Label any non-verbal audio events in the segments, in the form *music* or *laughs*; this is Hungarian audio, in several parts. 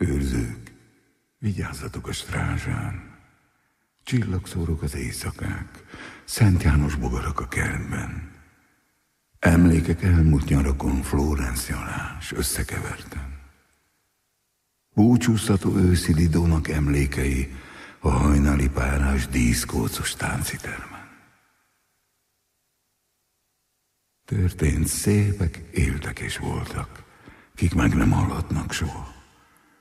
Őrzők, vigyázzatok a strázsán. Csillagszórok az éjszakák, Szent János bogarak a kertben. Emlékek elmúlt nyarakon Florence Janás összekeverten. Búcsúztató őszi Lidónak emlékei a hajnali párás díszkócos táncitermen. Történt szépek, éltek és voltak, kik meg nem hallhatnak soha.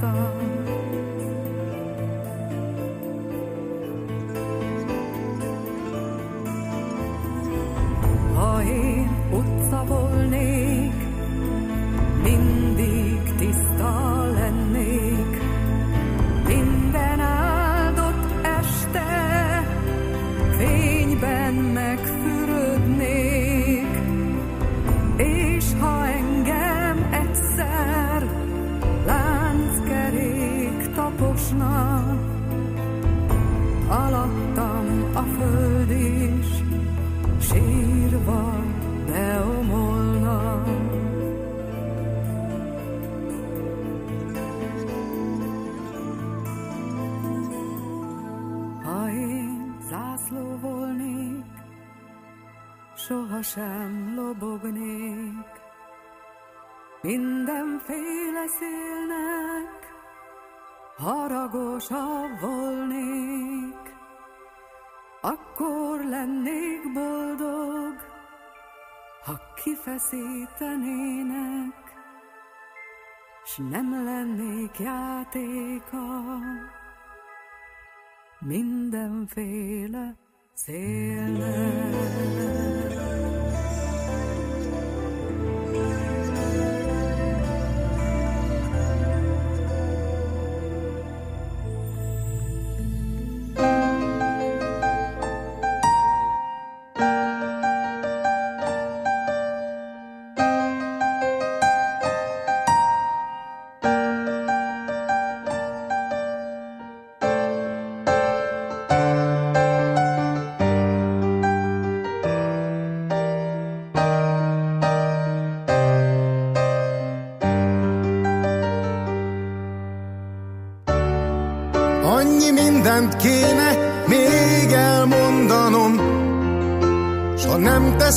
Sohasem ha kifeszítenének, s nem lennék játéka mindenféle szélnek.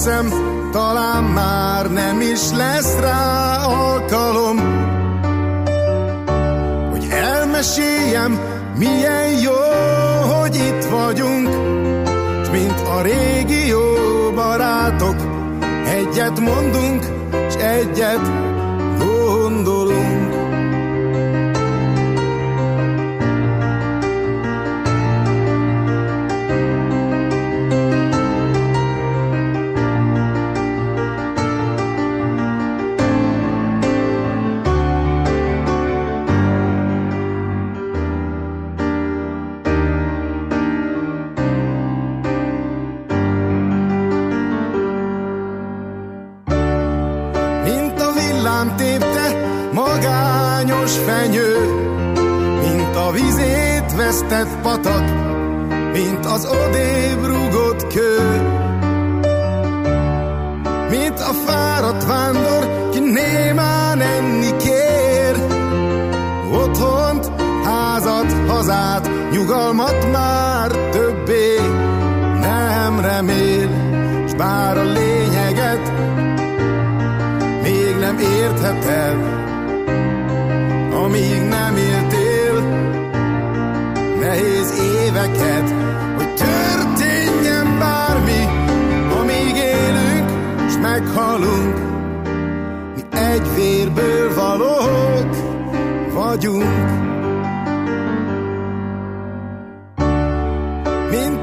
Nem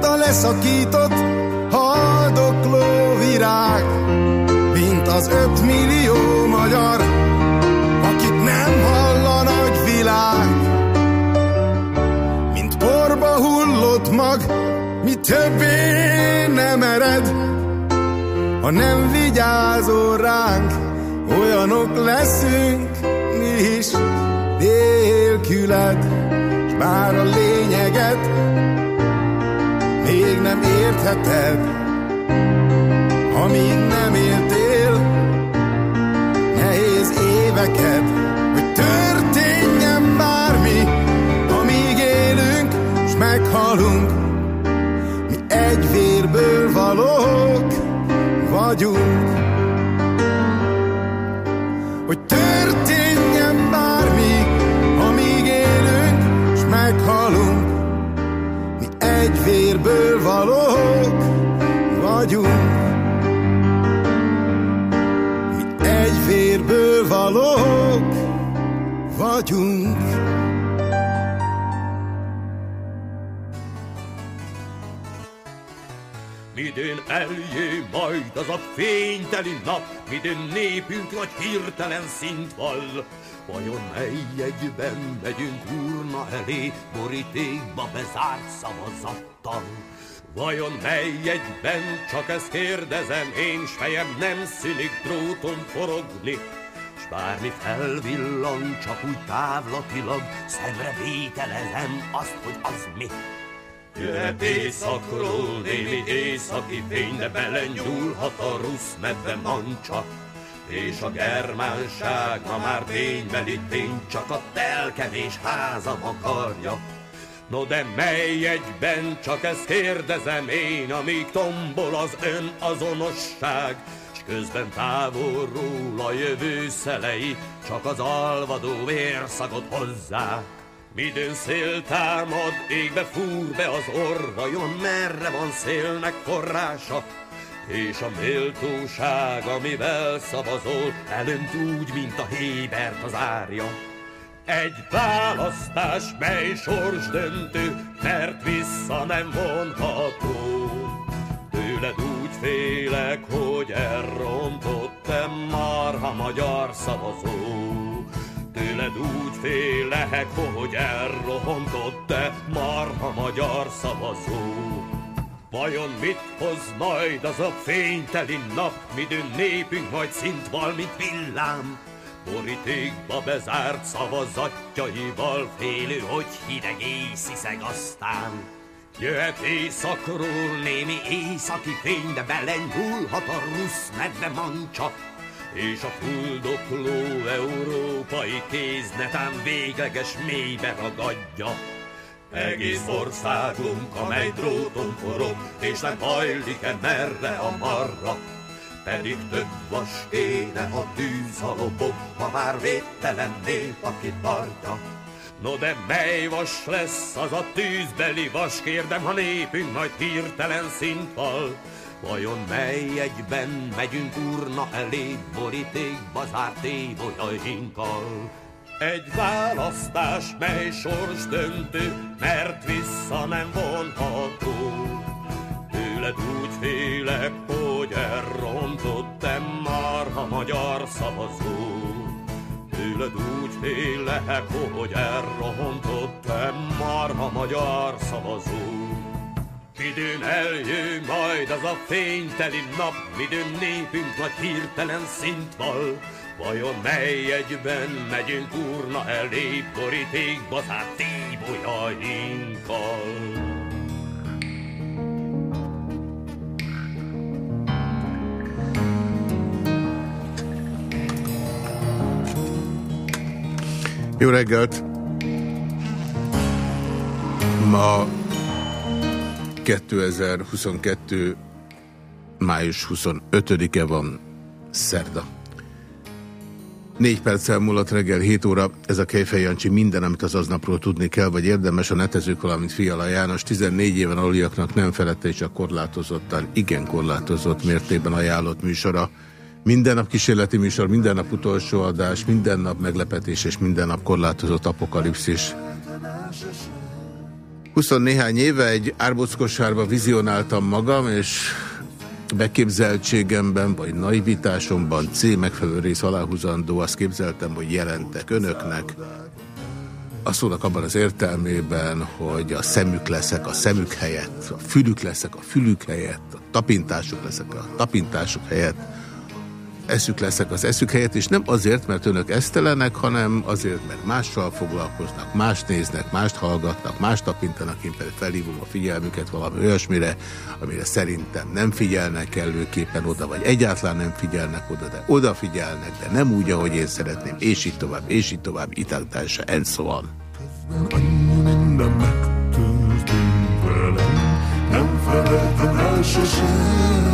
Mint a leszakított haldokló virág, mint az ötmillió magyar, akit nem hall a nagy világ hullott mag, mi többé nem ered. Ha nem vigyázol ránk, olyanok leszünk mi is nélküled, s bár a lényeget értheted, amíg nem éltél. Nehéz éveket, hogy történjen bármi, meghalunk, mi egy vérből valók vagyunk. Hogy történjen bármi, amíg élünk, s meghalunk, mi egy vérből valók vagyunk. Mi egy vérből valók vagyunk. Midőn eljé majd az a fényteli nap, midőn népünk nagy hirtelen szint vall. Vajon mely egyben megyünk urna elé, borítékba bezárt szavazattal? Vajon mely egyben, csak ezt kérdezem, én s fejem nem szülik dróton forogni, s bármi felvillan, csak úgy távlatilag, szemre vételezem azt, hogy az mi. Jöhet éjszakról némi északi fény, de belenyúlhat a rusz medve mancsa. És a germánság ma már ténybeli tény, csak a telkevés háza akarja. No de mely egyben, csak ezt kérdezem én, amíg tombol az ön azonosság, s közben távolról a jövő szelei, csak az alvadó vérszagot hozzá. Midőn szél támad, égbe fúr be az orvajon, merre van szélnek forrása, és a méltóság, amivel szavazol, elönt úgy, mint a hébert az árja. Egy választás, mely sors döntő, mert vissza nem vonható. Tőled úgy félek, hogy elrontottam marha magyar szavazó. Tőled úgy félek, hogy elrohontott te marha magyar szavazó. Vajon mit hoz majd az a fényteli nap, midőn népünk majd szint val, mint villám? Borítékba bezárt szavazatjaival félő, hogy hideg észiszeg aztán. Jöhet éjszakról némi északi fény, de belenyúlhat a rusz medve mancsa, és a fuldokló európai kéz végleges mélybe ragadja. Egész országunk, amely dróton forog, és nem hajlik-e merre a marra. Pedig több vas kéne a tűz a lobog, ha már védtelen nép, aki tartja. No de mely vas lesz az a tűzbeli vas, kérdem, ha népünk majd hirtelen szintval. Vajon mely egyben megyünk urna elé, borítékba zárt évolyainkkal? Egy választás, mely sors döntő, mert vissza nem vonható. Félek, hogy elrontottam már a magyar szavazó. Midőn eljön majd az a fényteli nap, midőn népünk nagy hirtelen szint val. Vajon mely egyben megyünk urna elé, borítékba zárt tíbolyainkkal? Jó reggelt! Ma 2022. május 25-e van, szerda. Négy perccel múlott reggel 7 óra, ez a Kejfej Jancsi minden, amit az aznapról tudni kell, vagy érdemes a netezők, valamint Fiala János 14 éven aluliaknak nem felette és a korlátozottan, igen korlátozott mértékben ajánlott műsora. Minden nap kísérleti műsor, minden nap utolsó adás, minden nap meglepetés és minden nap korlátozott apokalipszis. 20 néhány éve egy árbockosárba vizionáltam magam, és beképzeltségemben, vagy naivitásomban C megfelelő rész aláhúzandó, azt képzeltem, hogy jelentek önöknek. A szónak abban az értelmében, hogy a szemük leszek a szemük helyett, a fülük leszek a fülük helyett, a tapintásuk leszek a tapintásuk helyett, eszük leszek az eszük helyett, és nem azért, mert önök esztelenek, hanem azért, mert mással foglalkoznak, mást néznek, mást hallgatnak, mást tapintanak, én pedig felhívom a figyelmüket valami olyasmire, amire szerintem nem figyelnek előképpen oda, vagy egyáltalán nem figyelnek oda, de odafigyelnek, de nem úgy, ahogy én szeretném, és így tovább, és így tovább, itágtársa, and nem felejtem el sosem.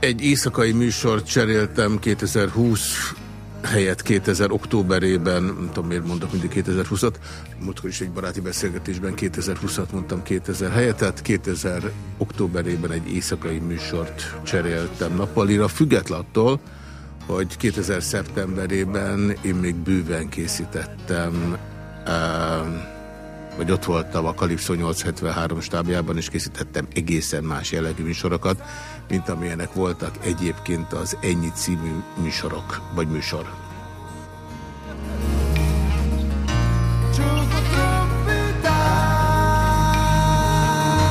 Egy éjszakai műsort cseréltem 2020 helyett 2000 októberében, nem tudom miért mondok mindig 2020-at, múltkor is egy baráti beszélgetésben 2020-at mondtam 2000 helyett, tehát 2000 októberében egy éjszakai műsort cseréltem nappalira, független attól, hogy 2000 szeptemberében én még bőven készítettem vagy ott voltam a Kalipszó 873 stábjában, és készítettem egészen más jellegű műsorokat, mint amilyenek voltak egyébként az Ennyi című műsorok, vagy műsor.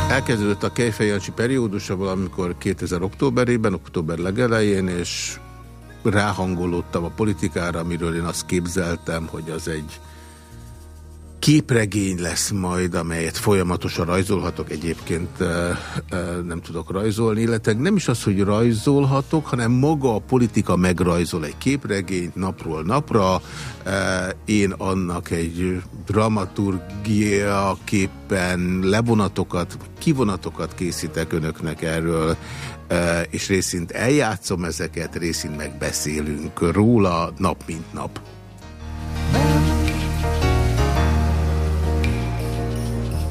Elkezdődött a Kejfejancsi periódusa valamikor 2000 októberében, október legelején, és ráhangolódtam a politikára, amiről én azt képzeltem, hogy az egy képregény lesz majd, amelyet folyamatosan rajzolhatok, egyébként nem tudok rajzolni, illetve nem is az, hogy rajzolhatok, hanem maga a politika megrajzol egy képregényt napról napra, én annak egy dramaturgia képpen levonatokat, kivonatokat készítek önöknek erről, és részint eljátszom ezeket, részint megbeszélünk róla nap mint nap.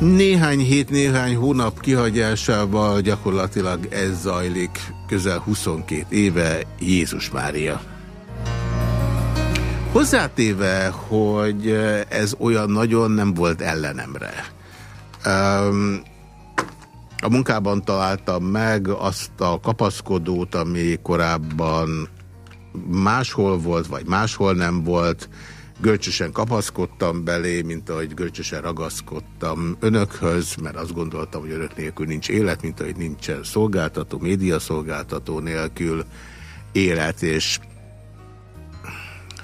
Néhány hét, néhány hónap kihagyásával gyakorlatilag ez zajlik közel 22 éve Jézus Mária. Hozzátéve, hogy ez olyan nagyon nem volt ellenemre. A munkában találtam meg azt a kapaszkodót, ami korábban máshol volt, vagy máshol nem volt, görcsösen kapaszkodtam belé, mint ahogy görcsösen ragaszkodtam önökhöz, mert azt gondoltam, hogy önök nélkül nincs élet, mint ahogy nincsen szolgáltató, médiaszolgáltató nélkül élet, és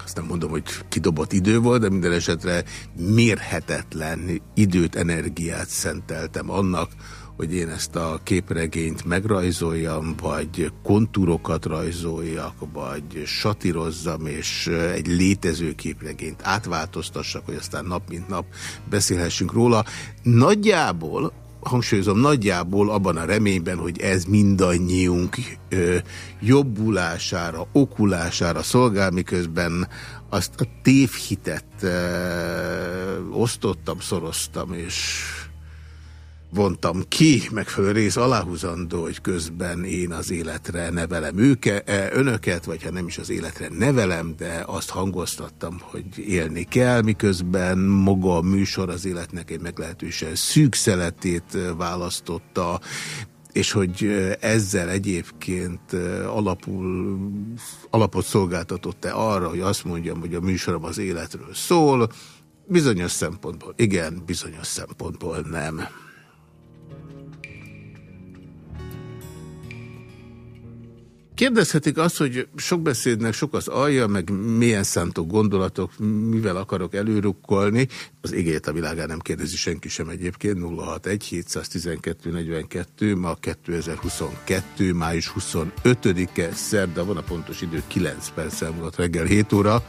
azt nem mondom, hogy kidobott idő volt, de minden esetre mérhetetlen időt, energiát szenteltem annak, hogy én ezt a képregényt megrajzoljam, vagy kontúrokat rajzoljak, vagy satírozzam, és egy létező képregényt átváltoztassak, hogy aztán nap mint nap beszélhessünk róla. Nagyjából hangsúlyozom, nagyjából abban a reményben, hogy ez mindannyiunk ö, jobbulására, okulására szolgál, miközben azt a tévhitet ö, osztottam, szoroztam, és vontam ki, megfelelő rész aláhúzandó, hogy közben én az életre nevelem őke, e, önöket, vagy ha nem is az életre nevelem, de azt hangoztattam, hogy élni kell, miközben maga a műsor az életnek egy meglehetősen szűk szeletét e, választotta, és hogy e, ezzel egyébként alapul, alapot szolgáltatott-e arra, hogy azt mondjam, hogy a műsorom az életről szól, bizonyos szempontból igen, bizonyos szempontból nem. Kérdezhetik azt, hogy sok beszédnek sok az alja, meg milyen szántok gondolatok, mivel akarok előrukkolni. Az égét a világán nem kérdezi senki sem egyébként. 061 712 42, ma 2022, május 25-e, szerda, van a pontos idő, 9 perc elmúlott reggel 7 óra.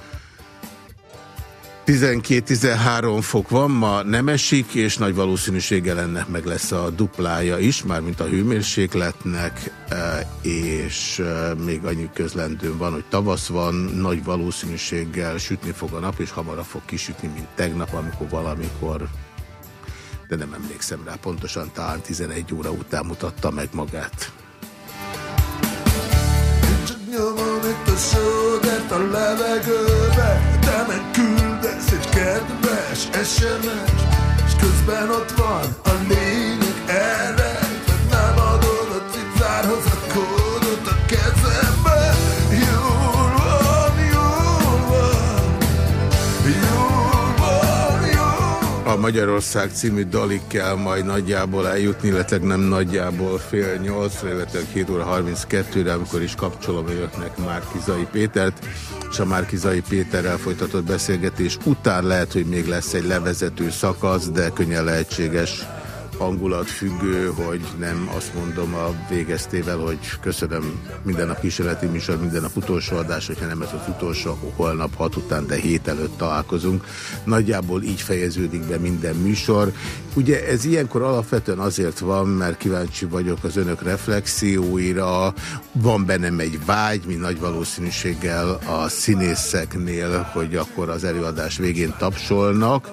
12-13 fok van, ma nem esik, és nagy valószínűséggel ennek meg lesz a duplája is, mármint a hőmérsékletnek, e, és e, még annyi közlendőn van, hogy tavasz van, nagy valószínűséggel sütni fog a nap, és hamarabb fog kisütni, mint tegnap, amikor valamikor, de nem emlékszem rá pontosan, talán 11 óra után mutatta meg magát. Nyomom itt a sódert a levegőbe, te meg egy kedves SMS, és közben ott van a lényeg erre, A Magyarország című dalig kell majd nagyjából eljutni, illetve nem nagyjából fél nyolcra, illetve 7 óra 32-re, amikor is kapcsolom önöknek Márkizai Pétert. És a Márkizai Péterrel folytatott beszélgetés után lehet, hogy még lesz egy levezető szakasz, de könnyen lehetséges hangulatfüggő, hogy nem azt mondom a végeztével, hogy köszönöm minden nap kísérleti műsor, minden nap utolsó adás, hogyha nem ez az utolsó, akkor holnap hat után, de hét előtt találkozunk. Nagyjából így fejeződik be minden műsor. Ugye ez ilyenkor alapvetően azért van, mert kíváncsi vagyok az önök reflexióira, van bennem egy vágy, mi nagy valószínűséggel a színészeknél, hogy akkor az előadás végén tapsolnak,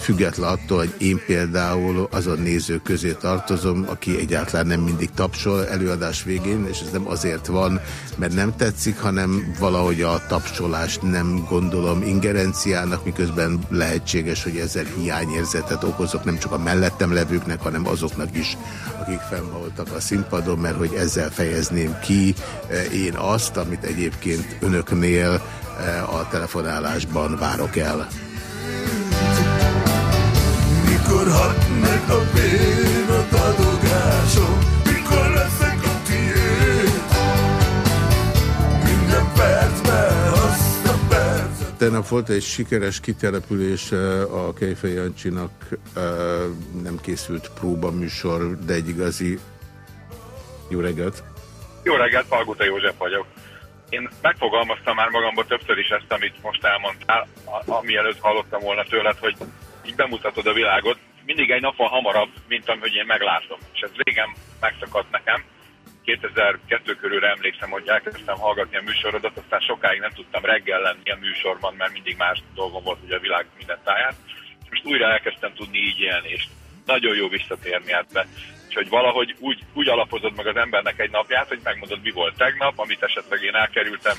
független attól, hogy én például azon néző közé tartozom, aki egyáltalán nem mindig tapsol előadás végén, és ez nem azért van, mert nem tetszik, hanem valahogy a tapsolást nem gondolom ingerenciának, miközben lehetséges, hogy ezzel hiányérzetet okozok nem csak a mellettem levőknek, hanem azoknak is, akik fenn a színpadon, mert hogy ezzel fejezném ki én azt, amit egyébként önöknél a telefonálásban várok el mikor hatnak a bénat adogásom, mikor leszek a tiéd. Minden percben azt a percet. Tegnap volt egy sikeres kitelepülés a Kejfej Jancsinak, nem készült próbaműsor, de egy igazi jó reggelt. Jó reggelt, Palguta József vagyok. Én megfogalmaztam már magamban többször is ezt, amit most elmondtál, ami előtt hallottam volna tőled, hogy így bemutatod a világot, mindig egy napon hamarabb, mint ahogy én meglátom. És ez régen megszakadt nekem. 2002 körülre emlékszem, hogy elkezdtem hallgatni a műsorodat, aztán sokáig nem tudtam reggel lenni a műsorban, mert mindig más dolgom volt ugye a világ minden táján. És most újra elkezdtem tudni így élni, és nagyon jó visszatérni ebbe. És hogy valahogy úgy, úgy alapozod meg az embernek egy napját, hogy megmondod, mi volt tegnap, amit esetleg én elkerültem,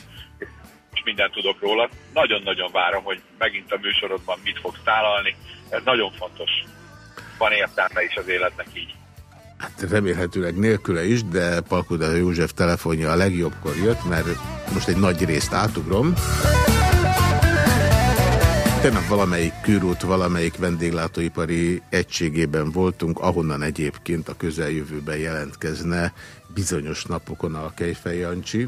és mindent tudok róla. Nagyon-nagyon várom, hogy megint a műsorodban mit fogsz tálalni. Ez nagyon fontos. Van értelme is az életnek így. Hát remélhetőleg nélküle is, de Palkoda József telefonja a legjobbkor jött, mert most egy nagy részt átugrom. Tegnap valamelyik körút, valamelyik vendéglátóipari egységében voltunk, ahonnan egyébként a közeljövőben jelentkezne bizonyos napokon a Kejfej Jancsi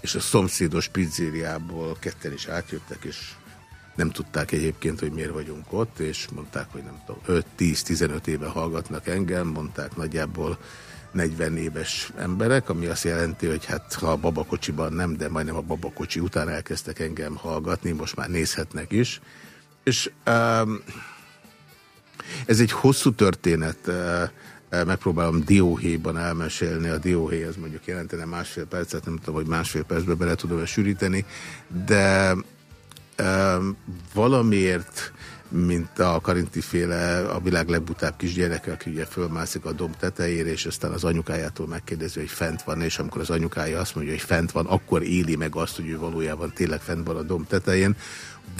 és a szomszédos pizzériából ketten is átjöttek, és Nem tudták egyébként, hogy miért vagyunk ott, és mondták, hogy nem tudom, 5-10-15 éve hallgatnak engem, mondták nagyjából 40 éves emberek, ami azt jelenti, hogy hát ha a babakocsiban nem, de majdnem a babakocsi után elkezdtek engem hallgatni, most már nézhetnek is. És um, ez egy hosszú történet, uh, megpróbálom dióhéjban elmesélni. A dióhéj az mondjuk jelentene másfél percet, nem tudom, hogy másfél percbe bele tudom-e sűríteni, de valamiért mint a Karinti féle, a világ legbutább kisgyereke, aki ugye fölmászik a domb tetejére, és aztán az anyukájától megkérdezi, hogy fent van, és amikor az anyukája azt mondja, hogy fent van, akkor éli meg azt, hogy ő valójában tényleg fent van a domb tetején.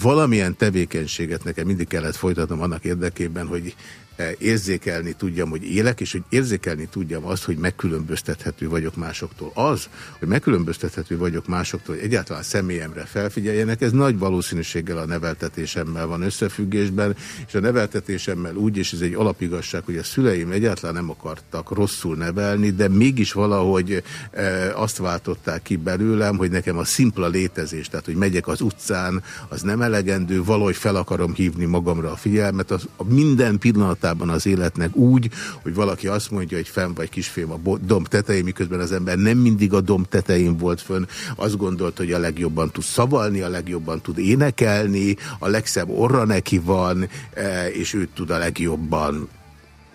Valamilyen tevékenységet nekem mindig kellett folytatnom annak érdekében, hogy érzékelni tudjam, hogy élek, és hogy érzékelni tudjam azt, hogy megkülönböztethető vagyok másoktól. Az, hogy megkülönböztethető vagyok másoktól, hogy egyáltalán személyemre felfigyeljenek, ez nagy valószínűséggel a neveltetésemmel van összefüggésben, és a neveltetésemmel úgy, és ez egy alapigasság, hogy a szüleim egyáltalán nem akartak rosszul nevelni, de mégis valahogy e, azt váltották ki belőlem, hogy nekem a szimpla létezés, tehát hogy megyek az utcán, az nem elegendő, valahogy fel akarom hívni magamra a figyelmet, az a minden pillanatában az életnek úgy, hogy valaki azt mondja, hogy fenn vagy kisfém a domb tetején, miközben az ember nem mindig a domb tetején volt fönn, azt gondolt, hogy a legjobban tud szavalni, a legjobban tud énekelni, a legszebb orra neki van, e, és őt tud a legjobban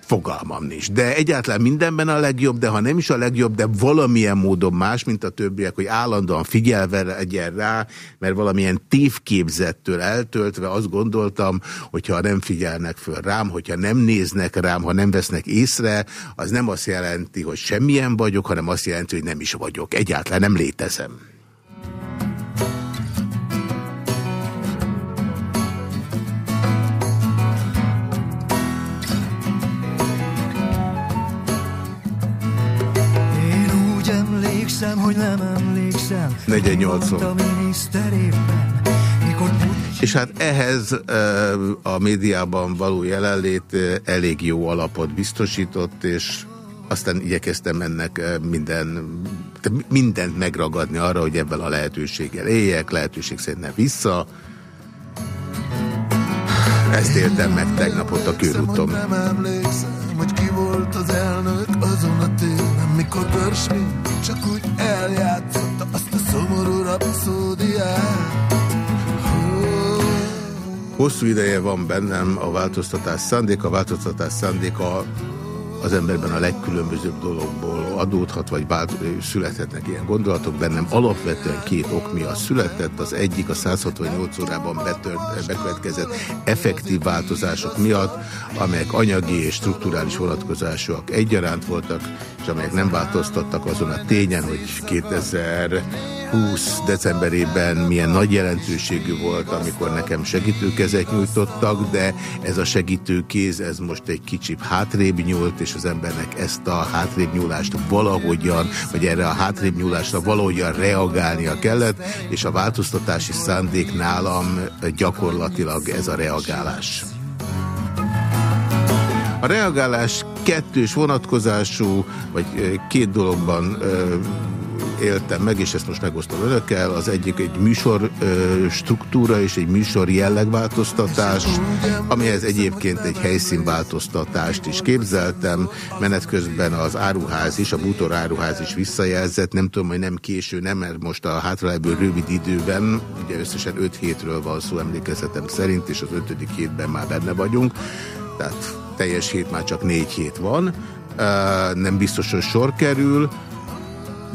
Fogalmam nincs. De egyáltalán mindenben a legjobb, de ha nem is a legjobb, de valamilyen módon más, mint a többiek, hogy állandóan figyelve legyen rá, mert valamilyen tévképzettől eltöltve azt gondoltam, hogyha nem figyelnek föl rám, hogyha nem néznek rám, ha nem vesznek észre, az nem azt jelenti, hogy semmilyen vagyok, hanem azt jelenti, hogy nem is vagyok. Egyáltalán nem létezem. Emlékszem, hogy nem emlékszem. 48 és hát ehhez a médiában való jelenlét elég jó alapot biztosított, és aztán igyekeztem ennek minden, mindent megragadni arra, hogy ebben a lehetőséggel éljek, lehetőség szerint ne vissza. Ezt értem meg tegnap ott a körúton. Nem emlékszem, hogy ki volt mikor Börsmény csak úgy eljátszotta azt a szomorú rapszódiát. Hosszú ideje van bennem a változtatás szándéka, a változtatás szándéka az emberben a legkülönbözőbb dologból adódhat, vagy bár születhetnek ilyen gondolatok. Bennem alapvetően két ok miatt született. Az egyik a 168 órában betört, bekövetkezett effektív változások miatt, amelyek anyagi és strukturális vonatkozásúak egyaránt voltak, és amelyek nem változtattak azon a tényen, hogy 2000 20 decemberében milyen nagy jelentőségű volt, amikor nekem segítőkezet nyújtottak, de ez a segítőkéz, ez most egy kicsit hátrébb nyúlt, és az embernek ezt a hátrébb nyúlást valahogyan, vagy erre a hátrébb nyúlásra valahogyan reagálnia kellett, és a változtatási szándék nálam gyakorlatilag ez a reagálás. A reagálás kettős vonatkozású, vagy két dologban éltem meg, és ezt most megosztom önökkel. Az egyik egy műsor struktúra és egy műsor jellegváltoztatás, amihez egyébként egy helyszínváltoztatást is képzeltem. Menet közben az áruház is, a bútor áruház is visszajelzett. Nem tudom, hogy nem késő, nem, mert most a hátralévő rövid időben, ugye összesen 5 hétről van szó emlékezetem szerint, és az ötödik hétben már benne vagyunk. Tehát teljes hét már csak négy hét van. Nem biztos, hogy sor kerül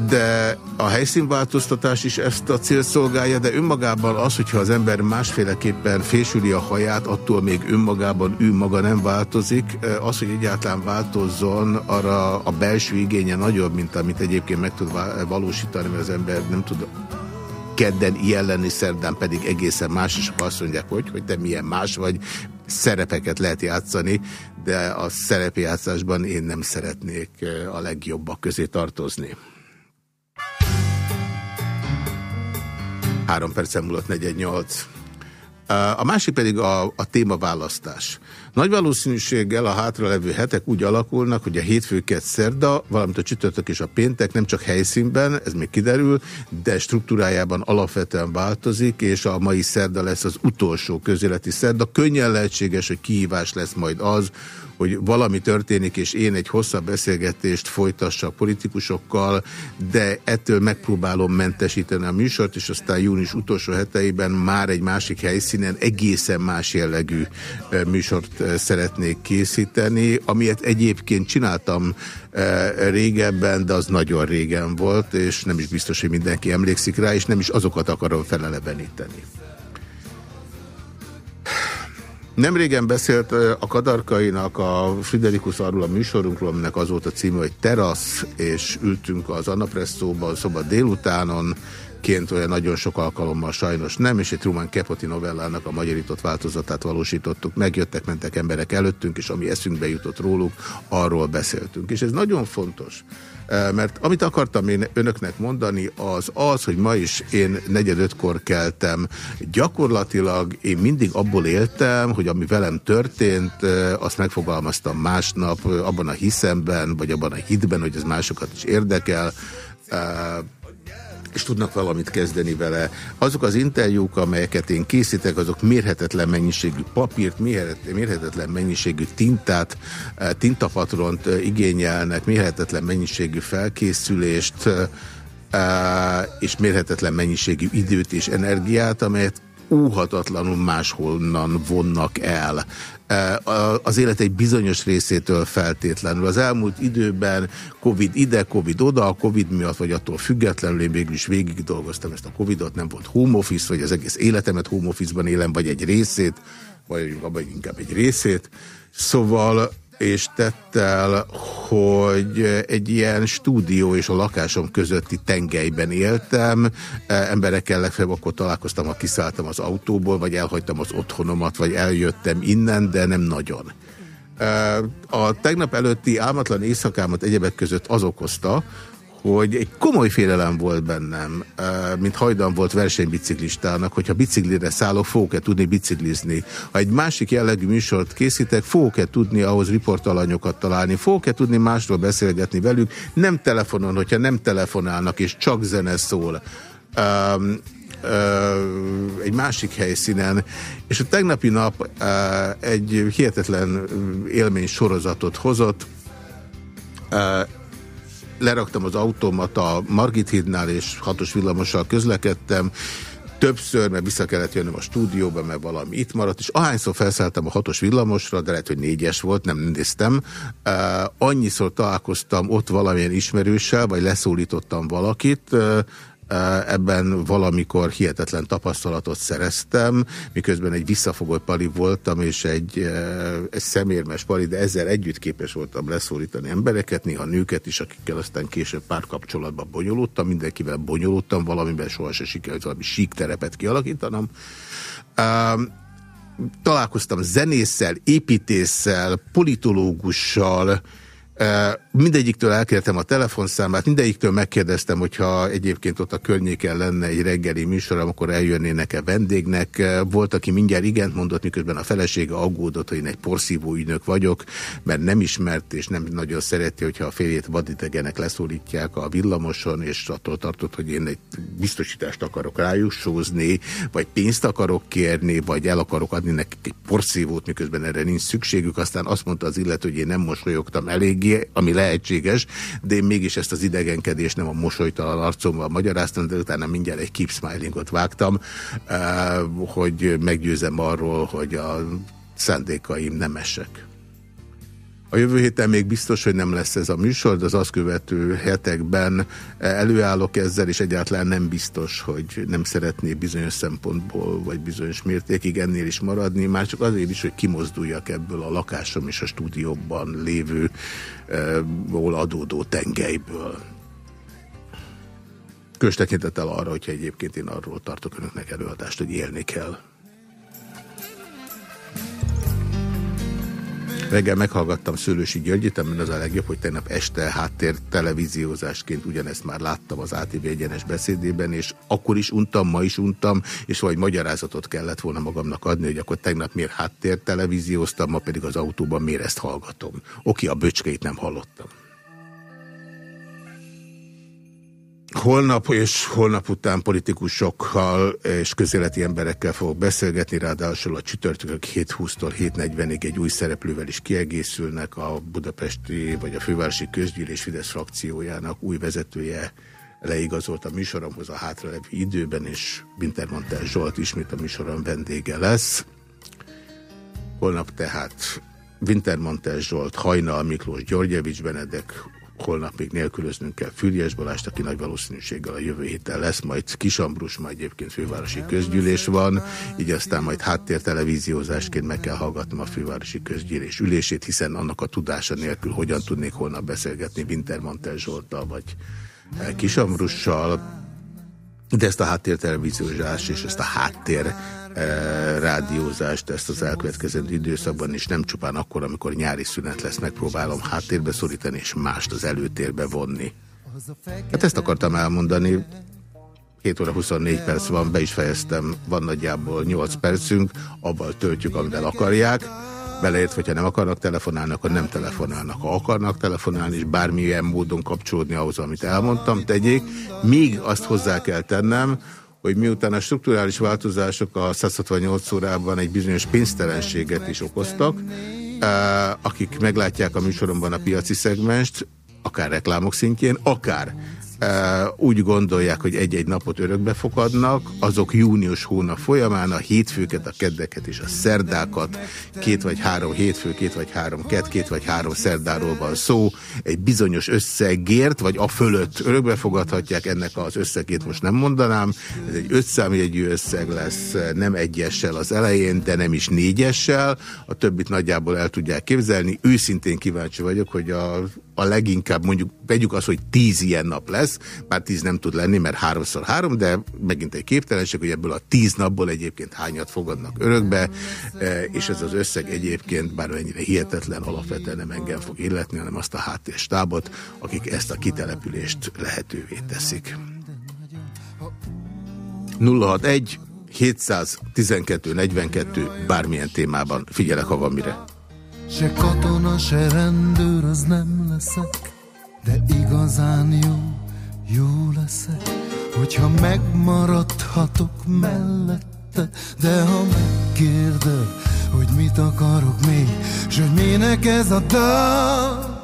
de a helyszínváltoztatás is ezt a cél szolgálja, de önmagában az, hogyha az ember másféleképpen fésüli a haját, attól még önmagában ő maga nem változik. Az, hogy egyáltalán változzon, arra a belső igénye nagyobb, mint amit egyébként meg tud valósítani, mert az ember nem tud kedden ilyen lenni, szerdán pedig egészen más, és azt mondják, hogy, hogy te milyen más vagy, szerepeket lehet játszani, de a szerepjátszásban én nem szeretnék a legjobbak közé tartozni. Három percen múlott 418. A másik pedig a, a témaválasztás. Nagy valószínűséggel a hátralevő hetek úgy alakulnak, hogy a hétfőket szerda, valamint a csütörtök és a péntek nem csak helyszínben, ez még kiderül, de struktúrájában alapvetően változik, és a mai szerda lesz az utolsó közéleti szerda. Könnyen lehetséges, hogy kihívás lesz majd az, hogy valami történik, és én egy hosszabb beszélgetést folytassak politikusokkal, de ettől megpróbálom mentesíteni a műsort, és aztán június utolsó heteiben már egy másik helyszínen egészen más jellegű műsort szeretnék készíteni, amilyet egyébként csináltam régebben, de az nagyon régen volt, és nem is biztos, hogy mindenki emlékszik rá, és nem is azokat akarom feleleveníteni. Nem régen beszélt a Kadarkainak a Friderikus arról a műsorunkról, aminek az volt a címe, hogy Terasz, és ültünk az Anapresszóban, szoba délutánon, ként olyan nagyon sok alkalommal sajnos nem, és egy Truman Capote novellának a magyarított változatát valósítottuk. Megjöttek, mentek emberek előttünk, és ami eszünkbe jutott róluk, arról beszéltünk. És ez nagyon fontos, mert amit akartam én önöknek mondani, az az, hogy ma is én negyed ötkor keltem. Gyakorlatilag én mindig abból éltem, hogy ami velem történt, azt megfogalmaztam másnap, abban a hiszemben, vagy abban a hitben, hogy ez másokat is érdekel, és tudnak valamit kezdeni vele. Azok az interjúk, amelyeket én készítek, azok mérhetetlen mennyiségű papírt, mérhetetlen mennyiségű tintát, eh, tintapatront eh, igényelnek, mérhetetlen mennyiségű felkészülést, eh, és mérhetetlen mennyiségű időt és energiát, amelyet óhatatlanul máshonnan vonnak el az élet egy bizonyos részétől feltétlenül. Az elmúlt időben Covid ide, Covid oda, a Covid miatt vagy attól függetlenül én végül is végig dolgoztam ezt a Covidot, nem volt home office, vagy az egész életemet home office-ban élem, vagy egy részét, vagy abban inkább egy részét. Szóval és tett el, hogy egy ilyen stúdió és a lakásom közötti tengelyben éltem. E, emberekkel legfeljebb akkor találkoztam, ha kiszálltam az autóból, vagy elhagytam az otthonomat, vagy eljöttem innen, de nem nagyon. E, a tegnap előtti álmatlan éjszakámat egyebek között az okozta, hogy egy komoly félelem volt bennem, mint hajdan volt versenybiciklistának, hogyha biciklire szállok, fogok-e tudni biciklizni. Ha egy másik jellegű műsort készítek, fogok-e tudni ahhoz riportalanyokat találni, fogok-e tudni másról beszélgetni velük, nem telefonon, hogyha nem telefonálnak, és csak zene szól. Um, egy másik helyszínen, és a tegnapi nap egy hihetetlen élmény sorozatot hozott, leraktam az autómat a Margit hídnál, és hatos villamossal közlekedtem, többször, mert vissza kellett jönnöm a stúdióba, mert valami itt maradt, és ahányszor felszálltam a hatos villamosra, de lehet, hogy négyes volt, nem néztem, uh, annyiszor találkoztam ott valamilyen ismerőssel, vagy leszólítottam valakit, uh, ebben valamikor hihetetlen tapasztalatot szereztem, miközben egy visszafogott pali voltam, és egy, egy szemérmes pali, de ezzel együtt képes voltam leszólítani embereket, néha nőket is, akikkel aztán később párkapcsolatban bonyolultam, mindenkivel bonyolultam, valamiben sohasem sikerült valami sík terepet kialakítanom. Találkoztam zenésszel, építéssel, politológussal, Mindegyiktől elkértem a telefonszámát, mindegyiktől megkérdeztem, hogyha egyébként ott a környéken lenne egy reggeli műsor, akkor eljönnének-e vendégnek. Volt, aki mindjárt igent mondott, miközben a felesége aggódott, hogy én egy porszívó ügynök vagyok, mert nem ismert és nem nagyon szereti, hogyha a férjét vadidegenek leszólítják a villamoson, és attól tartott, hogy én egy biztosítást akarok rájussózni, vagy pénzt akarok kérni, vagy el akarok adni nekik egy porszívót, miközben erre nincs szükségük. Aztán azt mondta az illető, hogy én nem mosolyogtam eléggé, ami lehetséges, de én mégis ezt az idegenkedést nem a mosolytalan arcommal magyaráztam, de utána mindjárt egy keep smilingot vágtam, eh, hogy meggyőzem arról, hogy a szándékaim nemesek. A jövő héten még biztos, hogy nem lesz ez a műsor, de az azt követő hetekben előállok ezzel, és egyáltalán nem biztos, hogy nem szeretné bizonyos szempontból, vagy bizonyos mértékig ennél is maradni, már csak azért is, hogy kimozduljak ebből a lakásom és a stúdióban lévő, hol adódó tengelyből. Kös tekintettel arra, hogyha egyébként én arról tartok önöknek előadást, hogy élni kell. Reggel meghallgattam Szőlősi Györgyit, amiben az a legjobb, hogy tegnap este háttér televíziózásként ugyanezt már láttam az ATV egyenes beszédében, és akkor is untam, ma is untam, és vagy magyarázatot kellett volna magamnak adni, hogy akkor tegnap miért háttér televízióztam, ma pedig az autóban miért ezt hallgatom. Oké, a böcskét nem hallottam. Holnap és holnap után politikusokkal és közéleti emberekkel fogok beszélgetni, ráadásul a csütörtökök 7.20-tól 7.40-ig egy új szereplővel is kiegészülnek a budapesti vagy a fővárosi közgyűlés Fidesz frakciójának új vezetője leigazolt a műsoromhoz a hátralevő időben, és Wintermantel Zsolt ismét a műsorom vendége lesz. Holnap tehát Wintermantel Zsolt, Hajnal Miklós, Györgyevics Benedek, holnap még nélkülöznünk kell Füriás Balást, aki nagy valószínűséggel a jövő héten lesz, majd Kisambrus, majd egyébként fővárosi közgyűlés van, így aztán majd háttértelevíziózásként meg kell hallgatnom a fővárosi közgyűlés ülését, hiszen annak a tudása nélkül hogyan tudnék holnap beszélgetni Wintermantel Zsoltal, vagy Kisambrussal, de ezt a háttértelevíziózást és ezt a háttér rádiózást ezt az elkövetkezendő időszakban, és nem csupán akkor, amikor nyári szünet lesz, megpróbálom háttérbe szorítani, és mást az előtérbe vonni. Hát ezt akartam elmondani. 7 óra 24 perc van, be is fejeztem, van nagyjából 8 percünk, abban töltjük, amivel akarják. Beleért, hogyha nem akarnak telefonálni, akkor nem telefonálnak. Ha akarnak telefonálni, és bármilyen módon kapcsolódni ahhoz, amit elmondtam, tegyék. Még azt hozzá kell tennem, hogy miután a strukturális változások a 168 órában egy bizonyos pénztelenséget is okoztak, eh, akik meglátják a műsoromban a piaci szegmest, akár reklámok szintjén, akár úgy gondolják, hogy egy-egy napot örökbe fogadnak, azok június hónap folyamán a hétfőket, a keddeket és a szerdákat, két vagy három hétfő, két vagy három kett, két vagy három szerdáról van szó, egy bizonyos összegért, vagy a fölött örökbe fogadhatják, ennek az összegét most nem mondanám, ez egy ötszámjegyű összeg lesz, nem egyessel az elején, de nem is négyessel, a többit nagyjából el tudják képzelni, őszintén kíváncsi vagyok, hogy a a leginkább mondjuk, vegyük azt, hogy tíz ilyen nap lesz, bár tíz nem tud lenni, mert háromszor három, de megint egy képtelenség, hogy ebből a tíz napból egyébként hányat fogadnak örökbe, e, és ez az összeg egyébként, bár ennyire hihetetlen, alapvetően nem engem fog illetni, hanem azt a háttérstábot, akik ezt a kitelepülést lehetővé teszik. 061 712 42 bármilyen témában. Figyelek, ha van mire. Se katona, se rendőr, az nem leszek, de igazán jó, jó leszek, hogyha megmaradhatok mellette, de ha megkérdel, hogy mit akarok még, s hogy minek ez a dal,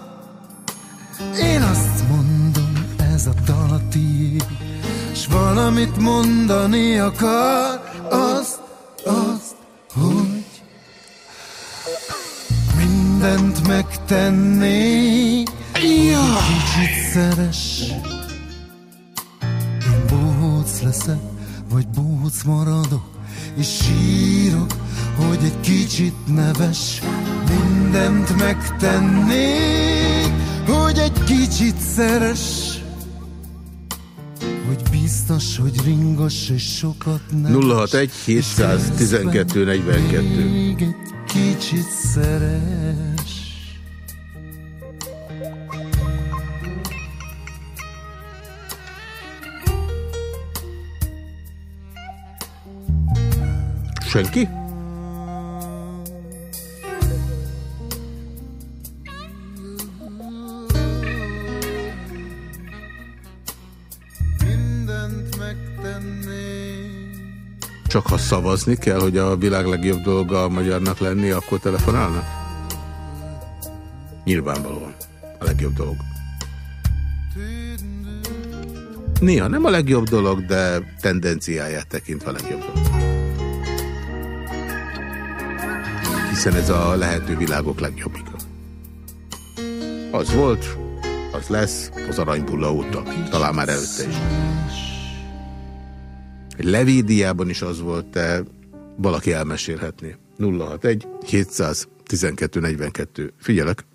én azt mondom, ez a dal a tiéd, s valamit mondani akar, azt, azt, hogy mindent megtenni, ja. kicsit szeres. Én bohóc leszek, vagy bohóc maradok, és sírok, hogy egy kicsit neves. Mindent megtenni, hogy egy kicsit szeres. Hogy biztos, hogy ringos és sokat nem 061 712 42 Még egy kicsit szeres Senki? Csak ha szavazni kell, hogy a világ legjobb dolga a magyarnak lenni, akkor telefonálnak? Nyilvánvalóan. A legjobb dolog. Néha nem a legjobb dolog, de tendenciáját tekintve a legjobb dolog. Hiszen ez a lehető világok legjobbika. Az volt, az lesz az aranybulla óta. Talán már előtte is. Levédiában is az volt, te valaki elmesélhetné. 061 712 42. Figyelek!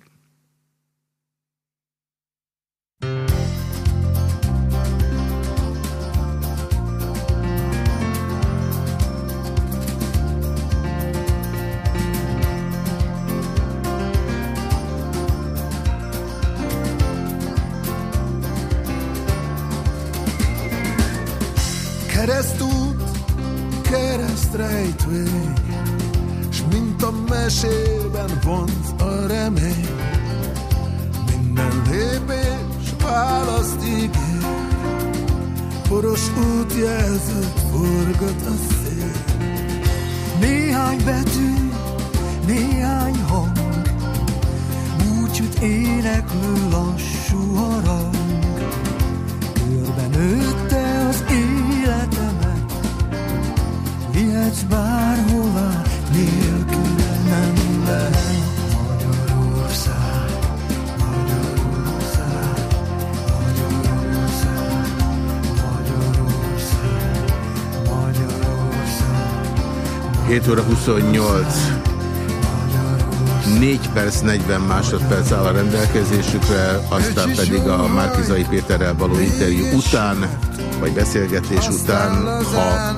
Beszélgetés után, ha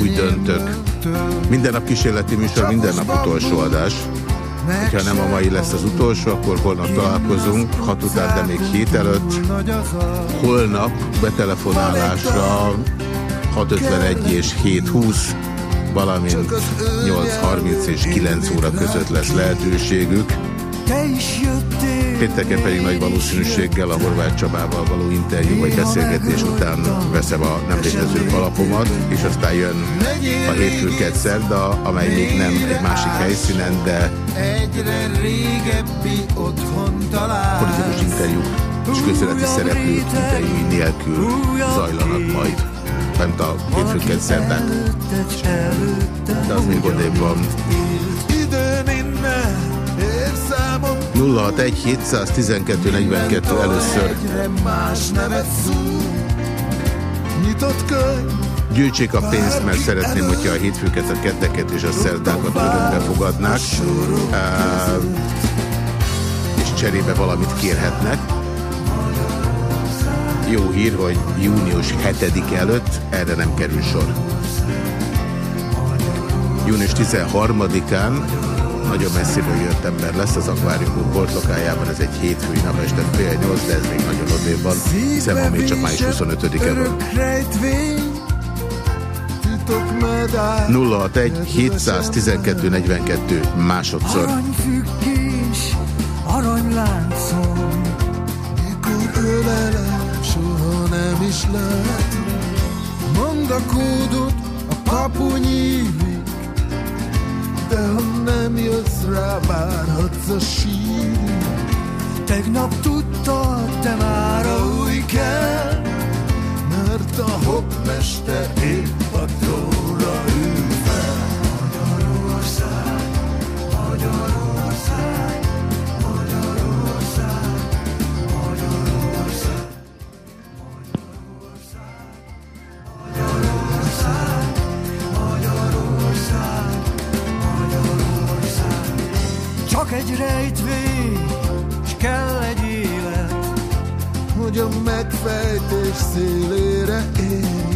úgy döntök. Minden nap kísérleti műsor, minden nap utolsó adás. Ha nem a mai lesz az utolsó, akkor holnap találkozunk, 6 után, de még hét előtt. Holnap betelefonálásra 651 és 720 valamint 8.30 és 9 óra között lesz lehetőségük. Pénteken pedig nagy valószínűséggel a Horváth Csabával való interjú vagy beszélgetés után veszem a nem létező alapomat, és aztán jön a hétfőket szerda, amely még nem egy másik helyszínen, de politikus interjú és közéleti szereplők interjúi nélkül zajlanak majd. Fent a hétfőket szerdák, de az még odébb van. 061 712 42 először. Más nevet szúr Nyitott könyv Gyűjtsék a pénzt, mert szeretném, hogyha a hétfőket, a ketteket és a szerdákat örökbe fogadnák, Á, és cserébe valamit kérhetnek. Jó hír, hogy június 7 előtt erre nem kerül sor. Június 13-án nagyon messziből jött ember lesz az akvárium portlokájában, ez egy hétfői nap este fél nyolc, de ez még nagyon odébb van, hiszen ma még csak május 25-e van. Örök rejtvény Titok medáll 061 712 42 másodszor. Aranyfüggés, aranyláncom, Mikor ölelem, soha nem is lehet Mondd a kódot, a kapu nyílik De ha nem jössz rá, várhatsz a sírig tegnap tudtad, te már új kell. Mert a hopmester épp a trónra szélére érjek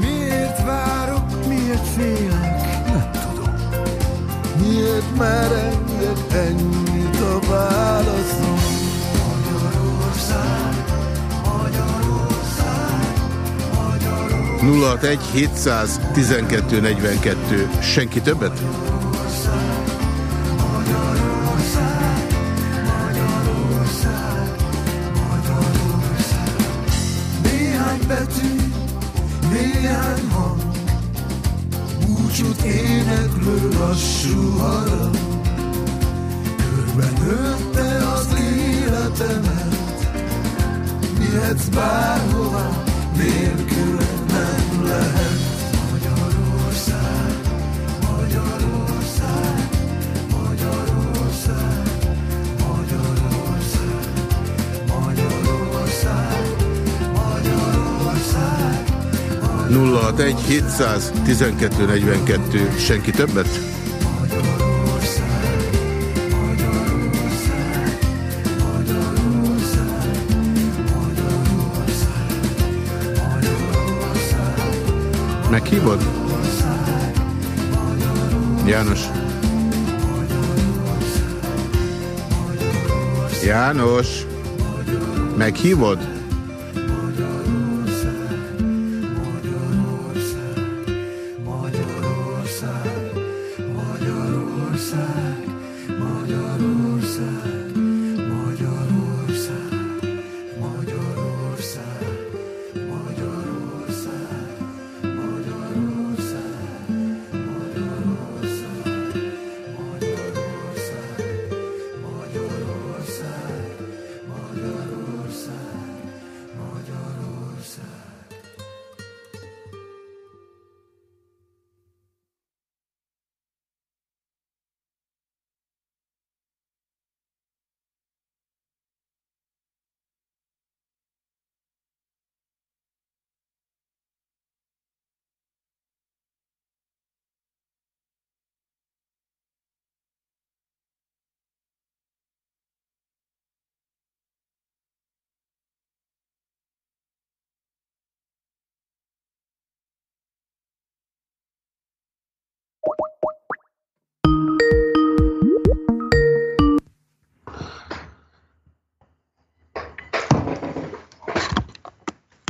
Miért várok, miért félek, nem tudom. miért merengek ennyit a válaszom Magyarország, Magyarország, Magyarország. 061 712 42 senki többet? 061 712 42 senki többet? Meghívod? János. János. Meghívod?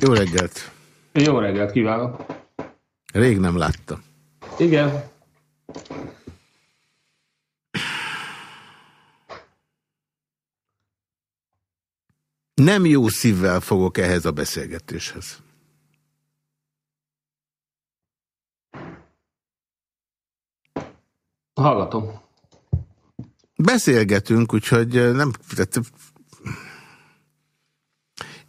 Jó reggelt! Jó reggelt kívánok! Rég nem láttam. Igen. Nem jó szívvel fogok ehhez a beszélgetéshez. Hallgatom. Beszélgetünk, úgyhogy nem...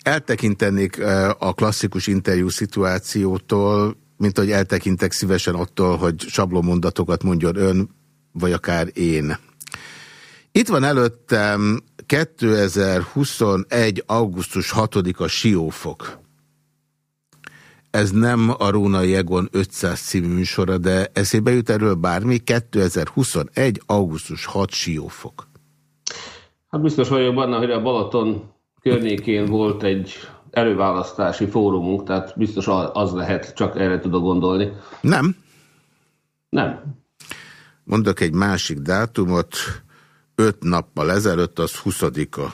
Eltekintenék a klasszikus interjú szituációtól, mint hogy eltekintek szívesen attól, hogy sablomondatokat mondjon ön, vagy akár én. Itt van előttem 2021. augusztus 6-a Siófok. Ez nem a Rónai Egon 500 című műsora, de eszébe jut erről bármi? 2021. augusztus 6 Siófok. Hát biztos vagyok benne, hogy a Balaton környékén volt egy előválasztási fórumunk, tehát biztos az lehet, csak erre tudok gondolni. Nem. Nem. Mondok egy másik dátumot, öt nappal ezelőtt, az 20-a.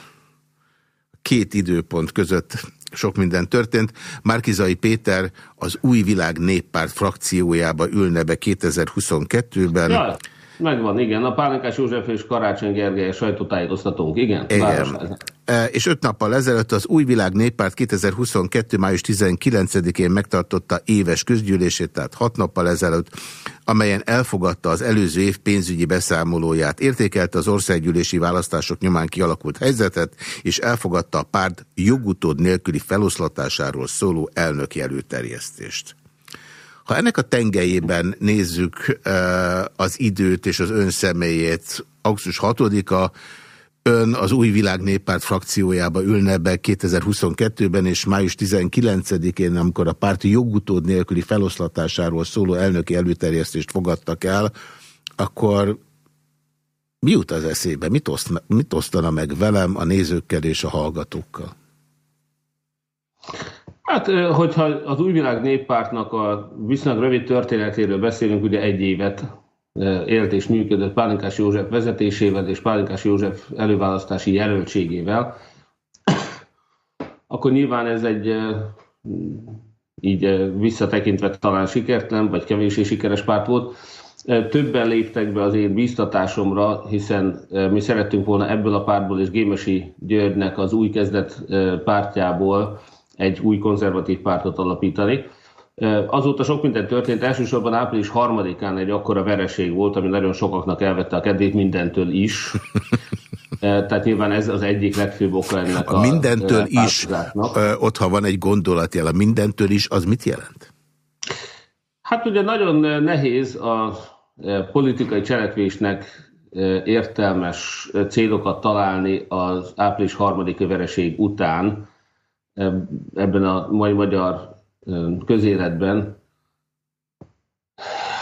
Két időpont között sok minden történt. Márkizai Péter az Új Világ Néppárt frakciójába ülne be 2022-ben. Ja, megvan, igen. A Pálinkás József és Karácsony Gergely sajtótájékoztatónk, igen. igen. E, és öt nappal ezelőtt az Új Világ Néppárt 2022. május 19-én megtartotta éves közgyűlését, tehát hat nappal ezelőtt, amelyen elfogadta az előző év pénzügyi beszámolóját, értékelte az országgyűlési választások nyomán kialakult helyzetet, és elfogadta a párt jogutód nélküli feloszlatásáról szóló elnöki előterjesztést. Ha ennek a tengelyében nézzük az időt és az ön személyét, augusztus 6-a, ön az Új Világ Néppárt frakciójába ülne be 2022-ben, és május 19-én, amikor a párti jogutód nélküli feloszlatásáról szóló elnöki előterjesztést fogadtak el, akkor mi jut az eszébe? Mit, oszt, mit osztana meg velem, a nézőkkel és a hallgatókkal? Hát, hogyha az Új Világ Néppártnak a viszonylag rövid történetéről beszélünk, ugye egy évet élt és működött Pálinkás József vezetésével és Pálinkás József előválasztási jelöltségével, *coughs* akkor nyilván ez egy így visszatekintve talán sikertelen, vagy kevésbé sikeres párt volt. Többen léptek be az én bíztatásomra, hiszen mi szerettünk volna ebből a pártból és Gémesi Györgynek az új kezdet pártjából egy új konzervatív pártot alapítani. Azóta sok minden történt, elsősorban április harmadikán egy akkora vereség volt, ami nagyon sokaknak elvette a kedvét mindentől is. Tehát nyilván ez az egyik legfőbb oka ennek a... A mindentől is, ott ha van egy gondolatjel, a mindentől is, az mit jelent? Hát ugye nagyon nehéz a politikai cselekvésnek értelmes célokat találni az április harmadik vereség után ebben a mai magyar közéletben.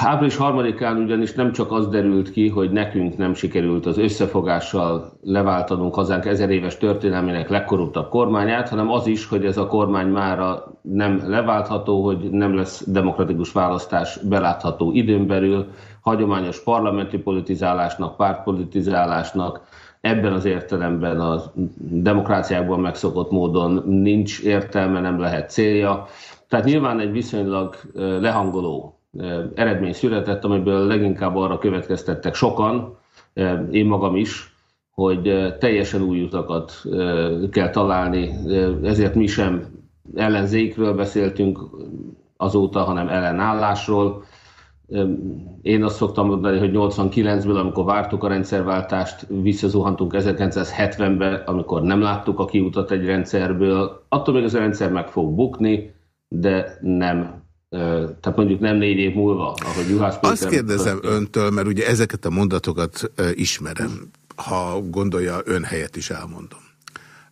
Április harmadikán ugyanis nem csak az derült ki, hogy nekünk nem sikerült az összefogással leváltanunk hazánk ezer éves történelmének legkorruptabb kormányát, hanem az is, hogy ez a kormány mára nem leváltható, hogy nem lesz demokratikus választás belátható időn belül, hagyományos parlamenti politizálásnak, pártpolitizálásnak, ebben az értelemben a demokráciákban megszokott módon nincs értelme, nem lehet célja. Tehát nyilván egy viszonylag lehangoló eredmény született, amiből leginkább arra következtettek sokan, én magam is, hogy teljesen új utakat kell találni, ezért mi sem ellenzékről beszéltünk azóta, hanem ellenállásról. Én azt szoktam mondani, hogy 89-ből, amikor vártuk a rendszerváltást, visszazuhantunk 1970-be, amikor nem láttuk a kiutat egy rendszerből. Attól még ez a rendszer meg fog bukni, de nem tehát mondjuk nem négy év múlva, ahogy Juhász Péter... Azt kérdezem öntől, mert ugye ezeket a mondatokat ismerem, ha gondolja, ön helyet is elmondom,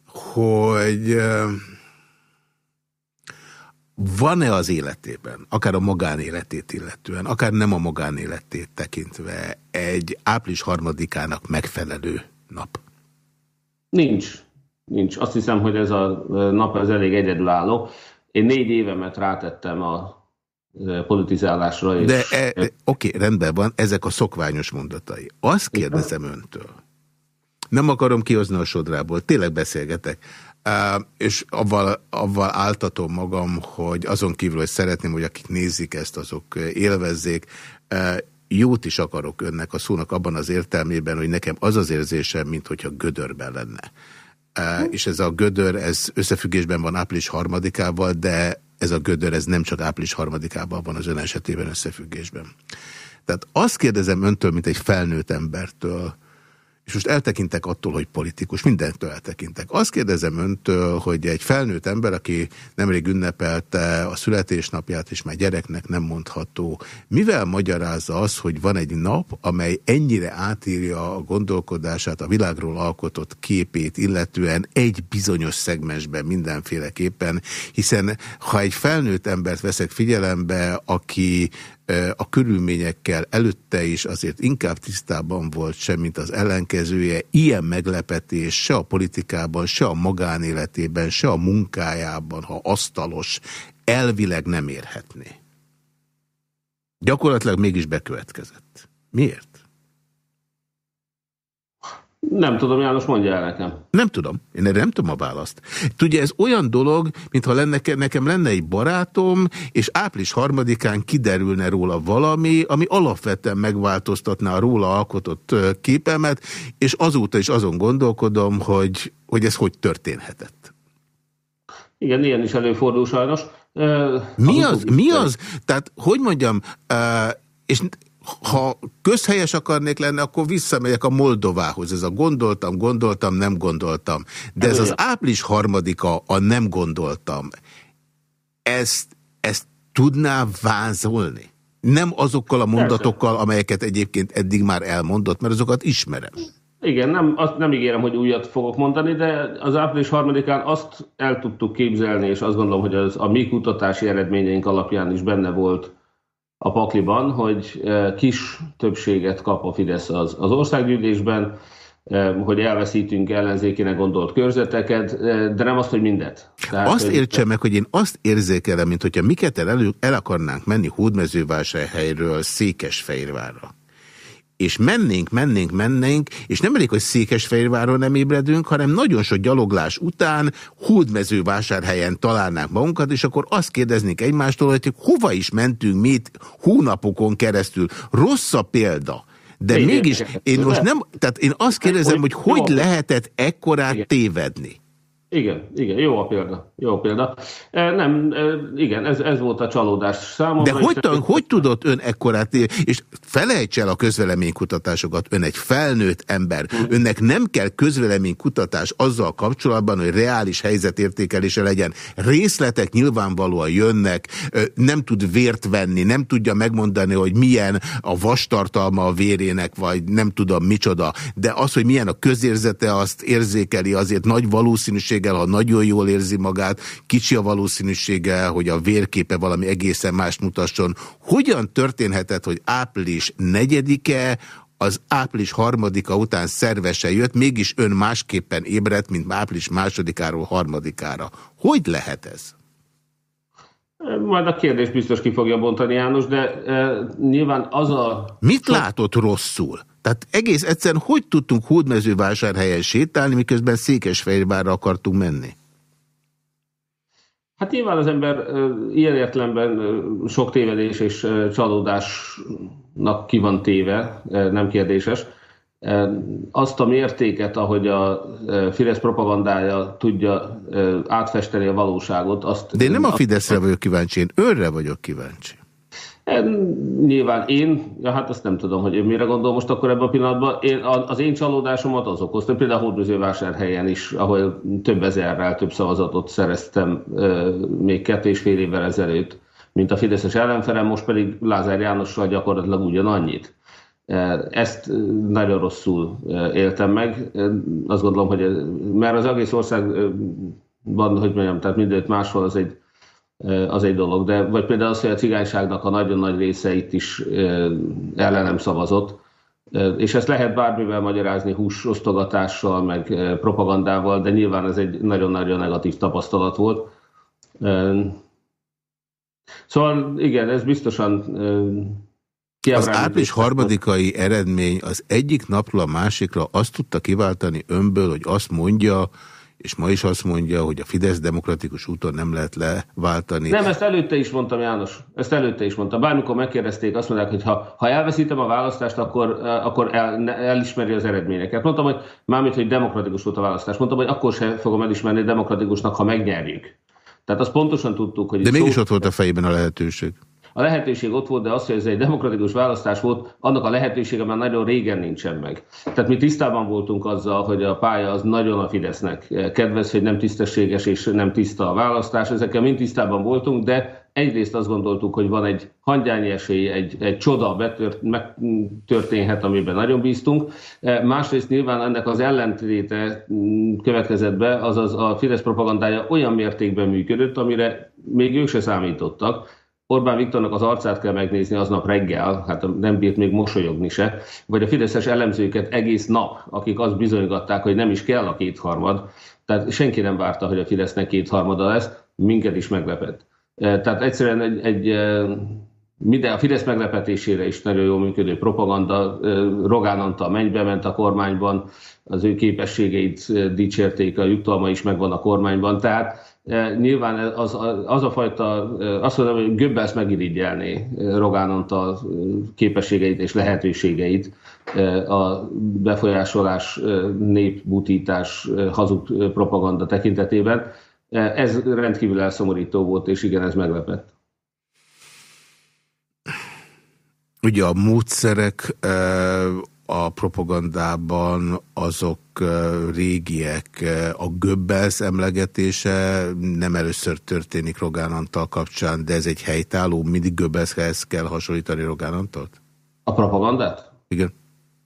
hogy van-e az életében, akár a magánéletét illetően, akár nem a magánéletét tekintve egy április harmadikának megfelelő nap? Nincs. Nincs. Azt hiszem, hogy ez a nap ez elég egyedülálló. Én négy évemet rátettem a politizálásra. És... De e, oké, okay, rendben van, ezek a szokványos mondatai. Azt kérdezem öntől, nem akarom kihozni a sodrából, tényleg beszélgetek, és avval, avval áltatom magam, hogy azon kívül, hogy szeretném, hogy akik nézik ezt, azok élvezzék, jót is akarok önnek a szónak abban az értelmében, hogy nekem az az érzésem, mint hogyha gödörben lenne. Uh, és ez a gödör, ez összefüggésben van április harmadikával, de ez a gödör, ez nem csak április harmadikában van az ön esetében összefüggésben. Tehát azt kérdezem öntől, mint egy felnőtt embertől, és most eltekintek attól, hogy politikus, mindentől eltekintek. Azt kérdezem öntől, hogy egy felnőtt ember, aki nemrég ünnepelte a születésnapját, és már gyereknek nem mondható, mivel magyarázza az, hogy van egy nap, amely ennyire átírja a gondolkodását, a világról alkotott képét, illetően egy bizonyos szegmensben mindenféleképpen, hiszen ha egy felnőtt embert veszek figyelembe, aki a körülményekkel előtte is azért inkább tisztában volt sem, mint az ellenkezője. Ilyen meglepetés se a politikában, se a magánéletében, se a munkájában, ha asztalos, elvileg nem érhetné. Gyakorlatilag mégis bekövetkezett. Miért? Nem tudom, János, mondja el nekem. Nem tudom. Én erre nem tudom a választ. Tudja, ez olyan dolog, mintha lenne, nekem lenne egy barátom, és április harmadikán kiderülne róla valami, ami alapvetően megváltoztatná a róla alkotott képemet, és azóta is azon gondolkodom, hogy, hogy ez hogy történhetett. Igen, ilyen is előfordul sajnos. Mi az? Mi az? Tehát, hogy mondjam, és ha közhelyes akarnék lenni, akkor visszamegyek a Moldovához. Ez a gondoltam, gondoltam, nem gondoltam. De ez az április harmadika, a nem gondoltam. Ezt, ezt tudná vázolni? Nem azokkal a mondatokkal, amelyeket egyébként eddig már elmondott, mert azokat ismerem. Igen, nem, azt nem ígérem, hogy újat fogok mondani, de az április harmadikán azt el tudtuk képzelni, és azt gondolom, hogy az a mi kutatási eredményeink alapján is benne volt a pakliban, hogy e, kis többséget kap a Fidesz az, az országgyűlésben, e, hogy elveszítünk ellenzékének gondolt körzeteket, e, de nem azt, hogy mindet. Tehát, azt értse meg, hogy én azt érzékelem, mint hogyha miket el, el akarnánk menni Hódmezővásárhelyről Székesfehérvárra és mennénk, mennénk, mennénk, és nem elég, hogy Székesfehérváron nem ébredünk, hanem nagyon sok gyaloglás után hódmezővásárhelyen találnánk magunkat, és akkor azt kérdeznénk egymástól, hogy hova is mentünk mi hónapokon keresztül. Rossz a példa. De mégis, én most nem, tehát én azt kérdezem, hogy hogy lehetett ekkorát tévedni? Igen, igen, jó a példa. Jó a példa. E, nem, e, igen, ez, ez volt a csalódás számomra. De hogy, és... hogy tudott ön ekkorát, és felejts el a közveleménykutatásokat, ön egy felnőtt ember, hmm. önnek nem kell közveleménykutatás azzal kapcsolatban, hogy reális helyzetértékelése legyen. Részletek nyilvánvalóan jönnek, nem tud vért venni, nem tudja megmondani, hogy milyen a vastartalma a vérének, vagy nem tudom micsoda, de az, hogy milyen a közérzete, azt érzékeli, azért nagy valószínűség valószínűséggel, ha nagyon jól érzi magát, kicsi a valószínűsége, hogy a vérképe valami egészen mást mutasson. Hogyan történhetett, hogy április negyedike az április harmadika után szervese jött, mégis ön másképpen ébredt, mint április másodikáról harmadikára. Hogy lehet ez? Majd a kérdés biztos ki fogja bontani János, de e, nyilván az a... Mit látott rosszul? Tehát egész egyszerűen hogy tudtunk hódmezővásárhelyen sétálni, miközben Székesfehérvárra akartunk menni? Hát nyilván az ember ilyen értelemben sok tévedés és csalódásnak ki van téve, nem kérdéses. Azt a mértéket, ahogy a Fidesz propagandája tudja átfesteni a valóságot, azt... De én nem a Fideszre vagyok kíváncsi, én őrre vagyok kíváncsi. Nyilván én, ja, hát azt nem tudom, hogy ő mire gondol most akkor ebben a pillanatban. Én, az én csalódásomat az okozta, például Hódműzővásárhelyen is, ahol több ezerrel több szavazatot szereztem még kettő és fél évvel ezelőtt, mint a Fideszes ellenfelem, most pedig Lázár Jánossal gyakorlatilag ugyanannyit. Ezt nagyon rosszul éltem meg. Azt gondolom, hogy mert az egész országban, hogy mondjam, tehát mindent máshol az egy az egy dolog, de vagy például az, hogy a cigányságnak a nagyon nagy része itt is ellenem szavazott, és ezt lehet bármivel magyarázni, hús osztogatással, meg propagandával, de nyilván ez egy nagyon-nagyon negatív tapasztalat volt. Szóval igen, ez biztosan az április harmadikai eredmény az egyik napról a másikra azt tudta kiváltani önből, hogy azt mondja, és ma is azt mondja, hogy a Fidesz demokratikus úton nem lehet leváltani. Nem, ezt előtte is mondtam, János. Ezt előtte is mondtam. Bármikor megkérdezték, azt mondták, hogy ha, ha elveszítem a választást, akkor, akkor el, elismeri az eredményeket. Mondtam, hogy mármint, hogy demokratikus volt a választás. Mondtam, hogy akkor sem fogom elismerni demokratikusnak, ha megnyerjük. Tehát azt pontosan tudtuk, hogy... De mégis szó... ott volt a fejében a lehetőség. A lehetőség ott volt, de az, hogy ez egy demokratikus választás volt, annak a lehetősége már nagyon régen nincsen meg. Tehát mi tisztában voltunk azzal, hogy a pálya az nagyon a Fidesznek kedvez, hogy nem tisztességes és nem tiszta a választás. Ezekkel mind tisztában voltunk, de egyrészt azt gondoltuk, hogy van egy hangyányi esély, egy, egy csoda betört, megtörténhet, amiben nagyon bíztunk. Másrészt nyilván ennek az ellentéte következett be, azaz a Fidesz propagandája olyan mértékben működött, amire még ők se számítottak Orbán Viktornak az arcát kell megnézni aznap reggel, hát nem bírt még mosolyogni se, vagy a fideszes elemzőket egész nap, akik azt bizonygatták, hogy nem is kell a kétharmad. Tehát senki nem várta, hogy a Fidesznek kétharmada lesz, minket is meglepett. E, tehát egyszerűen egy, egy e, minden a Fidesz meglepetésére is nagyon jól működő propaganda. E, Rogán Antal mennybe ment a kormányban, az ő képességeit dicsérték, a jutalma is megvan a kormányban. Tehát nyilván az, az a fajta, azt mondom, hogy Göbbels megirigyelni Rogán Antal képességeit és lehetőségeit a befolyásolás, népbutítás, hazug propaganda tekintetében. Ez rendkívül elszomorító volt, és igen, ez meglepett. Ugye a módszerek a propagandában azok régiek. A Göbbels emlegetése nem először történik Rogán Antal kapcsán, de ez egy helytálló, mindig Göbbelshez kell hasonlítani Rogán Antalt? A propagandát? Igen.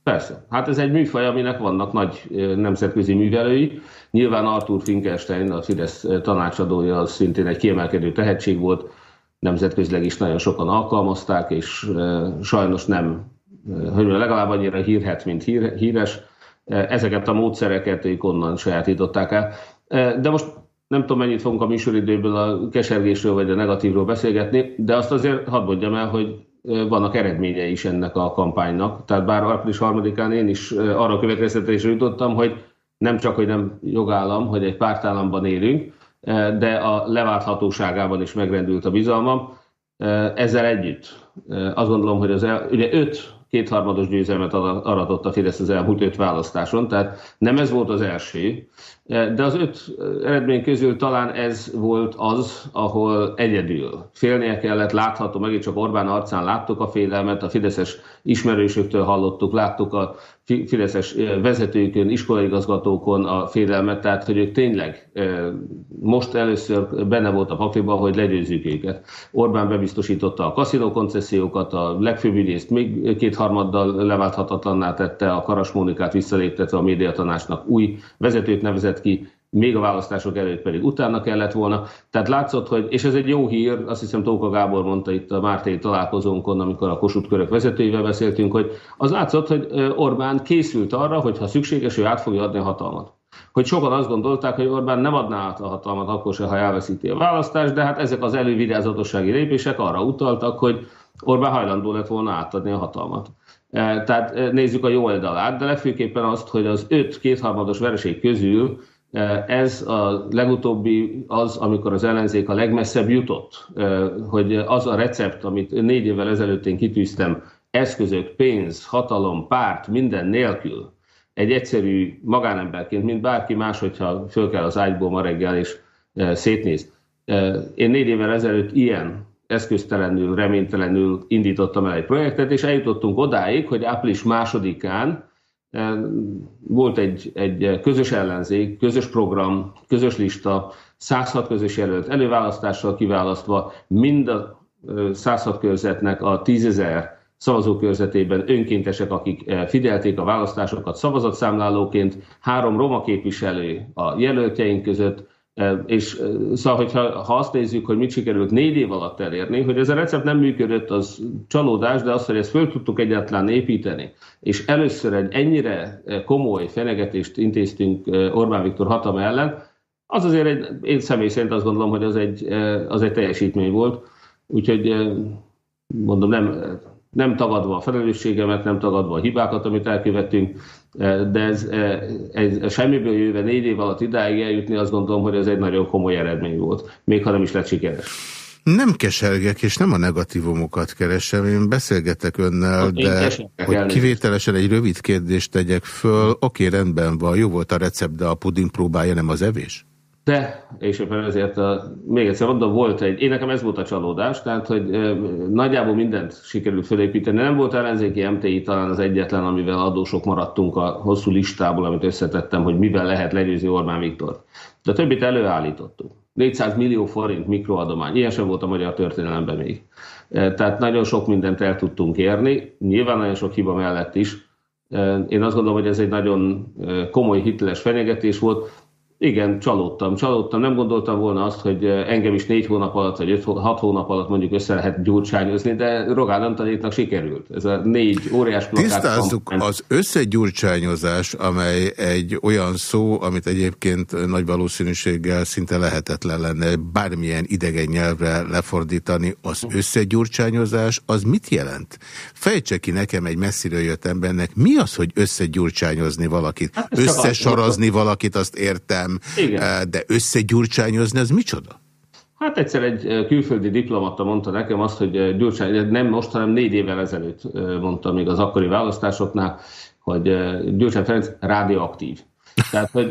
Persze. Hát ez egy műfaj, aminek vannak nagy nemzetközi művelői. Nyilván Arthur Finkelstein, a Fidesz tanácsadója, az szintén egy kiemelkedő tehetség volt, nemzetközileg is nagyon sokan alkalmazták, és sajnos nem hogy legalább annyira hírhet, mint hír, híres. Ezeket a módszereket ők onnan sajátították el. De most nem tudom, mennyit fogunk a műsoridőből a kesergésről vagy a negatívról beszélgetni, de azt azért hadd mondjam el, hogy vannak eredményei is ennek a kampánynak. Tehát bár április harmadikán én is arra a következtetésre jutottam, hogy nem csak, hogy nem jogállam, hogy egy pártállamban élünk, de a leválthatóságában is megrendült a bizalmam. Ezzel együtt azt gondolom, hogy az el, ugye öt kétharmados győzelmet aratott a Fidesz az elmúlt öt választáson, tehát nem ez volt az első, de az öt eredmény közül talán ez volt az, ahol egyedül félnie kellett, látható, megint csak Orbán arcán láttuk a félelmet, a fideszes ismerősöktől hallottuk, láttuk a fideszes vezetőkön, iskolaigazgatókon a félelmet, tehát hogy ők tényleg most először benne volt a pakliban, hogy legyőzzük őket. Orbán bebiztosította a kaszinó koncesziókat, a legfőbb ügyészt még kétharmaddal leválthatatlanná tette, a Karas Mónikát visszaléptetve a médiatanácsnak új vezetőt nevezett ki, még a választások előtt pedig utána kellett volna. Tehát látszott, hogy, és ez egy jó hír, azt hiszem Tóka Gábor mondta itt a Mártai találkozónkon, amikor a Kossuth körök vezetőivel beszéltünk, hogy az látszott, hogy Orbán készült arra, hogy ha szükséges, ő át fogja adni a hatalmat. Hogy sokan azt gondolták, hogy Orbán nem adná át a hatalmat akkor se, ha elveszíti a választást, de hát ezek az elővigyázatossági lépések arra utaltak, hogy Orbán hajlandó lett volna átadni a hatalmat. Tehát nézzük a jó oldalát, de legfőképpen azt, hogy az öt kétharmados vereség közül ez a legutóbbi az, amikor az ellenzék a legmesszebb jutott, hogy az a recept, amit négy évvel ezelőtt én kitűztem, eszközök, pénz, hatalom, párt, minden nélkül, egy egyszerű magánemberként, mint bárki más, hogyha föl kell az ágyból ma reggel és szétnéz. Én négy évvel ezelőtt ilyen eszköztelenül, reménytelenül indítottam el egy projektet, és eljutottunk odáig, hogy április másodikán volt egy, egy közös ellenzék, közös program, közös lista, 106 közös jelölt előválasztással kiválasztva, mind a 106 körzetnek a 10 ezer szavazókörzetében önkéntesek, akik figyelték a választásokat szavazatszámlálóként, három roma képviselő a jelöltjeink között, és szóval, hogyha, ha azt nézzük, hogy mit sikerült négy év alatt elérni, hogy ez a recept nem működött, az csalódás, de az, hogy ezt föl tudtuk egyáltalán építeni, és először egy ennyire komoly fenyegetést intéztünk Orbán Viktor hatalma ellen, az azért egy, én személy szerint azt gondolom, hogy az egy, az egy teljesítmény volt. Úgyhogy mondom, nem, nem tagadva a felelősségemet, nem tagadva a hibákat, amit elkövettünk, de ez, ez semmiből jöve négy év alatt idáig eljutni, azt gondolom, hogy ez egy nagyon komoly eredmény volt, még ha nem is lett sikeres. Nem kesergek, és nem a negatívumokat keresem. Én beszélgetek önnel, hát, de hogy kivételesen egy rövid kérdést tegyek föl, oké, rendben van, jó volt a recept, de a puding próbája nem az evés? De, és éppen ezért a, még egyszer mondom, volt egy, én nekem ez volt a csalódás, tehát, hogy e, nagyjából mindent sikerült felépíteni. Nem volt ellenzéki MTI talán az egyetlen, amivel adósok maradtunk a hosszú listából, amit összetettem, hogy mivel lehet legyőzni Orbán Viktor. De többit előállítottuk. 400 millió forint mikroadomány. Ilyen sem volt a magyar történelemben még. Tehát nagyon sok mindent el tudtunk érni, nyilván nagyon sok hiba mellett is. Én azt gondolom, hogy ez egy nagyon komoly hiteles fenyegetés volt. Igen, csalódtam. Csalódtam. Nem gondoltam volna azt, hogy engem is négy hónap alatt, vagy öt, hat hónap alatt mondjuk össze lehet gyurcsányozni, de Rogán Antalétnak sikerült. Ez a négy óriás plakát. Tisztázzuk, kampány. az összegyurcsányozás, amely egy olyan szó, amit egyébként nagy valószínűséggel szinte lehetetlen lenne bármilyen idegen nyelvre lefordítani, az összegyurcsányozás, az mit jelent? Fejtse ki nekem egy messziről jött embernek, mi az, hogy összegyurcsányozni valakit? Hát Összesarazni valakit, azt értem, igen. Eh, de összegyurcsányozni az micsoda? Hát egyszer egy eh, külföldi diplomata mondta nekem azt, hogy eh, Gyurcsány, nem most, hanem négy évvel ezelőtt mondta még az akkori választásoknál, hogy Gyurcsány Ferenc rádióaktív. Tehát, hogy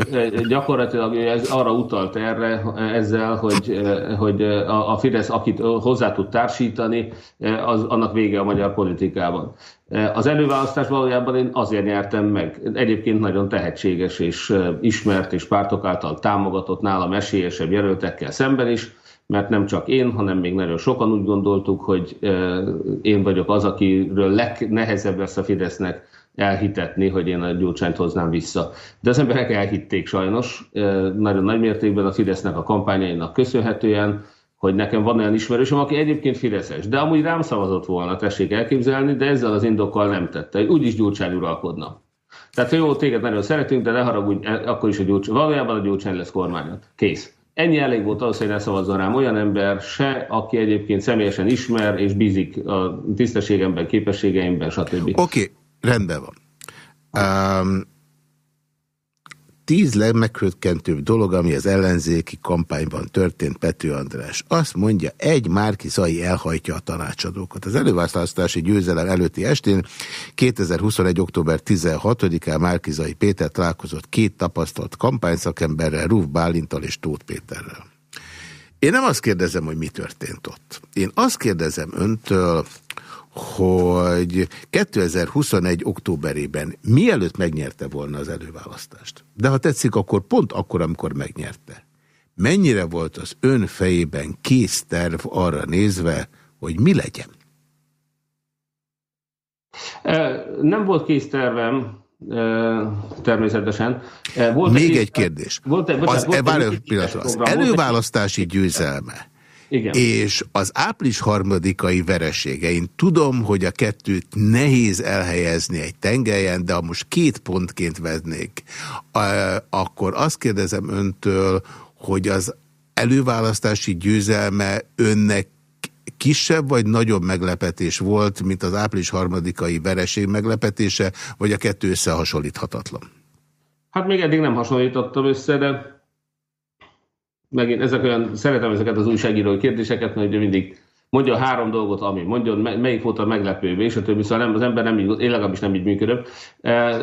gyakorlatilag ő ez arra utalt erre ezzel, hogy, hogy a Fidesz, akit hozzá tud társítani, az, annak vége a magyar politikában. Az előválasztás valójában én azért nyertem meg. Egyébként nagyon tehetséges és ismert és pártok által támogatott nálam esélyesebb jelöltekkel szemben is, mert nem csak én, hanem még nagyon sokan úgy gondoltuk, hogy én vagyok az, akiről legnehezebb lesz a Fidesznek elhitetni, hogy én a Gyurcsányt hoznám vissza. De az emberek elhitték sajnos, nagyon nagy mértékben a Fidesznek a kampányainak köszönhetően, hogy nekem van olyan ismerősöm, aki egyébként Fideszes, de amúgy rám szavazott volna, tessék elképzelni, de ezzel az indokkal nem tette, hogy úgyis Gyurcsány uralkodna. Tehát jó, téged nagyon szeretünk, de ne haragudj, e, akkor is a Gyurcsány, valójában a Gyurcsány lesz kormányod. Kész. Ennyi elég volt ahhoz, hogy ne szavazzon rám olyan ember se, aki egyébként személyesen ismer és bízik a tisztességemben, képességeimben, stb. Oké, okay, rendben van. Um, tíz legmegkötkentőbb dolog, ami az ellenzéki kampányban történt Pető András. Azt mondja, egy Márki Zai elhajtja a tanácsadókat. Az előválasztási győzelem előtti estén 2021. október 16-án Márki Zai Péter találkozott két tapasztalt kampányszakemberrel, Rúf Bálintal és Tóth Péterrel. Én nem azt kérdezem, hogy mi történt ott. Én azt kérdezem öntől, hogy 2021. októberében mielőtt megnyerte volna az előválasztást, de ha tetszik, akkor pont akkor, amikor megnyerte, mennyire volt az ön fejében kész terv arra nézve, hogy mi legyen? Nem volt kész tervem, természetesen. Volt Még egy, egy kérdés. Volt, bocsánat, az, volt várj, egy pillanatra, az előválasztási győzelme igen. És az április harmadikai veresége, én tudom, hogy a kettőt nehéz elhelyezni egy tengelyen, de ha most két pontként vednék, akkor azt kérdezem öntől, hogy az előválasztási győzelme önnek kisebb vagy nagyobb meglepetés volt, mint az április harmadikai vereség meglepetése, vagy a kettő összehasonlíthatatlan? Hát még eddig nem hasonlítottam össze, de megint ezek olyan, szeretem ezeket az újságírói kérdéseket, mert ugye mindig mondja három dolgot, ami, mondjon, melyik volt a meglepőbb, és a többi, szóval nem, az ember nem így, én legalábbis nem így működöm. E,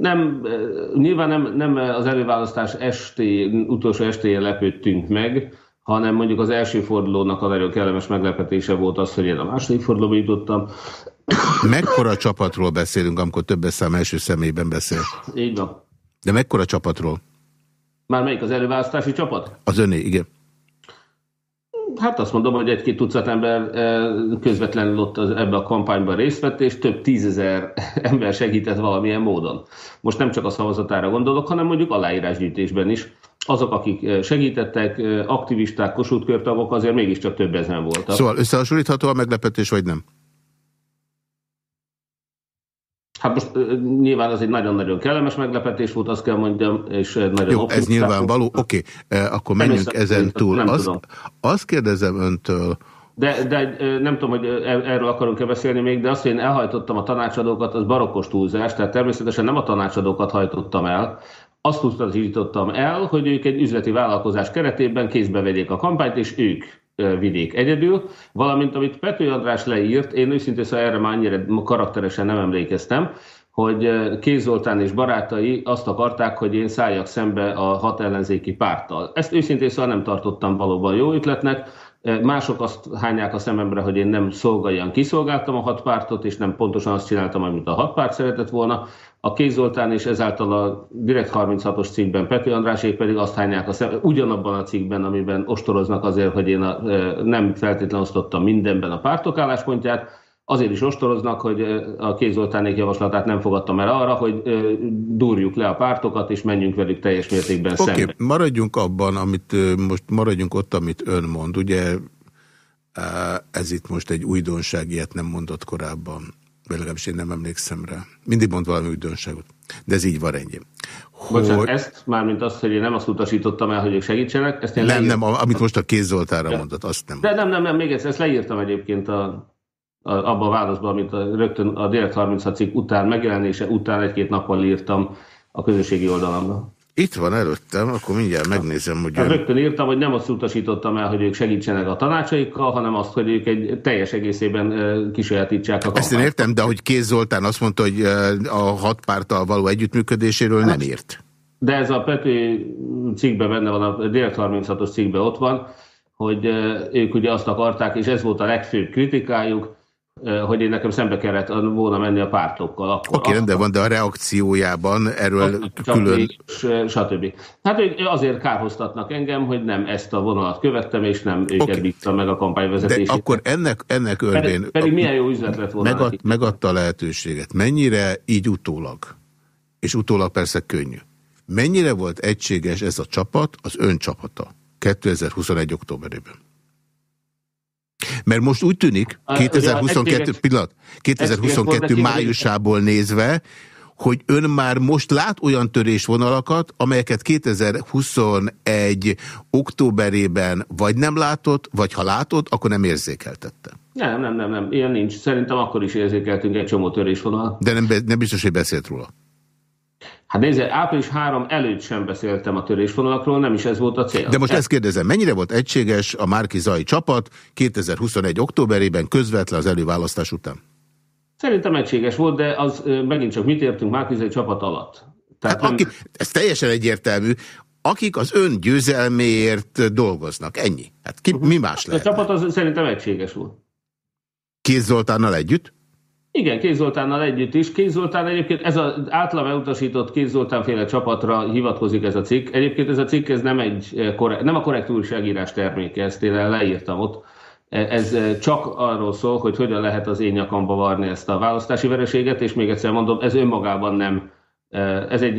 nem, nyilván nem, nem az előválasztás esté, utolsó estéjén lepődtünk meg, hanem mondjuk az első fordulónak a nagyon kellemes meglepetése volt az, hogy én a második fordulóba jutottam. Mekkora csapatról beszélünk, amikor többes szám első személyben beszél? Így van. De mekkora csapatról? Már melyik az előválasztási csapat? Az öné, igen. Hát azt mondom, hogy egy-két tucat ember eh, közvetlenül ott az, ebbe a kampányban részt vett, és több tízezer *laughs* ember segített valamilyen módon. Most nem csak a szavazatára gondolok, hanem mondjuk aláírásgyűjtésben is. Azok, akik eh, segítettek, eh, aktivisták, kosútkörtagok, azért mégiscsak több ezen voltak. Szóval összehasonlítható a meglepetés, vagy nem? Hát most nyilván az egy nagyon-nagyon kellemes meglepetés volt, azt kell mondjam, és nagyon Jó, ez nyilvánvaló. Oké, okay. akkor menjünk ezen túl. Azt, azt kérdezem öntől, De, de nem tudom, hogy erről akarunk-e beszélni még, de azt, hogy én elhajtottam a tanácsadókat, az barokkos túlzás, tehát természetesen nem a tanácsadókat hajtottam el, azt utasítottam el, hogy ők egy üzleti vállalkozás keretében kézbe vegyék a kampányt, és ők vidék egyedül, valamint amit Pető András leírt, én őszintén szóval erre már annyira karakteresen nem emlékeztem, hogy Kéz Zoltán és barátai azt akarták, hogy én szálljak szembe a hat ellenzéki párttal. Ezt őszintén szóval nem tartottam valóban jó ötletnek, Mások azt hányják a szememre, hogy én nem szolgáljan kiszolgáltam a hat pártot, és nem pontosan azt csináltam, amit a hat párt szeretett volna. A Kéz Zoltán és ezáltal a Direkt 36-os cikkben Pető Andrásék pedig azt hányják a szememre, ugyanabban a cikkben, amiben ostoroznak azért, hogy én a, nem feltétlenül osztottam mindenben a pártok álláspontját, azért is ostoroznak, hogy a Kézoltánék javaslatát nem fogadtam el arra, hogy durjuk le a pártokat, és menjünk velük teljes mértékben okay, szembe. Oké, maradjunk abban, amit most maradjunk ott, amit ön mond. Ugye ez itt most egy újdonság, ilyet nem mondott korábban. Vagy legalábbis én nem emlékszem rá. Mindig mond valami újdonságot. De ez így van ennyi. Hogy... Bocsánat, ezt mármint azt, hogy én nem azt utasítottam el, hogy ők segítsenek. Ezt én nem, leírtam. nem, amit most a Kézzoltára mondott, azt nem. De nem, nem, nem, még egyszer, ezt leírtam egyébként a abban a válaszban, amit rögtön a Direkt 36 cikk után megjelenése után egy-két nappal írtam a közösségi oldalamra. Itt van előttem, akkor mindjárt megnézem, hogy... Hát rögtön írtam, hogy nem azt utasítottam el, hogy ők segítsenek a tanácsaikkal, hanem azt, hogy ők egy teljes egészében kisajátítsák a kampányt. Ezt én értem, de hogy Kéz Zoltán azt mondta, hogy a hat párttal való együttműködéséről nem írt. De ez a Pető cikkben benne van, a Direkt 36-os cikkben ott van, hogy ők ugye azt akarták, és ez volt a legfőbb kritikájuk, hogy én nekem szembe kellett volna menni a pártokkal. Oké, okay, rendben van, de a reakciójában erről külön... És, stb. Hát ők azért kárhoztatnak engem, hogy nem ezt a vonalat követtem, és nem őket okay. bíztam meg a kampányvezetését. De akkor ennek, ennek örvén... Pedig, pedig milyen jó üzlet lett volna megad, Megadta a lehetőséget. Mennyire így utólag, és utólag persze könnyű, mennyire volt egységes ez a csapat, az ön csapata 2021. októberében? Mert most úgy tűnik, 2022, pillanat, 2022 májusából nézve, hogy ön már most lát olyan törésvonalakat, amelyeket 2021 októberében vagy nem látott, vagy ha látott, akkor nem érzékeltette. Nem, nem, nem, nem, ilyen nincs. Szerintem akkor is érzékeltünk egy csomó törésvonalat. De nem, nem biztos, hogy beszélt róla. Hát nézze, április 3 előtt sem beszéltem a törésvonalakról, nem is ez volt a cél. De most ezt kérdezem, mennyire volt egységes a Márki Zai csapat 2021. októberében közvetlen az előválasztás után? Szerintem egységes volt, de az megint csak mit értünk Márki Zai csapat alatt? Tehát hát, aki, ez teljesen egyértelmű. Akik az ön győzelméért dolgoznak, ennyi. Hát ki, mi más lehet? A csapat az szerintem egységes volt. Kéz Zoltánnal együtt? Igen, Kéz Zoltánnal együtt is. Kéz Zoltán egyébként, ez az általam elutasított Kéz Zoltán féle csapatra hivatkozik ez a cikk. Egyébként ez a cikk ez nem, egy, eh, nem a korrekt újságírás terméke, ezt én leírtam ott. E, ez eh, csak arról szól, hogy hogyan lehet az én nyakamba varni ezt a választási vereséget, és még egyszer mondom, ez önmagában nem, eh, ez egy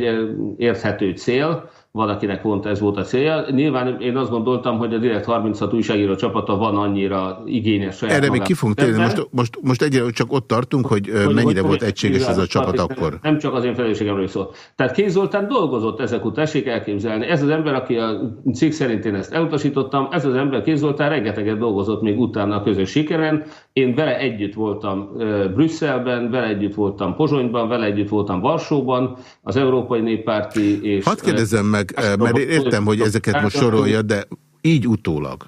érthető cél, valakinek pont ez volt a célja. Nyilván én azt gondoltam, hogy a Direkt 36 újságíró csapata van annyira igényes saját Erre még ki fogunk térni. Most, most, most egyre csak ott tartunk, hogy, hogy mennyire hogy, volt egységes ez a csapat akkor. Nem csak az én felelősségemről szól. Tehát Kéz Zoltán dolgozott ezek után, tessék elképzelni. Ez az ember, aki a cikk szerint én ezt elutasítottam, ez az ember Kéz Zoltán rengeteget dolgozott még utána a közös sikeren. Én vele együtt voltam Brüsszelben, vele együtt voltam Pozsonyban, vele együtt voltam Varsóban, az Európai Néppárti és... Hadd kérdezzem meg, meg, mert értem, hogy ezeket most sorolja, de így utólag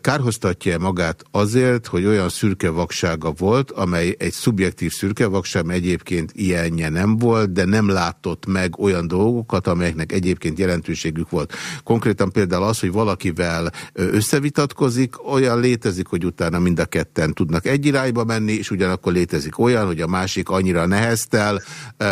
kárhoztatja magát azért, hogy olyan szürke vaksága volt, amely egy szubjektív szürke vakság, egyébként ilyenje nem volt, de nem látott meg olyan dolgokat, amelyeknek egyébként jelentőségük volt. Konkrétan például az, hogy valakivel összevitatkozik, olyan létezik, hogy utána mind a ketten tudnak egy irányba menni, és ugyanakkor létezik olyan, hogy a másik annyira neheztel,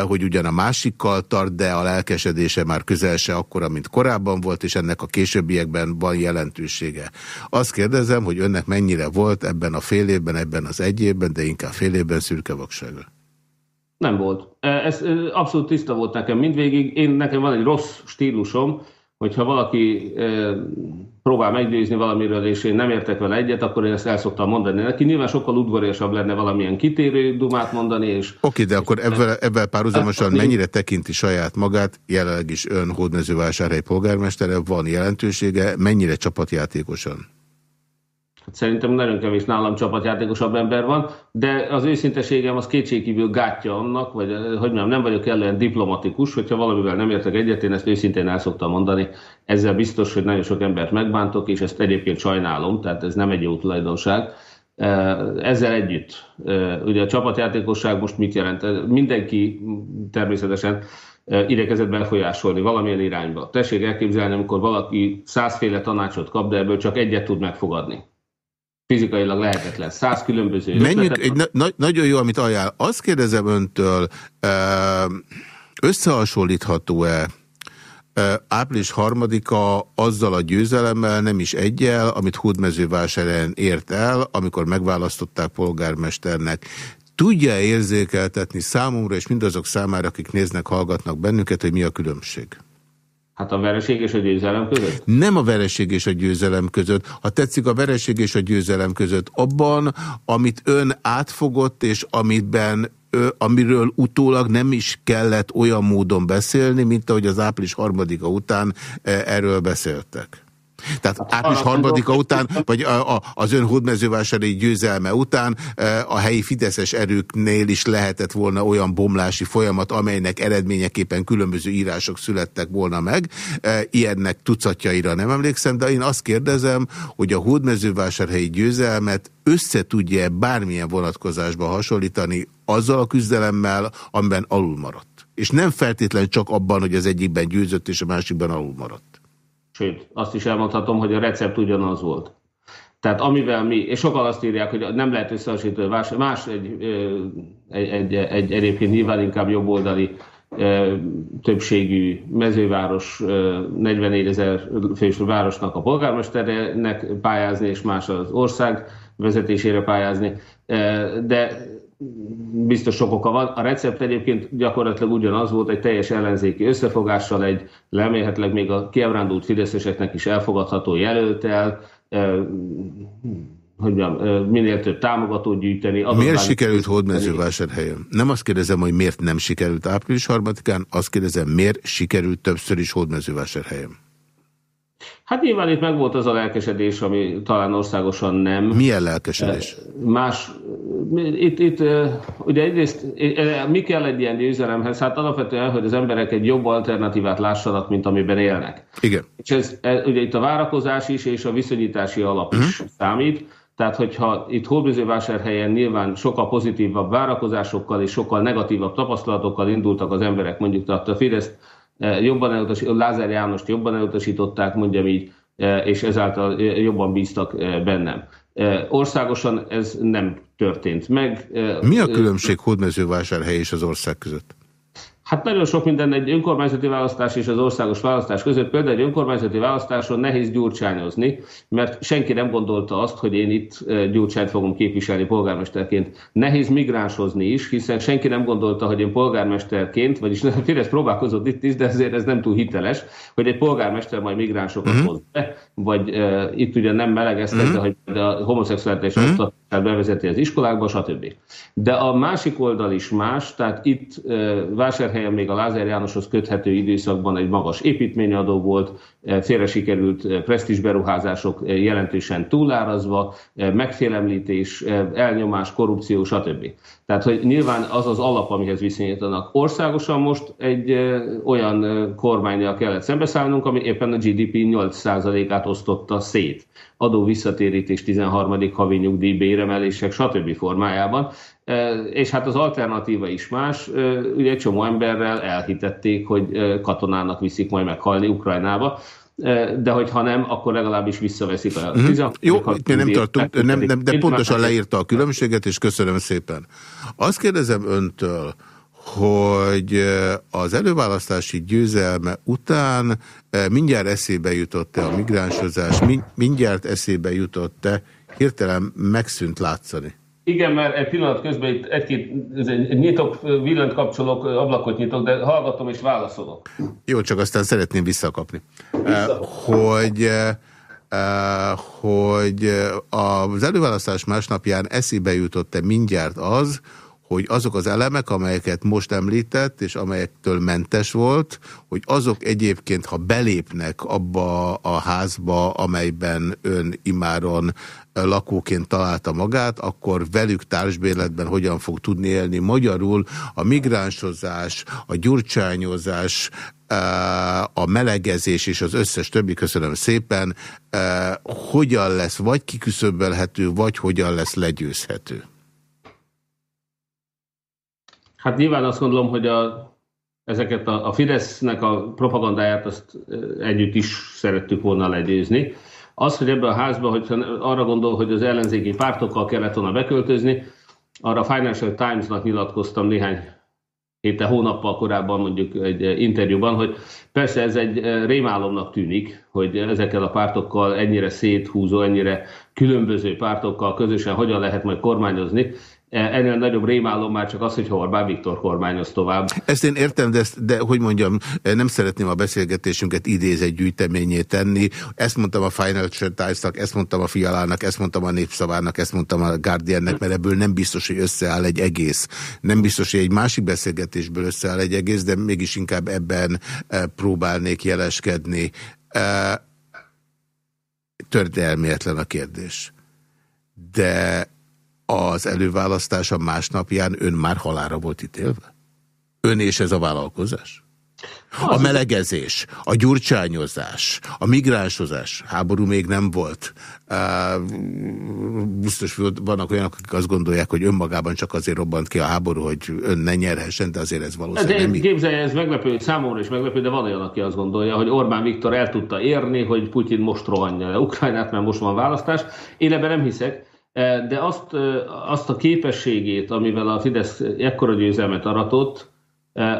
hogy ugyan a másikkal tart, de a lelkesedése már közel se akkora, mint korábban volt, és ennek a későbbiekben van jelentősége. Azt kérdezem, hogy önnek mennyire volt ebben a fél évben, ebben az egy évben, de inkább fél évben szürke vaksága? Nem volt. Ez abszolút tiszta volt nekem mindvégig. Én nekem van egy rossz stílusom, hogyha valaki próbál meggyőzni valamiről, és én nem értek vele egyet, akkor én ezt el szoktam mondani neki. Nyilván sokkal udvariasabb lenne valamilyen kitérő dumát mondani. És, Oké, de akkor ebben, ebben párhuzamosan mennyire tekinti saját magát, jelenleg is ön hódmezővásárhely polgármestere, van jelentősége, mennyire csapatjátékosan? Szerintem nagyon kevés nálam csapatjátékosabb ember van, de az őszinteségem az kétségkívül gátja annak, vagy hogy mondjam, nem vagyok ellen diplomatikus, hogyha valamivel nem értek egyet, én ezt őszintén el szoktam mondani, ezzel biztos, hogy nagyon sok embert megbántok, és ezt egyébként sajnálom, tehát ez nem egy jó tulajdonság. Ezzel együtt, ugye a csapatjátékosság most mit jelent? Mindenki természetesen idekezett befolyásolni valamilyen irányba. Tessék elképzelni, amikor valaki százféle tanácsot kap, de ebből csak egyet tud megfogadni. Fizikailag lehetetlen. Száz különböző. Menjünk, egy na na nagyon jó, amit ajánl. Azt kérdezem öntől, összehasonlítható-e április harmadika azzal a győzelemmel, nem is egyel, amit Hódmezővásárhelyen ért el, amikor megválasztották polgármesternek. Tudja érzékeltetni számomra, és mindazok számára, akik néznek, hallgatnak bennünket, hogy mi a különbség? Hát a vereség és a győzelem között? Nem a vereség és a győzelem között. Ha tetszik a vereség és a győzelem között. Abban, amit ön átfogott, és amiben amiről utólag nem is kellett olyan módon beszélni, mint ahogy az április harmadika után erről beszéltek. Tehát hát április harmadika után, vagy a, a, az ön hódmezővásári győzelme után e, a helyi fideszes erőknél is lehetett volna olyan bomlási folyamat, amelynek eredményeképpen különböző írások születtek volna meg. E, ilyennek tucatjaira nem emlékszem, de én azt kérdezem, hogy a hódmezővásárhelyi győzelmet össze tudja -e bármilyen vonatkozásba hasonlítani azzal a küzdelemmel, amiben alul maradt. És nem feltétlen csak abban, hogy az egyikben győzött, és a másikban alul maradt. Sőt, azt is elmondhatom, hogy a recept ugyanaz volt. Tehát amivel mi, és sokan azt írják, hogy nem lehet összehasonlítani, más, más egy, egy, egy, egy egyébként nyilván inkább jobboldali többségű mezőváros, 44 ezer fős városnak a polgármesterének pályázni, és más az ország vezetésére pályázni. De biztos sok oka van. A recept egyébként gyakorlatilag ugyanaz volt, egy teljes ellenzéki összefogással, egy lemélhetleg még a kiábrándult fideszeseknek is elfogadható jelöltel, hogy mondjam, minél több támogatót gyűjteni. Miért sikerült Hódmezővásárhelyen? Nem azt kérdezem, hogy miért nem sikerült április harmadikán, azt kérdezem, miért sikerült többször is Hódmezővásárhelyen? Hát nyilván itt meg volt az a lelkesedés, ami talán országosan nem. Milyen lelkesedés? Más, itt, itt ugye egyrészt mi kell egy ilyen győzelemhez? Hát alapvetően, hogy az emberek egy jobb alternatívát lássanak, mint amiben élnek. Igen. És ez, ugye itt a várakozás is, és a viszonyítási alap uh -huh. is mhm. számít. Tehát, hogyha itt Hódműzővásárhelyen nyilván sokkal pozitívabb várakozásokkal és sokkal negatívabb tapasztalatokkal indultak az emberek, mondjuk tehát a Fidesz jobban elutasították, Lázár Jánost jobban elutasították, mondjam így, és ezáltal jobban bíztak bennem. Országosan ez nem történt meg. Mi a különbség Hódmezővásárhely és az ország között? Hát nagyon sok minden egy önkormányzati választás és az országos választás között. Például egy önkormányzati választáson nehéz gyurcsányozni, mert senki nem gondolta azt, hogy én itt eh, gyurcsányt fogom képviselni polgármesterként. Nehéz migránshozni is, hiszen senki nem gondolta, hogy én polgármesterként, vagyis *laughs* Fidesz próbálkozott itt is, de ezért ez nem túl hiteles, hogy egy polgármester majd migránsokat uh-huh. hoz be, vagy uh, itt ugye nem melegeztek, uh-huh. de hogy a homoszexuális uh-huh bevezeti az iskolákba, stb. De a másik oldal is más, tehát itt Vásárhelyen még a Lázár Jánoshoz köthető időszakban egy magas építményadó volt, félre sikerült presztis beruházások jelentősen túlárazva, megfélemlítés, elnyomás, korrupció, stb. Tehát, hogy nyilván az az alap, amihez viszonyítanak. Országosan most egy olyan kormányjal kellett szembeszállnunk, ami éppen a GDP 8%-át osztotta szét adó visszatérítés 13. havi nyugdíj, béremelések, stb. formájában. És hát az alternatíva is más. Ugye egy csomó emberrel elhitették, hogy katonának viszik majd meghalni Ukrajnába de hogyha nem, akkor legalábbis visszaveszik a mm. Jó, mi nem tartunk, nem, nem, de pontosan leírta a különbséget, és köszönöm szépen. Azt kérdezem öntől, hogy az előválasztási győzelme után mindjárt eszébe jutott-e a migránsozás, mindjárt eszébe jutott-e, hirtelen megszűnt látszani. Igen, mert egy pillanat közben itt egy-két nyitok, villant kapcsolok, ablakot nyitok, de hallgatom és válaszolok. Jó, csak aztán szeretném visszakapni. Vissza. Hogy hogy az előválasztás másnapján eszébe jutott-e mindjárt az, hogy azok az elemek, amelyeket most említett, és amelyektől mentes volt, hogy azok egyébként, ha belépnek abba a házba, amelyben ön imáron lakóként találta magát, akkor velük társbérletben hogyan fog tudni élni. Magyarul a migránsozás, a gyurcsányozás, a melegezés és az összes többi, köszönöm szépen, hogyan lesz vagy kiküszöbölhető, vagy hogyan lesz legyőzhető? Hát nyilván azt gondolom, hogy a, ezeket a, a Fidesznek a propagandáját azt együtt is szerettük volna legyőzni. Az, hogy ebbe a házba, hogyha arra gondol, hogy az ellenzéki pártokkal kellett volna beköltözni, arra a Financial Times-nak nyilatkoztam néhány héte, hónappal korábban mondjuk egy interjúban, hogy persze ez egy rémálomnak tűnik, hogy ezekkel a pártokkal ennyire széthúzó, ennyire különböző pártokkal közösen hogyan lehet majd kormányozni, ennél nagyobb rémálom már csak az, hogy Orbán Viktor kormányoz tovább. Ezt én értem, de, ezt, de hogy mondjam, nem szeretném a beszélgetésünket idézett gyűjteményé tenni. Ezt mondtam a Financial Times-nak, ezt mondtam a Fialának, ezt mondtam a Népszavának, ezt mondtam a Guardiannek, mert ebből nem biztos, hogy összeáll egy egész. Nem biztos, hogy egy másik beszélgetésből összeáll egy egész, de mégis inkább ebben eh, próbálnék jeleskedni. Eh, Történelméletlen a kérdés. De az előválasztása másnapján ön már halára volt ítélve? Ön és ez a vállalkozás? A melegezés, a gyurcsányozás, a migránsozás, háború még nem volt. Biztos vannak olyanok, akik azt gondolják, hogy önmagában csak azért robbant ki a háború, hogy ön ne nyerhessen, de azért ez valószínűleg de nem Képzelje, ez meglepő, számomra is meglepő, de van olyan, aki azt gondolja, hogy Orbán Viktor el tudta érni, hogy Putyin most rohanja le Ukrajnát, mert most van választás. Én ebben nem hiszek de azt, azt a képességét, amivel a Fidesz ekkora győzelmet aratott,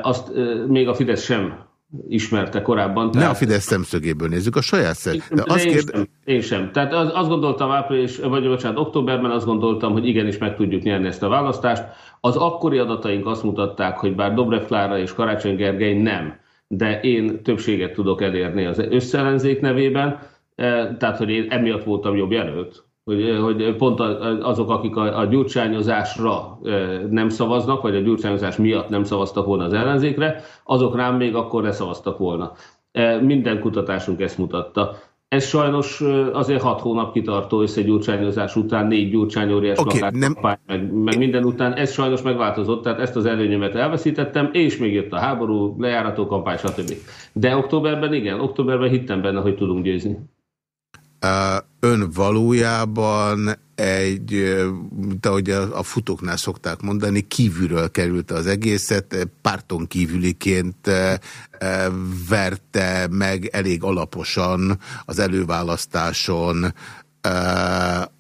azt még a Fidesz sem ismerte korábban. Tehát... Ne a Fidesz szemszögéből nézzük, a saját szem. De azt én, kérde... sem, én sem. Tehát az, azt gondoltam április, vagy bocsánat, októberben azt gondoltam, hogy igenis meg tudjuk nyerni ezt a választást. Az akkori adataink azt mutatták, hogy bár Dobrev Klára és Karácsony Gergely nem, de én többséget tudok elérni az összellenzék nevében, tehát hogy én emiatt voltam jobb jelölt hogy, hogy pont azok, akik a, a gyurcsányozásra nem szavaznak, vagy a gyurcsányozás miatt nem szavaztak volna az ellenzékre, azok rám még akkor leszavaztak volna. Minden kutatásunk ezt mutatta. Ez sajnos azért hat hónap kitartó összegyurcsányozás után, négy gyurcsányóriás okay, nem... meg, meg minden után, ez sajnos megváltozott, tehát ezt az előnyömet elveszítettem, és még jött a háború, lejárató kampány, stb. De októberben igen, októberben hittem benne, hogy tudunk győzni. Ön valójában egy, mint ahogy a, futóknál szokták mondani, kívülről került az egészet, párton kívüliként verte meg elég alaposan az előválasztáson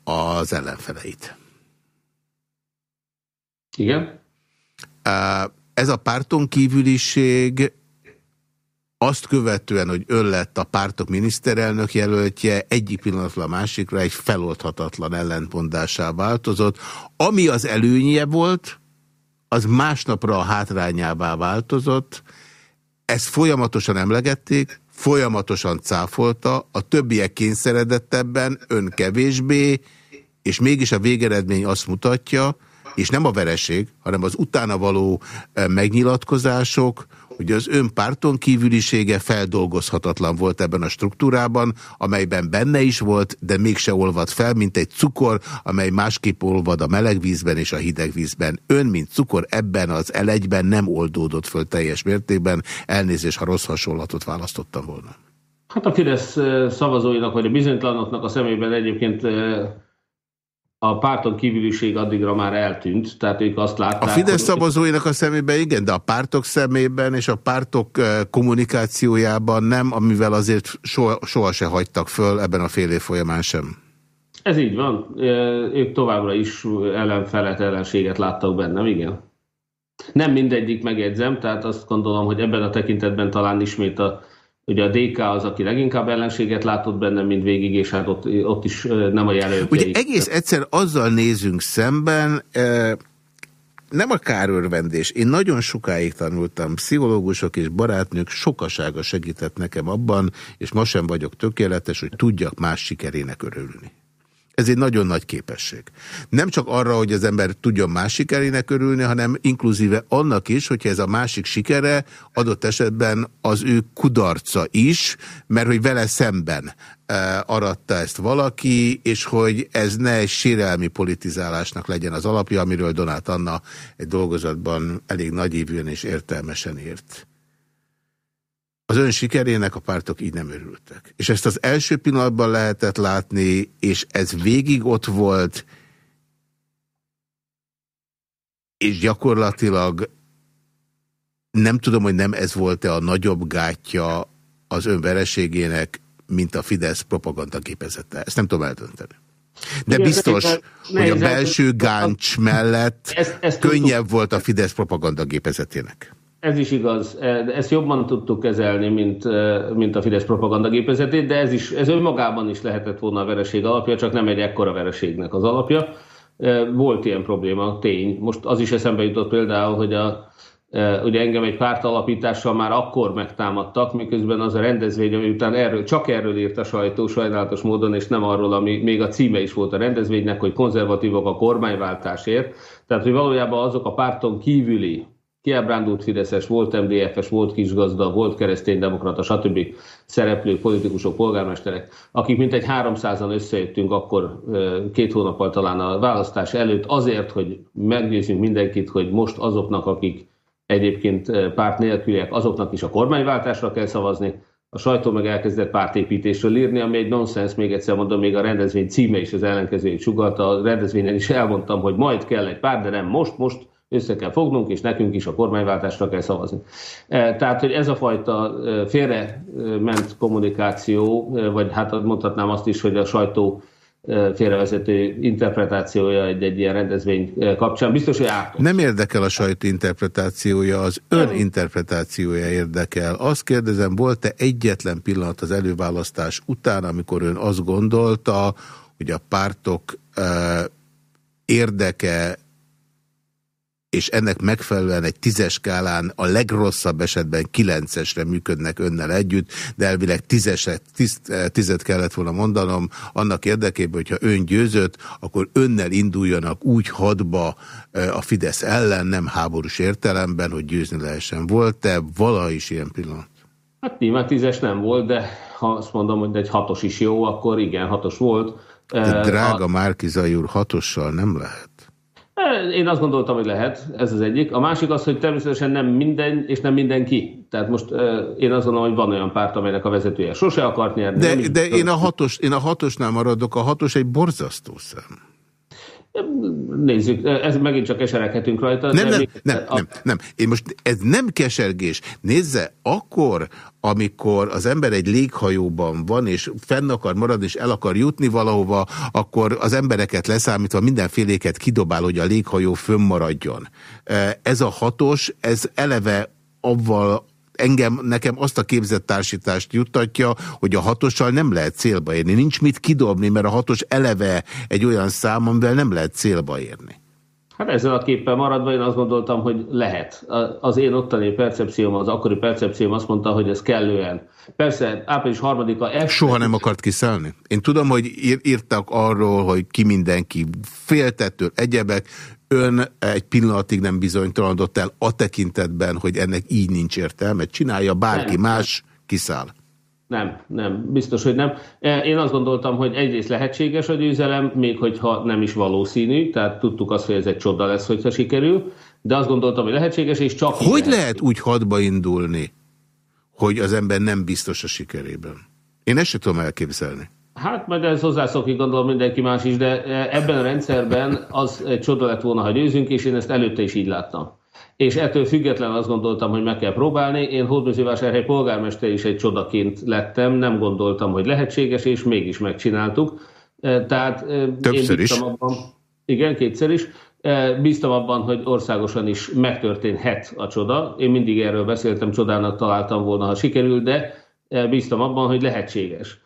az ellenfeleit. Igen? Ez a párton kívüliség azt követően, hogy ön lett a pártok miniszterelnök jelöltje, egyik pillanatban a másikra egy feloldhatatlan ellentmondásá változott. Ami az előnye volt, az másnapra a hátrányává változott. Ezt folyamatosan emlegették, folyamatosan cáfolta, a többiek kényszeredett ebben, ön kevésbé, és mégis a végeredmény azt mutatja, és nem a vereség, hanem az utána való eh, megnyilatkozások, hogy az ön párton kívülisége feldolgozhatatlan volt ebben a struktúrában, amelyben benne is volt, de mégse olvad fel, mint egy cukor, amely másképp olvad a meleg vízben és a hideg vízben. Ön, mint cukor ebben az elegyben nem oldódott föl teljes mértékben, elnézést, ha rossz hasonlatot választottam volna. Hát a Fidesz eh, szavazóinak, vagy a bizonytalanoknak a szemében egyébként eh, a párton kívüliség addigra már eltűnt, tehát ők azt látták... A Fidesz hogy... szavazóinak a szemében igen, de a pártok szemében és a pártok eh, kommunikációjában nem, amivel azért soha, soha se hagytak föl ebben a fél év folyamán sem. Ez így van. Ők továbbra is ellenfelet, ellenséget láttak bennem, igen. Nem mindegyik megjegyzem, tehát azt gondolom, hogy ebben a tekintetben talán ismét a Ugye a DK az, aki leginkább ellenséget látott bennem, mint végig, és hát ott, ott is nem a jelöltjeik. Ugye egész egyszer azzal nézünk szemben, nem a kárörvendés. Én nagyon sokáig tanultam, pszichológusok és barátnők sokasága segített nekem abban, és ma sem vagyok tökéletes, hogy tudjak más sikerének örülni. Ez egy nagyon nagy képesség. Nem csak arra, hogy az ember tudjon más sikerének örülni, hanem inkluzíve annak is, hogyha ez a másik sikere adott esetben az ő kudarca is, mert hogy vele szemben e, aratta ezt valaki, és hogy ez ne egy sérelmi politizálásnak legyen az alapja, amiről Donát Anna egy dolgozatban elég nagyívűen és értelmesen írt. Az ön sikerének a pártok így nem örültek. És ezt az első pillanatban lehetett látni, és ez végig ott volt, és gyakorlatilag nem tudom, hogy nem ez volt-e a nagyobb gátja az ön vereségének, mint a Fidesz propaganda képezete. Ezt nem tudom eldönteni. De biztos, hogy a belső gáncs mellett könnyebb volt a Fidesz propaganda gépezetének. Ez is igaz. E, ezt jobban tudtuk kezelni, mint, e, mint a Fidesz propagandagépezetét, de ez, is, ez önmagában is lehetett volna a vereség alapja, csak nem egy ekkora vereségnek az alapja. E, volt ilyen probléma, tény. Most az is eszembe jutott például, hogy a, ugye engem egy párt alapítással már akkor megtámadtak, miközben az a rendezvény, ami után erről, csak erről írt a sajtó sajnálatos módon, és nem arról, ami még a címe is volt a rendezvénynek, hogy konzervatívok a kormányváltásért. Tehát, hogy valójában azok a párton kívüli kiábrándult Fideszes, volt MDF-es, volt kisgazda, volt kereszténydemokrata, stb. szereplők, politikusok, polgármesterek, akik mintegy 300-an összejöttünk akkor két hónappal talán a választás előtt azért, hogy meggyőzzünk mindenkit, hogy most azoknak, akik egyébként párt nélküliek, azoknak is a kormányváltásra kell szavazni, a sajtó meg elkezdett pártépítésről írni, ami egy nonsens, még egyszer mondom, még a rendezvény címe is az ellenkezőjét sugalta. A rendezvényen is elmondtam, hogy majd kell egy pár, de nem most, most össze kell fognunk, és nekünk is a kormányváltásra kell szavazni. E, tehát, hogy ez a fajta e, félre ment kommunikáció, e, vagy hát mondhatnám azt is, hogy a sajtó félrevezető interpretációja egy, egy ilyen rendezvény kapcsán. Biztos, hogy ártott. Nem érdekel a sajtó interpretációja, az ön interpretációja érdekel. Azt kérdezem, volt-e egyetlen pillanat az előválasztás után, amikor ön azt gondolta, hogy a pártok érdeke és ennek megfelelően egy tízes skálán a legrosszabb esetben kilencesre működnek önnel együtt, de elvileg tízeset, tíz, tizet kellett volna mondanom, annak érdekében, hogyha ön győzött, akkor önnel induljanak úgy hadba a Fidesz ellen, nem háborús értelemben, hogy győzni lehessen. Volt-e vala is ilyen pillanat? Hát nyilván tízes nem volt, de ha azt mondom, hogy egy hatos is jó, akkor igen, hatos volt. De drága a... Márkizai úr, hatossal nem lehet. Én azt gondoltam, hogy lehet, ez az egyik. A másik az, hogy természetesen nem minden, és nem mindenki. Tehát most én azt gondolom, hogy van olyan párt, amelynek a vezetője sose akart nyerni. De, de én, a hatos, én a hatosnál maradok, a hatos egy borzasztó szem. Nézzük, ez megint csak kesereghetünk rajta. Nem, nem, nem, a... nem, nem. Én most, ez nem kesergés. Nézze, akkor, amikor az ember egy léghajóban van, és fenn akar maradni, és el akar jutni valahova, akkor az embereket leszámítva mindenféléket kidobál, hogy a léghajó fönnmaradjon. Ez a hatos, ez eleve avval engem, nekem azt a képzett társítást juttatja, hogy a hatossal nem lehet célba érni. Nincs mit kidobni, mert a hatos eleve egy olyan szám, amivel nem lehet célba érni. Hát ezzel a képpel maradva én azt gondoltam, hogy lehet. Az én ottani percepcióm, az akkori percepcióm azt mondta, hogy ez kellően. Persze, április harmadika... Soha nem akart kiszállni? Én tudom, hogy írtak arról, hogy ki mindenki féltettől, egyebek. Ön egy pillanatig nem bizonytalanodott el a tekintetben, hogy ennek így nincs értelme. Csinálja bárki nem, más, kiszáll. Nem, nem, biztos, hogy nem. E, én azt gondoltam, hogy egyrészt lehetséges a győzelem, még hogyha nem is valószínű, tehát tudtuk azt, hogy ez egy csoda lesz, hogyha sikerül, de azt gondoltam, hogy lehetséges, és csak... Hogy lehet, úgy hadba indulni, hogy az ember nem biztos a sikerében? Én ezt sem tudom elképzelni. Hát majd ez hozzászokik, gondolom mindenki más is, de ebben a rendszerben az egy csoda lett volna, ha győzünk, és én ezt előtte is így láttam. És ettől független azt gondoltam, hogy meg kell próbálni. Én Hódműzővásárhely polgármester is egy csodaként lettem, nem gondoltam, hogy lehetséges, és mégis megcsináltuk. Tehát Többször is. Abban, igen, kétszer is. Bíztam abban, hogy országosan is megtörténhet a csoda. Én mindig erről beszéltem, csodának találtam volna, ha sikerül, de bíztam abban, hogy lehetséges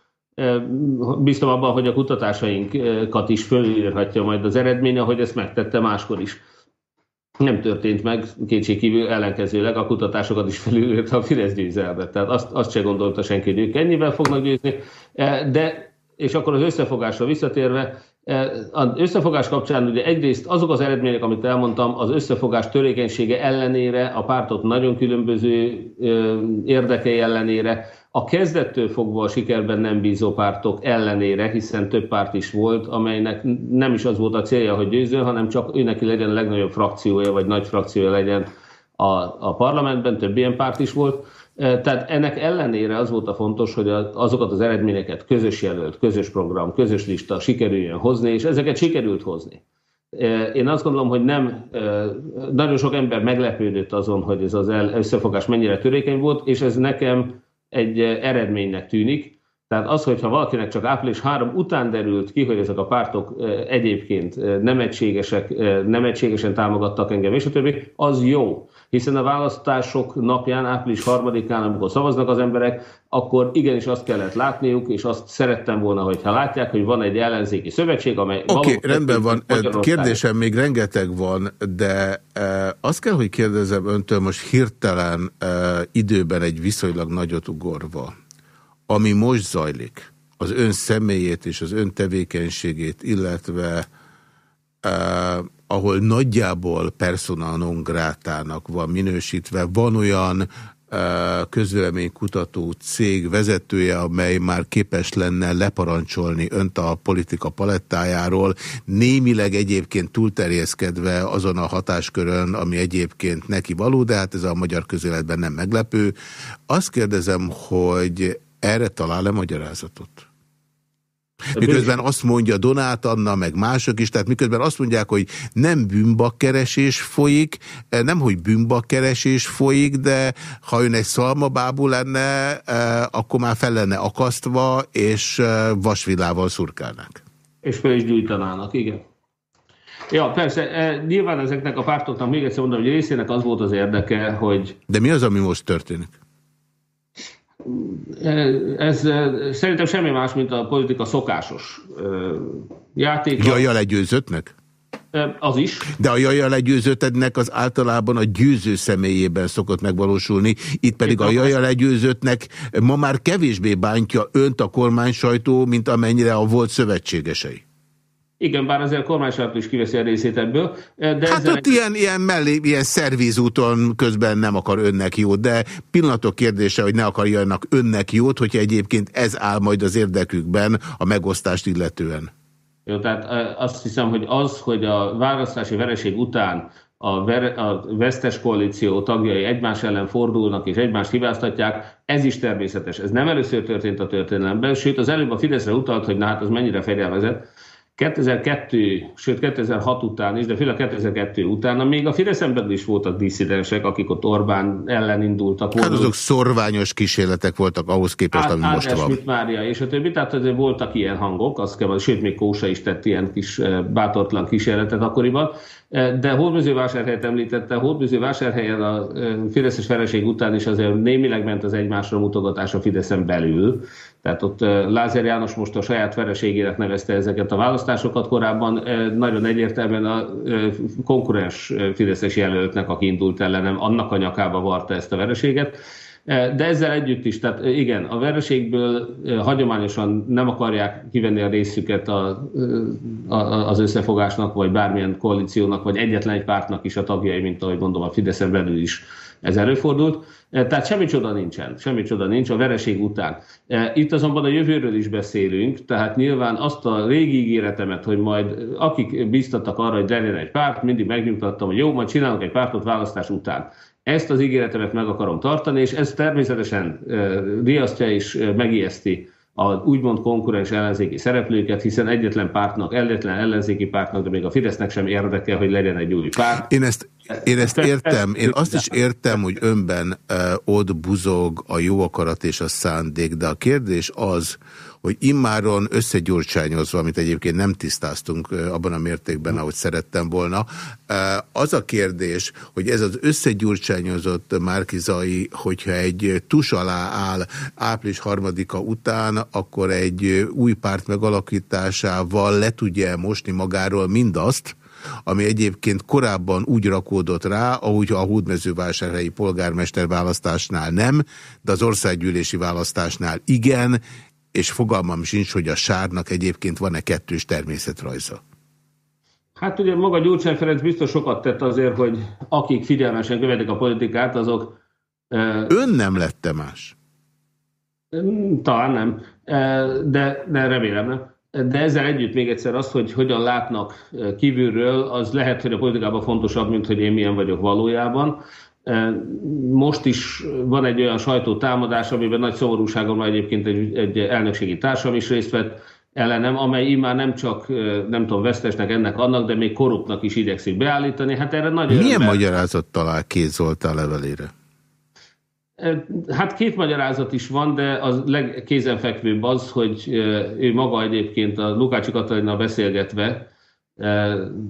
Bíztam abban, hogy a kutatásainkat is fölírhatja majd az eredmény, ahogy ezt megtette máskor is. Nem történt meg, kétségkívül ellenkezőleg a kutatásokat is felülírta a Fidesz győzelmet. Tehát azt, azt se gondolta senki, hogy ők ennyivel fognak győzni. De és akkor az összefogásra visszatérve, az összefogás kapcsán ugye egyrészt azok az eredmények, amit elmondtam, az összefogás törékenysége ellenére, a pártok nagyon különböző érdekei ellenére, a kezdettől fogva a sikerben nem bízó pártok ellenére, hiszen több párt is volt, amelynek nem is az volt a célja, hogy győző, hanem csak ő neki legyen a legnagyobb frakciója, vagy nagy frakciója legyen a, a parlamentben, több ilyen párt is volt. Tehát ennek ellenére az volt a fontos, hogy azokat az eredményeket közös jelölt, közös program, közös lista sikerüljön hozni, és ezeket sikerült hozni. Én azt gondolom, hogy nem, nagyon sok ember meglepődött azon, hogy ez az összefogás mennyire törékeny volt, és ez nekem egy eredménynek tűnik. Tehát az, hogyha valakinek csak április 3 után derült ki, hogy ezek a pártok egyébként nem egységesek, nem egységesen támogattak engem, és a többi, az jó. Hiszen a választások napján, április 3-án, amikor szavaznak az emberek, akkor igenis azt kellett látniuk, és azt szerettem volna, hogyha látják, hogy van egy ellenzéki szövetség, amely... Oké, okay, rendben van. Kérdésem még rengeteg van, de e, azt kell, hogy kérdezem öntől most hirtelen e, időben egy viszonylag nagyot ugorva ami most zajlik, az ön személyét és az ön tevékenységét, illetve eh, ahol nagyjából persona non grátának van minősítve, van olyan eh, közvéleménykutató cég vezetője, amely már képes lenne leparancsolni önt a politika palettájáról, némileg egyébként túlterjeszkedve azon a hatáskörön, ami egyébként neki való, de hát ez a magyar közéletben nem meglepő. Azt kérdezem, hogy erre talál-e magyarázatot? Miközben azt mondja Donát Anna, meg mások is, tehát miközben azt mondják, hogy nem bűnbakkeresés folyik, eh, nem hogy bűnbakkeresés folyik, de ha ön egy szalmabábú lenne, eh, akkor már fel lenne akasztva, és eh, vasvilával szurkálnák. És fel is gyújtanának, igen. Ja, persze, nyilván ezeknek a pártoknak még egyszer mondom, hogy részének az volt az érdeke, hogy... De mi az, ami most történik? Ez szerintem semmi más, mint a politika szokásos játék. Jajjal legyőzöttnek? Az is. De a jajjal legyőzöttednek az általában a győző személyében szokott megvalósulni, itt pedig Itt a jajjal legyőzöttnek ma már kevésbé bántja önt a kormány sajtó, mint amennyire a volt szövetségesei. Igen, bár azért a kormányságot is kiveszi a részét ebből. De hát ott egy... ilyen, ilyen, mellé, ilyen szervízúton közben nem akar önnek jót, de pillanatok kérdése, hogy ne akarjanak önnek jót, hogyha egyébként ez áll majd az érdekükben a megosztást illetően. Jó, tehát azt hiszem, hogy az, hogy a választási vereség után a, ver, a vesztes koalíció tagjai egymás ellen fordulnak és egymást hibáztatják, ez is természetes. Ez nem először történt a történelemben, sőt az előbb a Fideszre utalt, hogy na hát az mennyire fegyelmezett, 2002, sőt 2006 után is, de főleg 2002 után, még a Fideszen belül is voltak disszidensek, akik ott Orbán ellen indultak. Hát azok szorványos kísérletek voltak ahhoz képest, ami Á, most van. Mária és a többi, tehát azért voltak ilyen hangok, azt kell, sőt még Kósa is tett ilyen kis eh, bátortlan kísérletet akkoriban. Eh, de Hódműzővásárhelyet említette, Hódműzővásárhelyen a eh, Fideszes vereség után is azért némileg ment az egymásra mutogatás a Fideszen belül. Tehát ott Lázár János most a saját vereségének nevezte ezeket a választásokat, korábban nagyon egyértelműen a konkurens Fideszes jelöltnek, aki indult ellenem, annak a nyakába varta ezt a vereséget. De ezzel együtt is, tehát igen, a vereségből hagyományosan nem akarják kivenni a részüket a, a, az összefogásnak, vagy bármilyen koalíciónak, vagy egyetlen egy pártnak is a tagjai, mint ahogy mondom, a Fideszen belül is ez előfordult. Tehát semmi csoda nincsen, semmi csoda nincs a vereség után. Itt azonban a jövőről is beszélünk, tehát nyilván azt a régi ígéretemet, hogy majd akik biztattak arra, hogy legyen egy párt, mindig megnyugtattam, hogy jó, majd csinálunk egy pártot választás után. Ezt az ígéretemet meg akarom tartani, és ez természetesen riasztja és megijeszti a úgymond konkurens ellenzéki szereplőket, hiszen egyetlen pártnak, egyetlen ellenzéki pártnak, de még a Fidesznek sem érdeke, hogy legyen egy új párt. Én ezt, én ezt értem, én azt is értem, hogy önben uh, ott buzog a jó akarat és a szándék, de a kérdés az, hogy immáron összegyurcsányozva, amit egyébként nem tisztáztunk abban a mértékben, ahogy szerettem volna. Az a kérdés, hogy ez az összegyurcsányozott Márkizai, hogyha egy tus alá áll április harmadika után, akkor egy új párt megalakításával le tudja mosni magáról mindazt, ami egyébként korábban úgy rakódott rá, ahogy a hódmezővásárhelyi polgármester választásnál nem, de az országgyűlési választásnál igen, és fogalmam sincs, hogy a sárnak egyébként van-e kettős természetrajza. Hát ugye maga Gyurcsány Ferenc biztos sokat tett azért, hogy akik figyelmesen követik a politikát, azok... Ön nem lette más? Talán nem, de, de remélem nem. De ezzel együtt még egyszer az, hogy hogyan látnak kívülről, az lehet, hogy a politikában fontosabb, mint hogy én milyen vagyok valójában. Most is van egy olyan sajtótámadás, amiben nagy szomorúságomra egyébként egy, egy elnökségi társam is részt vett ellenem, amely immár nem csak, nem tudom, vesztesnek ennek annak, de még korruptnak is igyekszik beállítani. Hát erre nagyon Milyen ember... magyarázat talál Kéz Zoltán levelére? Hát két magyarázat is van, de az legkézenfekvőbb az, hogy ő maga egyébként a Lukácsi Katalina beszélgetve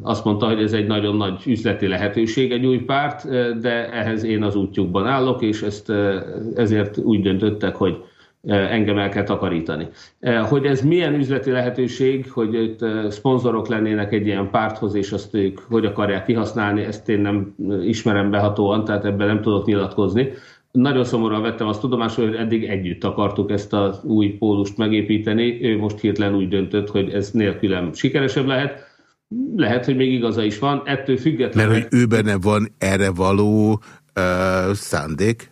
azt mondta, hogy ez egy nagyon nagy üzleti lehetőség egy új párt, de ehhez én az útjukban állok, és ezt ezért úgy döntöttek, hogy engem el kell takarítani. Hogy ez milyen üzleti lehetőség, hogy itt szponzorok lennének egy ilyen párthoz, és azt ők hogy akarják kihasználni, ezt én nem ismerem behatóan, tehát ebben nem tudok nyilatkozni. Nagyon szomorúan vettem azt tudomásul, hogy eddig együtt akartuk ezt az új pólust megépíteni. Ő most hirtelen úgy döntött, hogy ez nélkülem sikeresebb lehet. Lehet, hogy még igaza is van, ettől függetlenül... Mert hogy ő benne van erre való uh, szándék?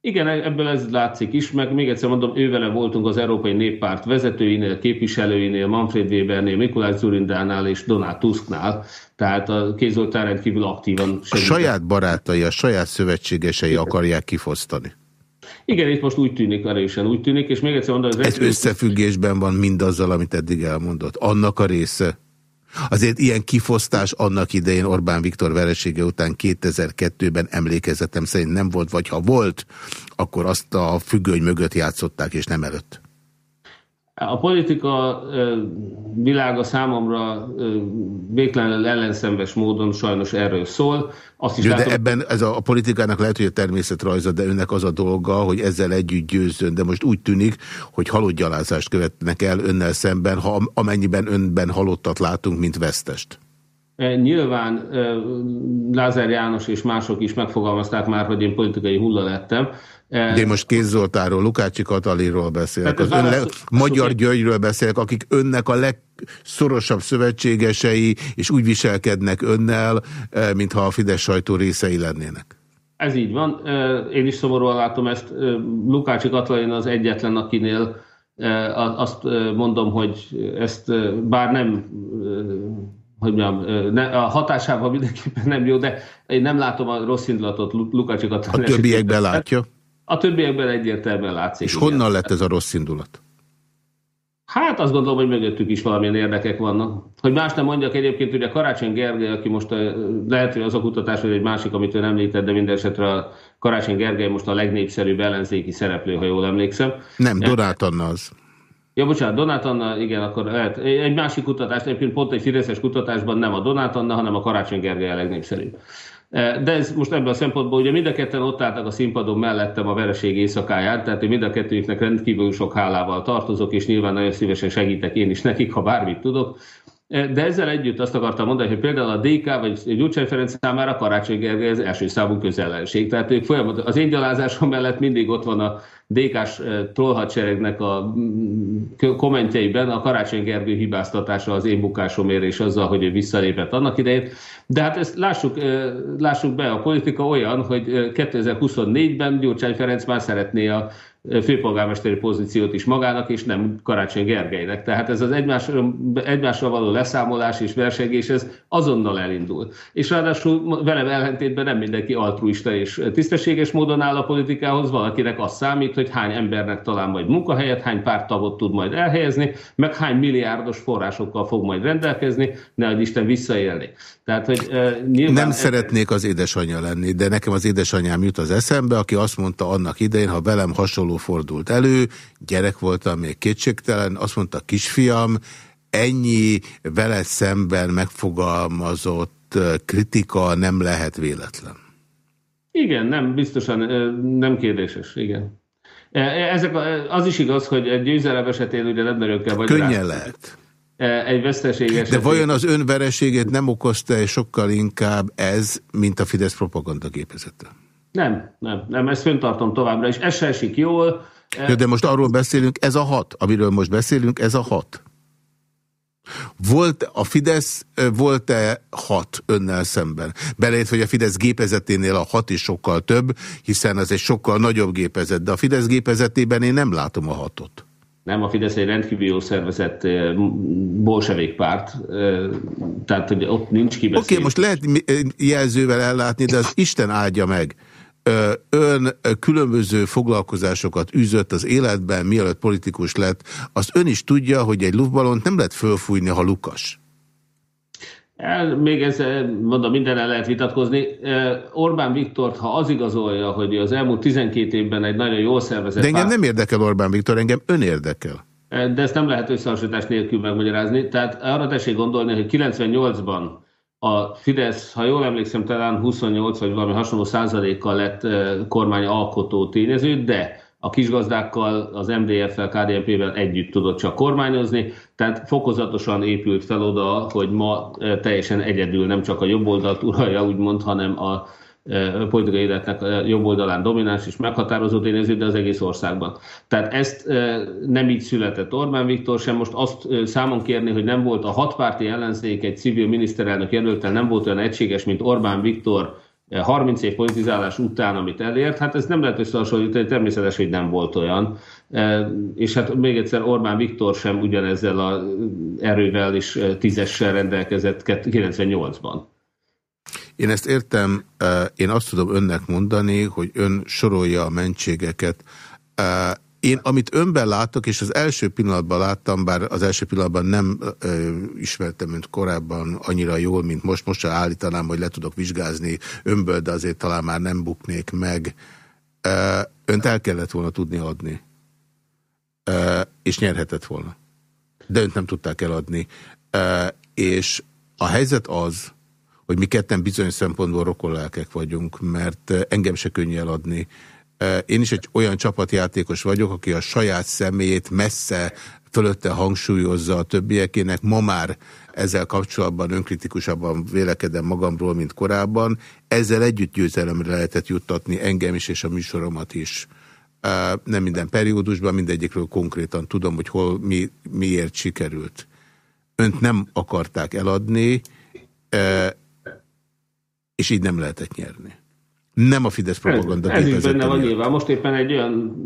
Igen, ebből ez látszik is, meg még egyszer mondom, ővele voltunk az Európai Néppárt vezetőinél, képviselőinél, Manfred Webernél, Mikulás Zurindánál és Donald Tusknál, tehát a kézoltár rendkívül aktívan segített. A saját barátai, a saját szövetségesei Igen. akarják kifosztani. Igen, itt most úgy tűnik, erősen úgy tűnik, és még egyszer mondom... Ez, ez összefüggésben van mindazzal, amit eddig elmondott. Annak a része, Azért ilyen kifosztás annak idején Orbán Viktor veresége után 2002-ben emlékezetem szerint nem volt, vagy ha volt, akkor azt a függöny mögött játszották, és nem előtt. A politika világa számomra végtelenül ellenszenves módon sajnos erről szól. Azt is de, látom... de ebben ez a, a politikának lehet, hogy a természetrajza, de önnek az a dolga, hogy ezzel együtt győzzön. De most úgy tűnik, hogy halott gyalázást követnek el önnel szemben, ha amennyiben önben halottat látunk, mint vesztest. Nyilván Lázár János és mások is megfogalmazták már, hogy én politikai hulla lettem. De én most Kéz Zoltáról, Lukácsi Kataliról beszélek, az ön le, Magyar Györgyről beszélek, akik önnek a legszorosabb szövetségesei, és úgy viselkednek önnel, eh, mintha a Fidesz sajtó részei lennének. Ez így van. Eh, én is szomorúan látom ezt. Eh, Lukácsi Katalin az egyetlen, akinél azt mondom, hogy ezt bár nem hogy mondjam, ne, a hatásában mindenképpen nem jó, de én nem látom a rossz indulatot Lukácsi Katalin. A többiekben látja? A többiekben egyértelműen látszik. És igen. honnan lett ez a rossz indulat? Hát azt gondolom, hogy mögöttük is valamilyen érdekek vannak. Hogy más nem mondjak egyébként, ugye Karácsony Gergely, aki most lehet, hogy az a kutatás, hogy egy másik, amit ön említett, de minden esetre a Karácsony Gergely most a legnépszerűbb ellenzéki szereplő, ha jól emlékszem. Nem, Donát Anna az. Ja, bocsánat, Donát Anna, igen, akkor lehet. Egy másik kutatás, egyébként pont egy Fideszes kutatásban nem a Donát Anna, hanem a Karácsony Gergely a legnépszerűbb. Eh, de ez most ebből a szempontból, ugye mind a ketten ott álltak a színpadon mellettem a vereség éjszakáját, tehát én mind a kettőjüknek rendkívül sok hálával tartozok, és nyilván nagyon szívesen segítek én is nekik, ha bármit tudok. Eh, de ezzel együtt azt akartam mondani, hogy például a DK vagy Gyurcsány Ferenc számára Karácsony Gergely az első számú közellenség. Tehát ők folyamat, az én gyalázásom mellett mindig ott van a DK-s eh, trollhadseregnek a mm, kommentjeiben a Karácsony Gergő hibáztatása az én bukásomért és azzal, hogy ő visszalépett annak idején. De hát ezt lássuk, eh, lássuk be, a politika olyan, hogy 2024-ben Gyurcsány Ferenc már szeretné a főpolgármesteri pozíciót is magának, és nem Karácsony Gergelynek. Tehát ez az egymásra, egymásra való leszámolás és versengés, ez azonnal elindul. És ráadásul velem ellentétben nem mindenki altruista és tisztességes módon áll a politikához, valakinek az számít, hogy hány embernek talán majd munkahelyet, hány pártagot tud majd elhelyezni, meg hány milliárdos forrásokkal fog majd rendelkezni, ne Isten visszaélni. Tehát, hogy, uh, nem szeretnék az édesanyja lenni, de nekem az édesanyám jut az eszembe, aki azt mondta annak idején, ha velem hasonló fordult elő, gyerek voltam még kétségtelen, azt mondta kisfiam, ennyi vele szemben megfogalmazott kritika nem lehet véletlen. Igen, nem, biztosan nem kérdéses, igen. E, e, ezek, az is igaz, hogy egy győzelem esetén ugye nem erőkkel vagy Könnyen rá. lehet. Egy veszteség esetén. De vajon az ön vereségét nem okozta -e sokkal inkább ez, mint a Fidesz propaganda gépezete? Nem, nem, nem, ezt föntartom továbbra is. Ez se esik jól. De most arról beszélünk, ez a hat, amiről most beszélünk, ez a hat. Volt a Fidesz, volt-e hat önnel szemben? Belejött, hogy a Fidesz gépezeténél a hat is sokkal több, hiszen az egy sokkal nagyobb gépezet, de a Fidesz gépezetében én nem látom a hatot. Nem, a Fidesz egy rendkívül jó szervezett bolsevik párt, tehát hogy ott nincs kibeszélés. Oké, okay, most lehet jelzővel ellátni, de az Isten áldja meg ön különböző foglalkozásokat üzött az életben, mielőtt politikus lett, azt ön is tudja, hogy egy luftbalont nem lehet fölfújni, ha lukas. El, még ez, mondom, minden el lehet vitatkozni. Orbán Viktor, ha az igazolja, hogy az elmúlt 12 évben egy nagyon jól szervezett... De engem párt... nem érdekel Orbán Viktor, engem ön érdekel. De ezt nem lehet összehasonlítás nélkül megmagyarázni. Tehát arra tessék gondolni, hogy 98-ban a Fidesz, ha jól emlékszem, talán 28 vagy valami hasonló százalékkal lett kormány alkotó tényező, de a kisgazdákkal, az MDF-fel, KDNP-vel együtt tudott csak kormányozni, tehát fokozatosan épült fel oda, hogy ma teljesen egyedül nem csak a jobb oldalt uralja, úgymond, hanem a politikai életnek jobb oldalán domináns és meghatározó tényező, de az egész országban. Tehát ezt nem így született Orbán Viktor sem. Most azt számon kérni, hogy nem volt a hatpárti ellenzék egy civil miniszterelnök jelöltel, nem volt olyan egységes, mint Orbán Viktor 30 év politizálás után, amit elért, hát ez nem lehet összehasonlítani, természetes, hogy nem volt olyan. És hát még egyszer Orbán Viktor sem ugyanezzel az erővel és tízessel rendelkezett 98-ban. Én ezt értem, én azt tudom önnek mondani, hogy ön sorolja a mentségeket. Én, amit önben látok, és az első pillanatban láttam, bár az első pillanatban nem ö, ismertem önt korábban annyira jól, mint most, most sem állítanám, hogy le tudok vizsgázni önből, de azért talán már nem buknék meg. Ö, önt el kellett volna tudni adni. Ö, és nyerhetett volna. De önt nem tudták eladni. Ö, és a helyzet az, hogy mi ketten bizonyos szempontból rokollelkek vagyunk, mert eh, engem se könnyű eladni. Eh, én is egy olyan csapatjátékos vagyok, aki a saját személyét messze fölötte hangsúlyozza a többiekének. Ma már ezzel kapcsolatban önkritikusabban vélekedem magamról, mint korábban. Ezzel együtt győzelemre lehetett juttatni engem is és a műsoromat is. Eh, nem minden periódusban, mindegyikről konkrétan tudom, hogy hol mi, miért sikerült. Önt nem akarták eladni, és így nem lehetett nyerni. Nem a Fidesz propaganda Ez, ez is benne van nyilván. Most éppen egy olyan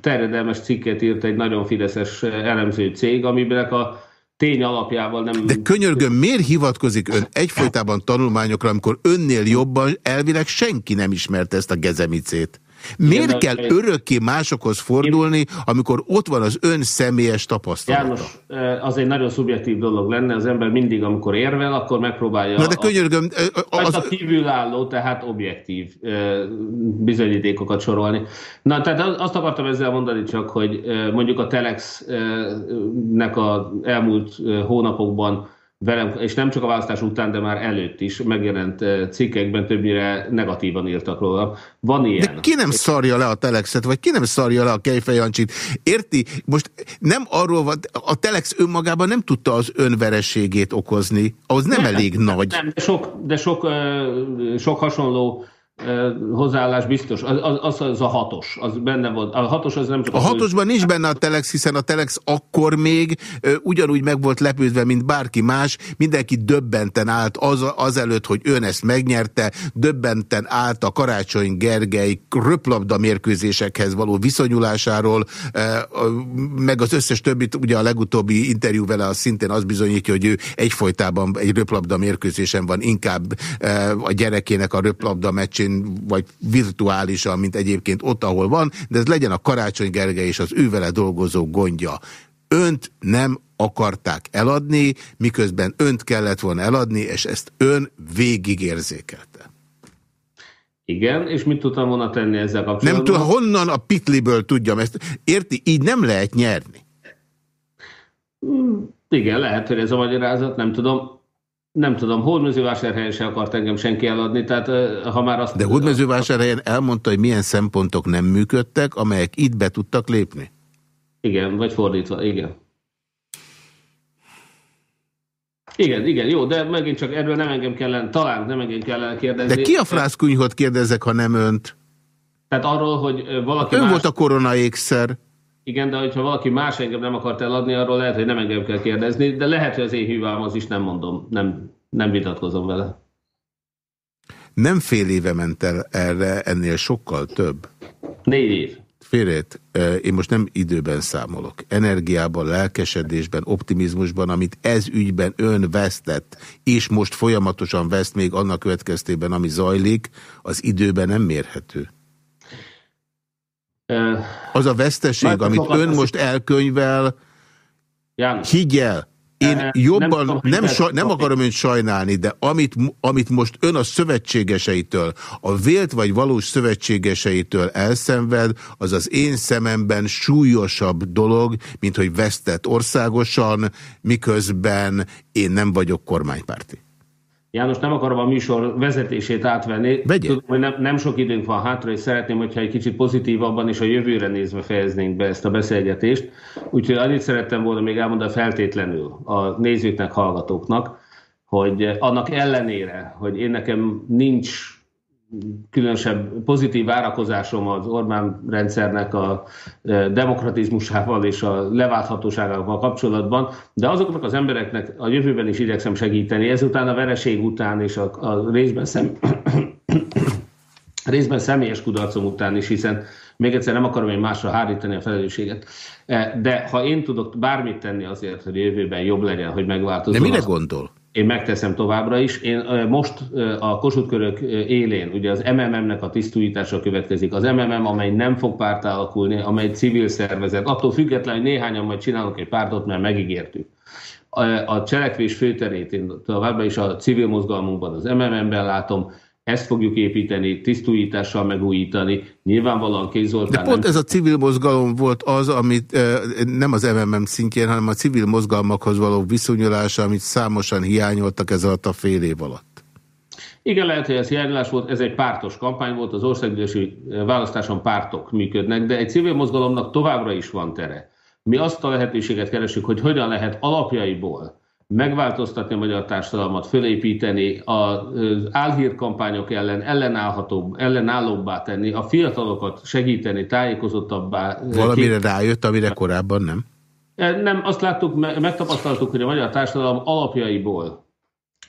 terjedelmes cikket írt egy nagyon fideszes elemző cég, amiben a tény alapjával nem... De könyörgöm, miért hivatkozik ön egyfolytában tanulmányokra, amikor önnél jobban elvileg senki nem ismerte ezt a gezemicét? Miért Igen, kell örökké másokhoz fordulni, amikor ott van az ön személyes tapasztalata? János, az egy nagyon szubjektív dolog lenne, az ember mindig, amikor érvel, akkor megpróbálja... Na de könyörgöm... Az... A kívülálló, tehát objektív bizonyítékokat sorolni. Na, tehát azt akartam ezzel mondani csak, hogy mondjuk a Telex-nek az elmúlt hónapokban velem, és nem csak a választás után, de már előtt is megjelent eh, cikkekben többnyire negatívan írtak róla. Van ilyen. De ki nem szarja le a Telexet, vagy ki nem szarja le a Kejfejancsit? Érti? Most nem arról van, a Telex önmagában nem tudta az önverességét okozni, ahhoz nem, nem elég nem, nagy. Nem, de sok, de sok, sok hasonló hozzáállás biztos. Az, az, az a hatos, az benne volt. A hatos az nem csak... A hatosban nincs benne a Telex, hiszen a Telex akkor még ugyanúgy meg volt lepődve, mint bárki más. Mindenki döbbenten állt az, azelőtt, hogy ön ezt megnyerte, döbbenten állt a Karácsony Gergely röplabda mérkőzésekhez való viszonyulásáról, meg az összes többit, ugye a legutóbbi interjú vele az szintén az bizonyítja, hogy ő egyfolytában egy röplabda mérkőzésen van, inkább a gyerekének a röplabda meccsén helyszín, vagy virtuálisan, mint egyébként ott, ahol van, de ez legyen a Karácsony Gergely és az ő vele dolgozó gondja. Önt nem akarták eladni, miközben önt kellett volna eladni, és ezt ön végig érzékelte. Igen, és mit tudtam volna tenni ezzel kapcsolatban? Nem tudom, honnan a pitliből tudjam ezt. Érti, így nem lehet nyerni. Hmm, igen, lehet, hogy ez a magyarázat, nem tudom nem tudom, hódmezővásárhelyen se akart engem senki eladni, tehát ha már azt... De hódmezővásárhelyen elmondta, hogy milyen szempontok nem működtek, amelyek itt be tudtak lépni? Igen, vagy fordítva, igen. Igen, igen, jó, de megint csak erről nem engem kellene, talán nem engem kellene kérdezni. De ki a frászkunyhot kérdezek, ha nem önt? Tehát arról, hogy valaki Ön más... volt a korona ékszer. Igen, de hogyha valaki más engem nem akart eladni, arról lehet, hogy nem engem kell kérdezni, de lehet, hogy az én hívám az is nem mondom, nem, nem vitatkozom vele. Nem fél éve ment el erre, ennél sokkal több. Négy év. Félét, én most nem időben számolok. Energiában, lelkesedésben, optimizmusban, amit ez ügyben ön vesztett, és most folyamatosan veszt még annak következtében, ami zajlik, az időben nem mérhető. Az a veszteség, amit ön most elkönyvel, János. higgyel, én jobban, nem, nem, saj, nem akarom önt sajnálni, de amit, amit most ön a szövetségeseitől, a vélt vagy valós szövetségeseitől elszenved, az az én szememben súlyosabb dolog, mint hogy vesztett országosan, miközben én nem vagyok kormánypárti. János, nem akarom a műsor vezetését átvenni. Vegye. Tudom, hogy nem, nem sok időnk van hátra, és szeretném, hogyha egy kicsit pozitívabban és a jövőre nézve fejeznénk be ezt a beszélgetést. Úgyhogy annyit szerettem volna még elmondani feltétlenül a nézőknek, hallgatóknak, hogy annak ellenére, hogy én nekem nincs különösebb pozitív várakozásom az Orbán rendszernek a demokratizmusával és a leválthatóságával kapcsolatban, de azoknak az embereknek a jövőben is igyekszem segíteni, ezután a vereség után és a, a részben, szem, részben személyes kudarcom után is, hiszen még egyszer nem akarom én másra hárítani a felelősséget. E, de ha én tudok bármit tenni azért, hogy a jövőben jobb legyen, hogy megváltozzon. De mire gondol? Én megteszem továbbra is. Én most a Kossuth élén, ugye az MMM-nek a tisztújítása következik. Az MMM, amely nem fog párt alakulni, amely civil szervezet, attól függetlenül, hogy néhányan majd csinálunk egy pártot, mert megígértük. A cselekvés főterét én továbbra is a civil mozgalmunkban, az MMM-ben látom, ezt fogjuk építeni, tisztújítással megújítani. Nyilvánvalóan Kézoltán... De pont nem... ez a civil mozgalom volt az, amit nem az MMM szintjén, hanem a civil mozgalmakhoz való viszonyulása, amit számosan hiányoltak ez alatt a fél év alatt. Igen, lehet, hogy ez hiányolás volt, ez egy pártos kampány volt, az országgyűlési választáson pártok működnek, de egy civil mozgalomnak továbbra is van tere. Mi azt a lehetőséget keresünk, hogy hogyan lehet alapjaiból megváltoztatni a magyar társadalmat, fölépíteni, az álhírkampányok ellen ellenállhatóbb, ellenállóbbá tenni, a fiatalokat segíteni, tájékozottabbá. Valamire rájött, amire korábban nem? Nem, azt láttuk, megtapasztaltuk, hogy a magyar társadalom alapjaiból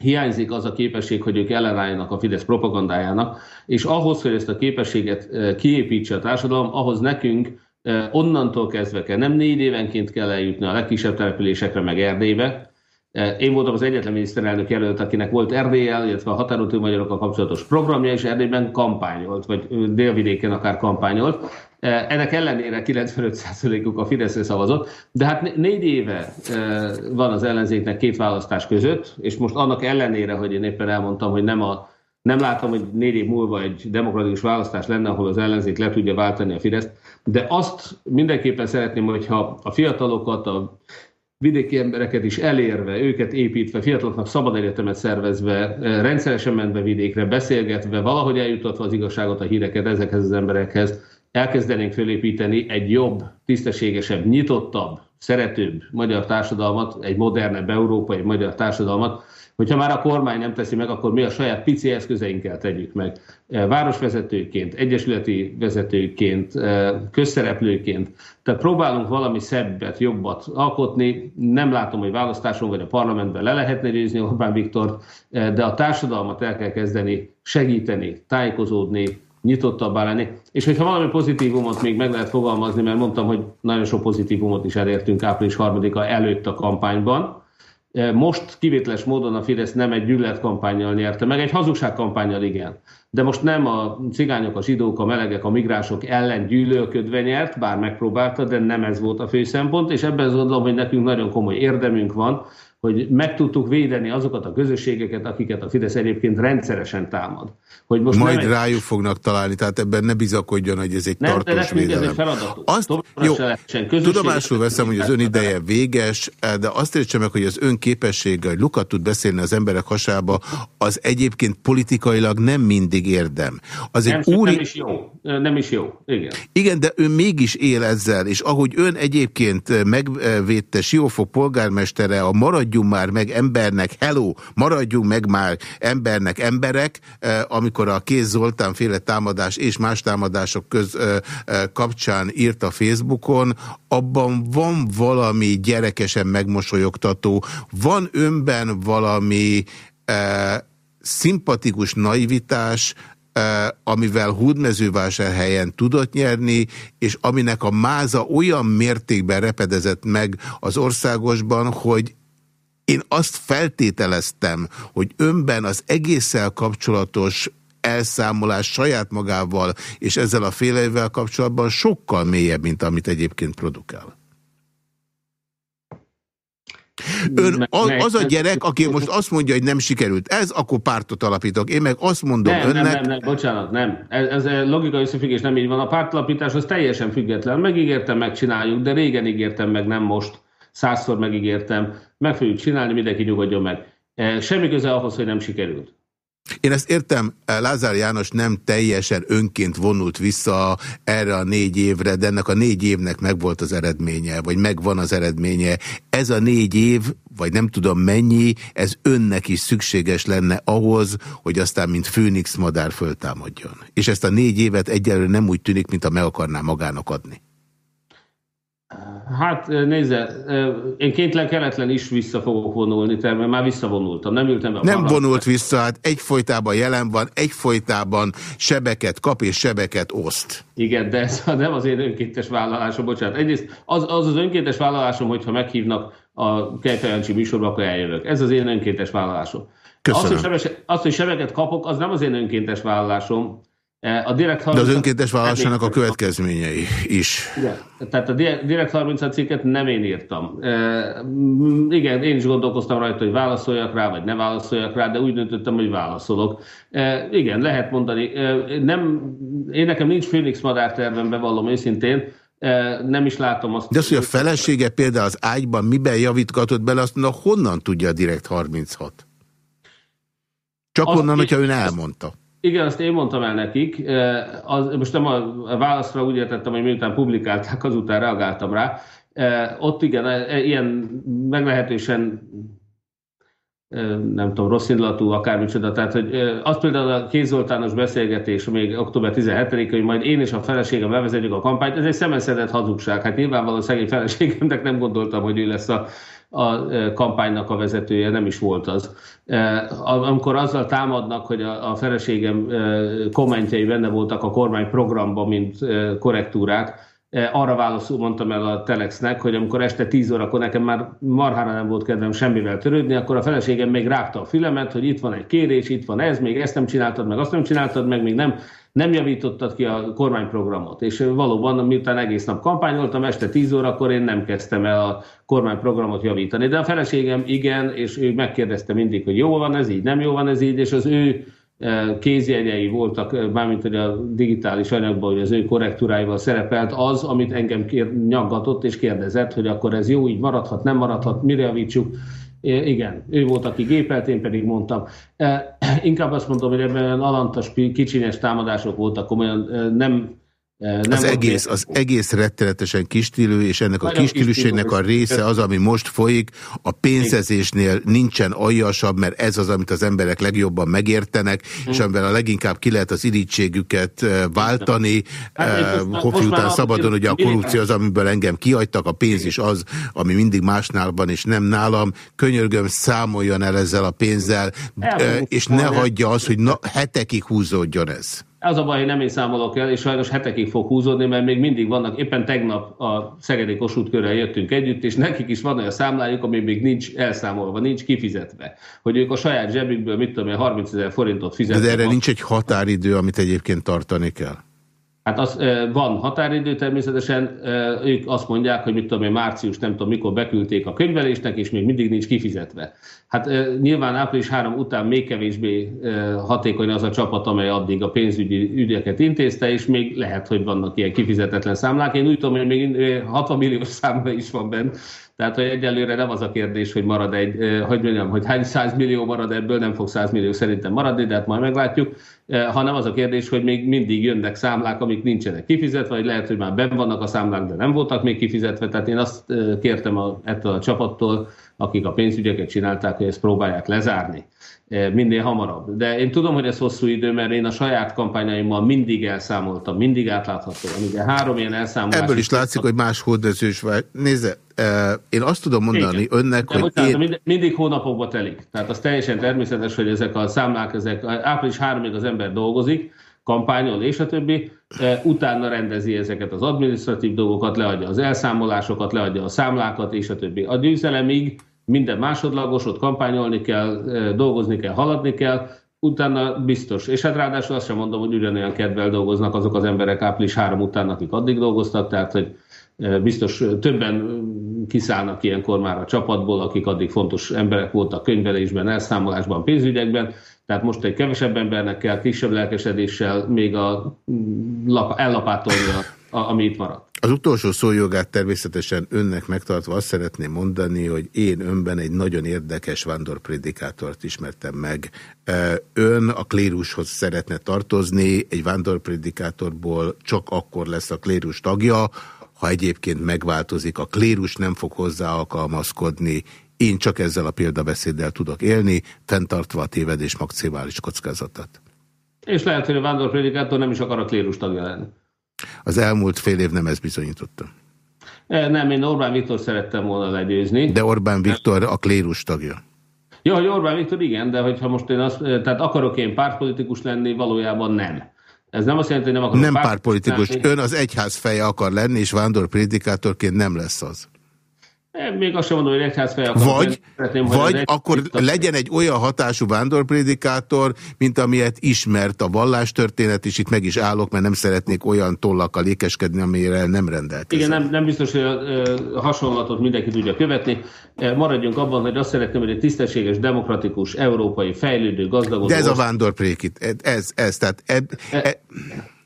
hiányzik az a képesség, hogy ők ellenálljanak a Fidesz propagandájának, és ahhoz, hogy ezt a képességet kiépítse a társadalom, ahhoz nekünk onnantól kezdve kell, nem négy évenként kell eljutni a legkisebb településekre, meg Erdélybe, én voltam az egyetlen miniszterelnök jelölt, akinek volt RDL, illetve a határozó magyarokkal kapcsolatos programja, és Erdélyben kampányolt, vagy délvidéken akár kampányolt. Ennek ellenére 95%-uk a Fideszre szavazott, de hát négy éve van az ellenzéknek két választás között, és most annak ellenére, hogy én éppen elmondtam, hogy nem a nem látom, hogy négy év múlva egy demokratikus választás lenne, ahol az ellenzék le tudja váltani a Fideszt, de azt mindenképpen szeretném, hogyha a fiatalokat, a vidéki embereket is elérve, őket építve, fiataloknak szabad egyetemet szervezve, eh, rendszeresen mentve vidékre, beszélgetve, valahogy eljutatva az igazságot, a híreket ezekhez az emberekhez, elkezdenénk fölépíteni egy jobb, tisztességesebb, nyitottabb, szeretőbb magyar társadalmat, egy modernebb európai magyar társadalmat, Hogyha már a kormány nem teszi meg, akkor mi a saját pici eszközeinkkel tegyük meg. Eh, városvezetőként, egyesületi vezetőként, eh, közszereplőként. Tehát próbálunk valami szebbet, jobbat alkotni. Nem látom, hogy választáson vagy a parlamentben le lehetne győzni Orbán Viktort, eh, de a társadalmat el kell kezdeni segíteni, tájékozódni, nyitottabbá lenni. És hogyha valami pozitívumot még meg lehet fogalmazni, mert mondtam, hogy nagyon sok pozitívumot is elértünk április 3-a előtt a kampányban, most kivételes módon a Fidesz nem egy gyűlöletkampányjal nyerte meg, egy hazugságkampányjal igen. De most nem a cigányok, a zsidók, a melegek, a migránsok ellen gyűlölködve nyert, bár megpróbálta, de nem ez volt a fő szempont, és ebben gondolom, hogy nekünk nagyon komoly érdemünk van, hogy meg tudtuk védeni azokat a közösségeket, akiket a Fidesz egyébként rendszeresen támad. Hogy most Majd egy... rájuk fognak találni, tehát ebben ne bizakodjon, hogy ez egy nem, tartós védelem. Ez egy. Azt, jó, tudomásul veszem, hogy az ön ideje véges, de azt értsem meg, hogy az ön képessége, hogy lukat tud beszélni az emberek hasába, az egyébként politikailag nem mindig érdem. Az nem, egy úri... nem is jó. Nem is jó. Igen. Igen, de ön mégis él ezzel, és ahogy ön egyébként megvédte Siófok polgármestere a maradj maradjunk már meg embernek, hello, maradjunk meg már embernek emberek, amikor a Kéz Zoltán féle támadás és más támadások köz, kapcsán írt a Facebookon, abban van valami gyerekesen megmosolyogtató, van önben valami szimpatikus naivitás, amivel Hódmezővásárhelyen tudott nyerni, és aminek a máza olyan mértékben repedezett meg az országosban, hogy én azt feltételeztem, hogy önben az egésszel kapcsolatos elszámolás saját magával és ezzel a féleivel kapcsolatban sokkal mélyebb, mint amit egyébként produkál. Ön az, az a gyerek, aki most azt mondja, hogy nem sikerült ez, akkor pártot alapítok. Én meg azt mondom nem, önnek... Nem, nem, nem, bocsánat, nem. Ez, ez logikai összefüggés nem így van. A pártalapítás az teljesen független. Megígértem, megcsináljuk, de régen ígértem meg, nem most. Százszor megígértem. Meg fogjuk csinálni, mindenki nyugodjon meg. E, semmi köze ahhoz, hogy nem sikerült. Én ezt értem, Lázár János nem teljesen önként vonult vissza erre a négy évre, de ennek a négy évnek megvolt az eredménye, vagy megvan az eredménye. Ez a négy év, vagy nem tudom mennyi, ez önnek is szükséges lenne ahhoz, hogy aztán mint főnix madár föltámadjon. És ezt a négy évet egyelőre nem úgy tűnik, mint a meg akarná magának adni. Hát nézze, én kétlen keletlen is vissza fogok vonulni, mert már visszavonultam, nem ültem be. Nem vonult vissza, hát egyfolytában jelen van, egyfolytában sebeket kap és sebeket oszt. Igen, de ez *laughs* nem az én önkéntes vállalásom, bocsánat. Egyrészt az az, az önkéntes vállalásom, hogyha meghívnak a Kejfejancsi műsorba, akkor eljövök. Ez az én önkéntes vállalásom. Köszönöm. Az, hogy, sebes, az, hogy sebeket kapok, az nem az én önkéntes vállalásom, a direkt 30 De az önkéntes vállalásának a következményei is. Igen, tehát a direkt 30 cikket nem én írtam. E, igen, én is gondolkoztam rajta, hogy válaszoljak rá, vagy ne válaszoljak rá, de úgy döntöttem, hogy válaszolok. E, igen, lehet mondani. E, nem, én nekem nincs Phoenix madár tervem, bevallom őszintén, e, nem is látom azt. De az, hogy a felesége például az ágyban miben javítgatott bele, azt mondja, honnan tudja a direkt 36? Csak azt onnan, hogyha ön elmondta. Igen, azt én mondtam el nekik. Az, most nem a válaszra úgy értettem, hogy miután publikálták, azután reagáltam rá. Ott igen, e, ilyen meglehetősen nem tudom, rossz indulatú, akármicsoda. Tehát, hogy az például a kézoltános beszélgetés, még október 17 hogy majd én és a feleségem bevezetjük a kampányt, ez egy szemeszedett hazugság. Hát nyilvánvalóan szegény feleségemnek nem gondoltam, hogy ő lesz a a kampánynak a vezetője, nem is volt az. Amikor azzal támadnak, hogy a feleségem kommentjei benne voltak a kormányprogramban, mint korrektúrák, arra válaszul mondtam el a Telexnek, hogy amikor este 10 órakor nekem már marhára nem volt kedvem semmivel törődni, akkor a feleségem még rágta a filemet, hogy itt van egy kérés, itt van ez, még ezt nem csináltad, meg azt nem csináltad, meg még nem nem javítottad ki a kormányprogramot. És valóban, miután egész nap kampányoltam, este 10 órakor én nem kezdtem el a kormányprogramot javítani. De a feleségem igen, és ő megkérdezte mindig, hogy jó van ez így, nem jó van ez így, és az ő kézjegyei voltak, mármint hogy a digitális anyagban, hogy az ő korrektúráival szerepelt az, amit engem kér, nyaggatott és kérdezett, hogy akkor ez jó, így maradhat, nem maradhat, mire javítsuk. Igen, ő volt, aki gépelt, én pedig mondtam. *clears throat* Inkább azt mondom, hogy ebben alantas, kicsinyes támadások voltak, komolyan nem nem az, egész, az egész rettenetesen kistílű, és ennek a kistílűségnek a része az, ami most folyik. A pénzezésnél nincsen aljasabb, mert ez az, amit az emberek legjobban megértenek, hm. és amivel a leginkább ki lehet az irítségüket váltani. Hát, Hofi után szabadon, hogy a korrupció az, amiből engem kihagytak, a pénz is az, ami mindig másnál van, és nem nálam. Könyörgöm, számoljon el ezzel a pénzzel, és ne hagyja az, hogy na, hetekig húzódjon ez. Az a baj, hogy nem én számolok el, és sajnos hetekig fog húzódni, mert még mindig vannak, éppen tegnap a Szegedi Kossuth körrel jöttünk együtt, és nekik is van olyan számlájuk, ami még nincs elszámolva, nincs kifizetve. Hogy ők a saját zsebükből, mit tudom én, 30 ezer forintot fizetnek. De erre nincs egy határidő, amit egyébként tartani kell? Hát az, van határidő természetesen, ők azt mondják, hogy mit tudom én, március nem tudom mikor beküldték a könyvelésnek, és még mindig nincs kifizetve. Hát nyilván április 3 után még kevésbé hatékony az a csapat, amely addig a pénzügyi ügyeket intézte, és még lehet, hogy vannak ilyen kifizetetlen számlák. Én úgy tudom, hogy még 60 milliós számla is van benne, tehát, hogy egyelőre nem az a kérdés, hogy marad egy, hogy mondjam, hogy hány millió marad ebből, nem fog millió szerintem maradni, de hát majd meglátjuk, hanem az a kérdés, hogy még mindig jönnek számlák, amik nincsenek kifizetve, vagy lehet, hogy már benn vannak a számlák, de nem voltak még kifizetve. Tehát én azt kértem a, ettől a csapattól, akik a pénzügyeket csinálták, hogy ezt próbálják lezárni minél hamarabb. De én tudom, hogy ez hosszú idő, mert én a saját kampányaimmal mindig elszámoltam, mindig átláthatóan. Ugye három ilyen elszámolás... Ebből is látszik, hogy más hódezős vagy. Nézze, én azt tudom mondani Igen. önnek, De hogy bocsánat, én... mindig, mindig hónapokba telik. Tehát az teljesen természetes, hogy ezek a számlák, ezek április 3 az ember dolgozik, kampányol és a többi, utána rendezi ezeket az administratív dolgokat, leadja az elszámolásokat, leadja a számlákat és a többi. A győzelemig minden másodlagos, ott kampányolni kell, dolgozni kell, haladni kell, utána biztos. És hát ráadásul azt sem mondom, hogy ugyanolyan kedvel dolgoznak azok az emberek április három után, akik addig dolgoztak, tehát hogy biztos többen kiszállnak ilyenkor már a csapatból, akik addig fontos emberek voltak könyvelésben, elszámolásban, pénzügyekben, tehát most egy kevesebb embernek kell kisebb lelkesedéssel még a, ellapátolni, a, a, ami itt maradt. Az utolsó szójogát természetesen önnek megtartva azt szeretném mondani, hogy én önben egy nagyon érdekes vándorpredikátort ismertem meg. Ön a klérushoz szeretne tartozni, egy vándorpredikátorból csak akkor lesz a klérus tagja, ha egyébként megváltozik a klérus, nem fog hozzá alkalmazkodni. Én csak ezzel a példabeszéddel tudok élni, fenntartva a tévedés maximális kockázatát. És lehet, hogy a vándorpredikátor nem is akar a klérus tagja lenni. Az elmúlt fél év nem ezt bizonyította. E, nem, én Orbán Viktor szerettem volna legyőzni. De Orbán Viktor a klérus tagja. Ja, hogy Orbán Viktor igen, de hogyha most én azt, e, tehát akarok én pártpolitikus lenni, valójában nem. Ez nem azt jelenti, hogy nem akarok Nem pártpolitikus. Ön az egyház feje akar lenni, és vándorpredikátorként nem lesz az. Még azt sem mondom, hogy egyházfej Vagy, vagy egy akkor legyen egy olyan hatású vándorprédikátor, mint amilyet ismert a vallástörténet, és itt meg is állok, mert nem szeretnék olyan tollakkal ékeskedni, amire nem rendelkezem. Igen, nem, nem biztos, hogy a, a hasonlatot mindenki tudja követni. Maradjunk abban, hogy azt szeretném, hogy egy tisztességes, demokratikus, európai, fejlődő, gazdagodó... De ez a vándorprékit, ez, ez, tehát... E, e...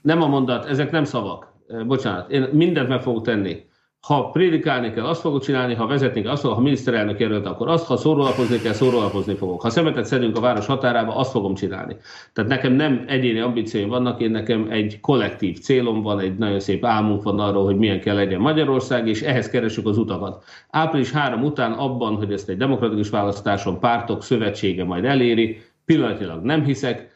Nem a mondat, ezek nem szavak. Bocsánat, én mindent meg fogok tenni ha prédikálni kell, azt fogok csinálni, ha vezetni kell, azt fogok, ha miniszterelnök jelölt, akkor azt, ha szórólapozni kell, szórólapozni fogok. Ha szemetet szedünk a város határába, azt fogom csinálni. Tehát nekem nem egyéni ambícióim vannak, én nekem egy kollektív célom van, egy nagyon szép álmunk van arról, hogy milyen kell legyen Magyarország, és ehhez keresünk az utakat. Április három után abban, hogy ezt egy demokratikus választáson pártok szövetsége majd eléri, pillanatilag nem hiszek,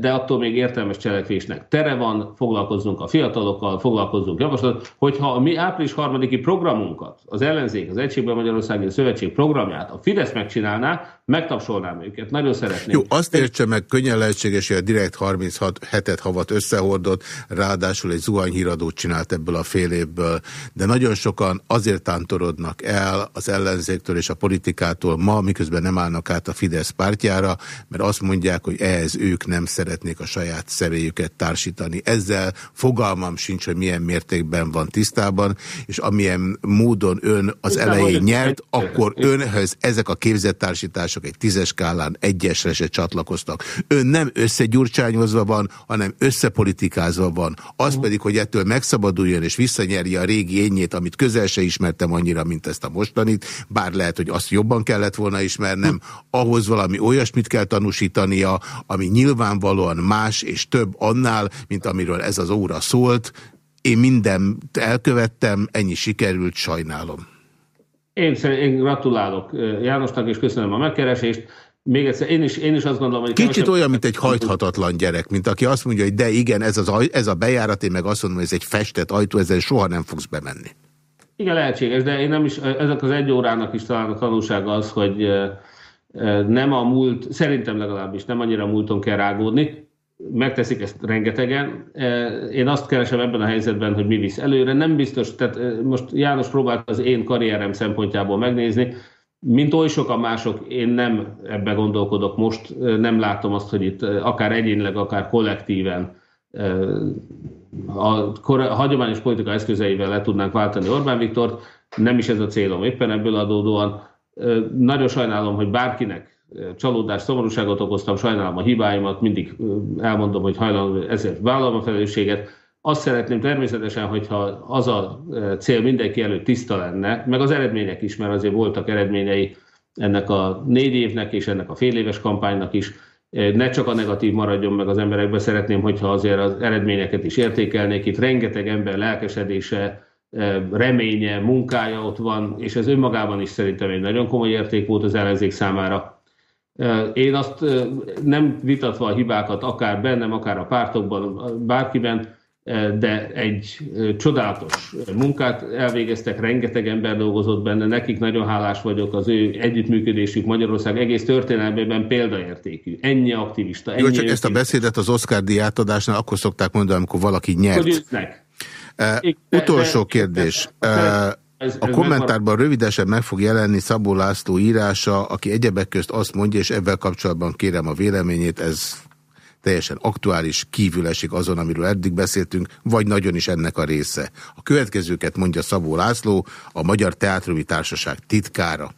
de attól még értelmes cselekvésnek tere van, foglalkozzunk a fiatalokkal, foglalkozzunk javaslat, hogyha a mi április harmadiki programunkat, az ellenzék, az Egységben Magyarországi Szövetség programját a Fidesz megcsinálná, megtapsolnám őket. Nagyon szeretném. Jó, azt értse meg, könnyen lehetséges, hogy a direkt 36 hetet havat összehordott, ráadásul egy zuhanyhíradót csinált ebből a fél évből, de nagyon sokan azért tántorodnak el az ellenzéktől és a politikától ma, miközben nem állnak át a Fidesz pártjára, mert azt mondják, hogy ehhez ők nem szeretnék a saját személyüket társítani. Ezzel fogalmam sincs, hogy milyen mértékben van tisztában, és amilyen módon ön az elején nyert, akkor önhöz ezek a képzettársítások egy tízes skálán egyesre se csatlakoztak. Ön nem összegyurcsányozva van, hanem összepolitikázva van. Az pedig, hogy ettől megszabaduljon és visszanyerje a régi ényét, amit közel se ismertem annyira, mint ezt a mostanit, bár lehet, hogy azt jobban kellett volna ismernem, ahhoz valami olyasmit kell tanúsítania, ami nyilván nyilvánvalóan más és több annál, mint amiről ez az óra szólt. Én mindent elkövettem, ennyi sikerült, sajnálom. Én, én gratulálok Jánosnak, és köszönöm a megkeresést. Még egyszer, én is, én is azt gondolom, hogy... Kicsit olyan, mint egy hajthatatlan gyerek, mint aki azt mondja, hogy de igen, ez, az, ez a bejárat, én meg azt mondom, hogy ez egy festett ajtó, ezzel soha nem fogsz bemenni. Igen, lehetséges, de én nem is, ezek az egy órának is talán a tanulsága az, hogy nem a múlt, szerintem legalábbis nem annyira a múlton kell rágódni, megteszik ezt rengetegen. Én azt keresem ebben a helyzetben, hogy mi visz előre. Nem biztos, tehát most János próbált az én karrierem szempontjából megnézni, mint oly sokan mások, én nem ebbe gondolkodok most, nem látom azt, hogy itt akár egyénileg, akár kollektíven a, hagyományos politika eszközeivel le tudnánk váltani Orbán Viktort, nem is ez a célom éppen ebből adódóan. Nagyon sajnálom, hogy bárkinek csalódást, szomorúságot okoztam, sajnálom a hibáimat, mindig elmondom, hogy hajlandó ezért vállalom a felelősséget. Azt szeretném természetesen, hogyha az a cél mindenki előtt tiszta lenne, meg az eredmények is, mert azért voltak eredményei ennek a négy évnek és ennek a fél éves kampánynak is. Ne csak a negatív maradjon meg az emberekbe, szeretném, hogyha azért az eredményeket is értékelnék. Itt rengeteg ember lelkesedése, reménye, munkája ott van, és ez önmagában is szerintem egy nagyon komoly érték volt az ellenzék számára. Én azt nem vitatva a hibákat, akár bennem, akár a pártokban, bárkiben, de egy csodálatos munkát elvégeztek, rengeteg ember dolgozott benne, nekik nagyon hálás vagyok, az ő együttműködésük Magyarország egész történelmében példaértékű. Ennyi aktivista. Ennyi Jó, csak ezt a beszédet az Oscar díjátadásnál akkor szokták mondani, amikor valaki nyert. Hogy Uh, utolsó kérdés. Uh, a kommentárban rövidesen meg fog jelenni Szabó László írása, aki egyebek közt azt mondja, és ebben kapcsolatban kérem a véleményét, ez teljesen aktuális, kívül esik azon, amiről eddig beszéltünk, vagy nagyon is ennek a része. A következőket mondja Szabó László, a Magyar Teátrumi Társaság titkára,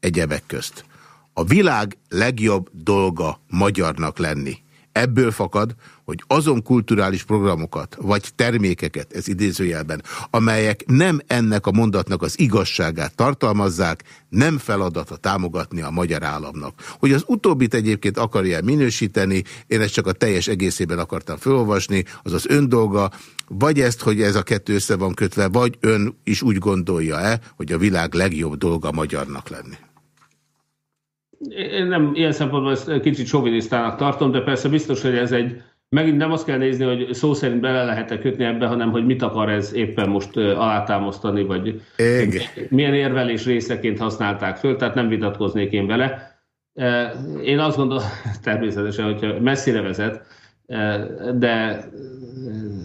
egyebek közt. A világ legjobb dolga magyarnak lenni. Ebből fakad, hogy azon kulturális programokat, vagy termékeket, ez idézőjelben, amelyek nem ennek a mondatnak az igazságát tartalmazzák, nem feladata támogatni a magyar államnak. Hogy az utóbbit egyébként akarja minősíteni, én ezt csak a teljes egészében akartam felolvasni, az az ön dolga, vagy ezt, hogy ez a kettő össze van kötve, vagy ön is úgy gondolja-e, hogy a világ legjobb dolga magyarnak lenni. Én nem ilyen szempontból ezt kicsit sovinisztának tartom, de persze biztos, hogy ez egy, megint nem azt kell nézni, hogy szó szerint bele lehet-e kötni ebbe, hanem hogy mit akar ez éppen most alátámasztani, vagy Ég. milyen érvelés részeként használták föl, tehát nem vitatkoznék én vele. Én azt gondolom, *laughs* természetesen, hogyha messzire vezet, de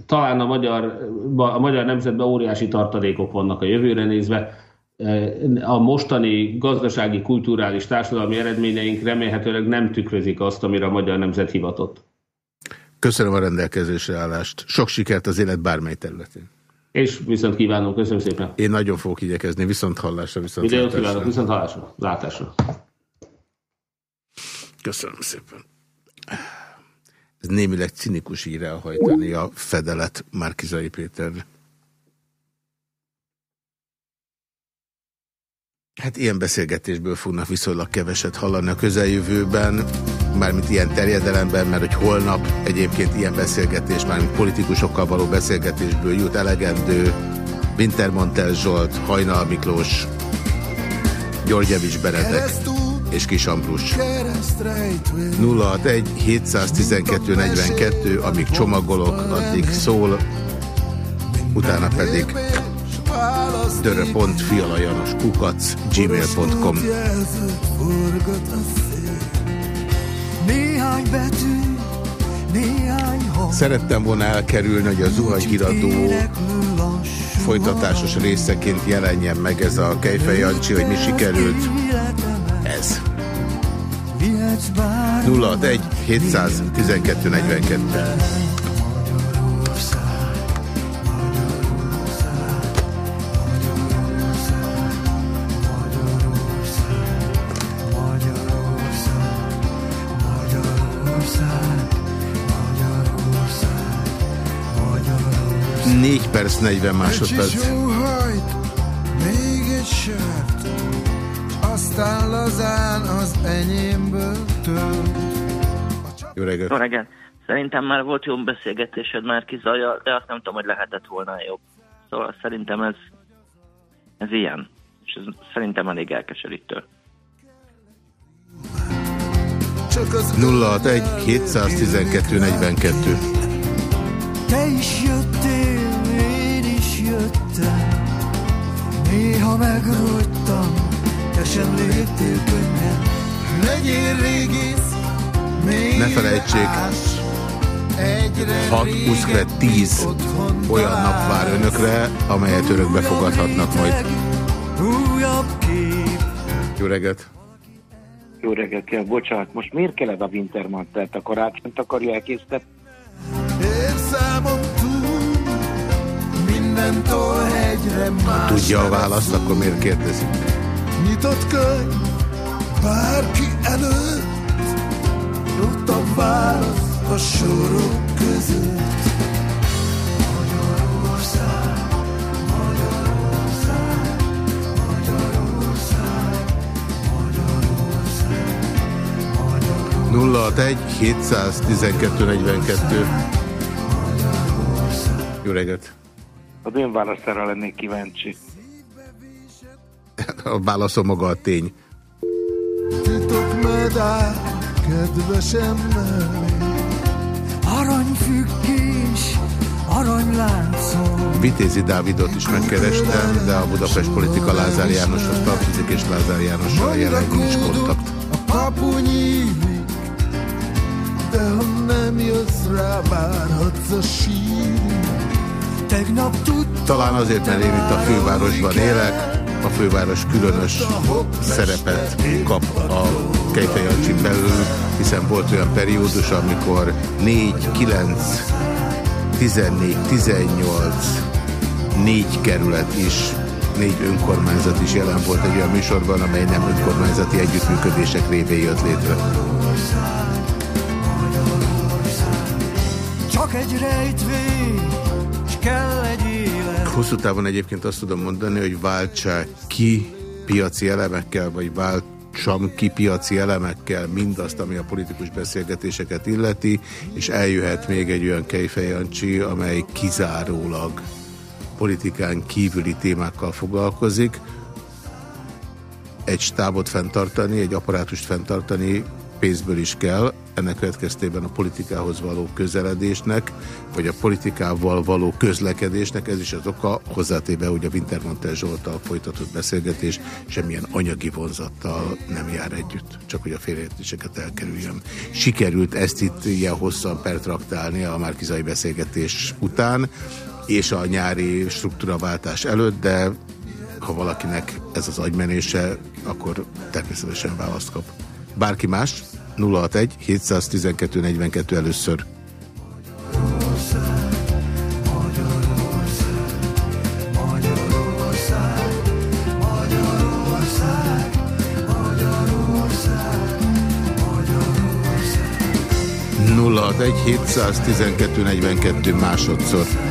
talán a magyar, a magyar nemzetben óriási tartalékok vannak a jövőre nézve, a mostani gazdasági, kulturális, társadalmi eredményeink remélhetőleg nem tükrözik azt, amire a magyar nemzet hivatott. Köszönöm a rendelkezésre állást. Sok sikert az élet bármely területén. És viszont kívánom, köszönöm szépen. Én nagyon fogok igyekezni, viszont hallásra, viszont Videót kívánok, viszont hallásra, látásra. Köszönöm szépen. Ez némileg cinikus ír elhajtani a fedelet Márkizai Péterre. Hát ilyen beszélgetésből fognak viszonylag keveset hallani a közeljövőben, mármint ilyen terjedelemben, mert hogy holnap egyébként ilyen beszélgetés, mármint politikusokkal való beszélgetésből jut elegendő Wintermantel Zsolt, Hajnal Miklós, Györgyevics Benedek és Kis Ambrus. 061 712 42, amíg csomagolok, addig szól, utána pedig dörö.fialajanos kukac gmail.com Szerettem volna elkerülni, hogy a zuhanyhíradó folytatásos részeként jelenjen meg ez a Kejfej Jancsi, hogy mi sikerült. Ez. 061 712 42 perc 40 másodperc. még egy sört, aztán lazán az enyémből tölt. Jó reggelt! Jó reggelt! Szerintem már volt jó beszélgetésed már kizaja, de azt nem tudom, hogy lehetett volna jobb. Szóval szerintem ez, ez ilyen. És ez szerintem elég elkeserítő. 061 712 42 Te is jöttél jöttem, néha megrogytam, te sem léptél könnyen. Legyél régész, Ne felejtsék, 6 plusz 10 olyan nap vár önökre, amelyet örökbe fogadhatnak majd. Jó reggelt! Jó reggelt kell, bocsánat, most miért kellett a Wintermantert a karácsonyt akarja elkészíteni? Érszámon ha tudja a választ, akkor miért kérdezi? Nyitott könyv bárki előtt, ott a válasz a sorok között. Magyarország, Magyarország, Magyarország, Magyarország, 061 712 42 Jó reggelt! Az ön válaszára lennék kíváncsi. A válaszom maga a tény. Titok medál, kedvesem Aranyfüggés, aranyláncom. Vitézi Dávidot is megkerestem, de a Budapest politika Lázár Jánoshoz tartozik, és Lázár Jánossal jelenleg nincs kontakt. A kapu nyílik, de ha nem jössz rá, várhatsz a sírig. Tegnap tudtam, Talán azért, mert én itt a fővárosban élek, a főváros különös szerepet kap a Kejfejancsin belül, hiszen volt olyan periódus, amikor 4, 9, 14, 18, 4 kerület is, négy önkormányzat is jelen volt egy olyan műsorban, amely nem önkormányzati együttműködések révén jött létre. Csak egy rejtvény, kell egy élet. Hosszú távon egyébként azt tudom mondani, hogy váltsák ki piaci elemekkel, vagy váltsam ki piaci elemekkel mindazt, ami a politikus beszélgetéseket illeti, és eljöhet még egy olyan kejfejancsi, amely kizárólag politikán kívüli témákkal foglalkozik. Egy stábot fenntartani, egy apparátust fenntartani pénzből is kell, ennek következtében a politikához való közeledésnek, vagy a politikával való közlekedésnek, ez is az oka, hozzátéve, hogy a Wintermantel Zsoltal folytatott beszélgetés semmilyen anyagi vonzattal nem jár együtt, csak hogy a félreértéseket elkerüljem. Sikerült ezt itt ilyen hosszan pertraktálni a Márkizai beszélgetés után, és a nyári struktúraváltás előtt, de ha valakinek ez az agymenése, akkor természetesen választ kap. Bárki más? 061 712 42 először. egy 712 42 másodszor.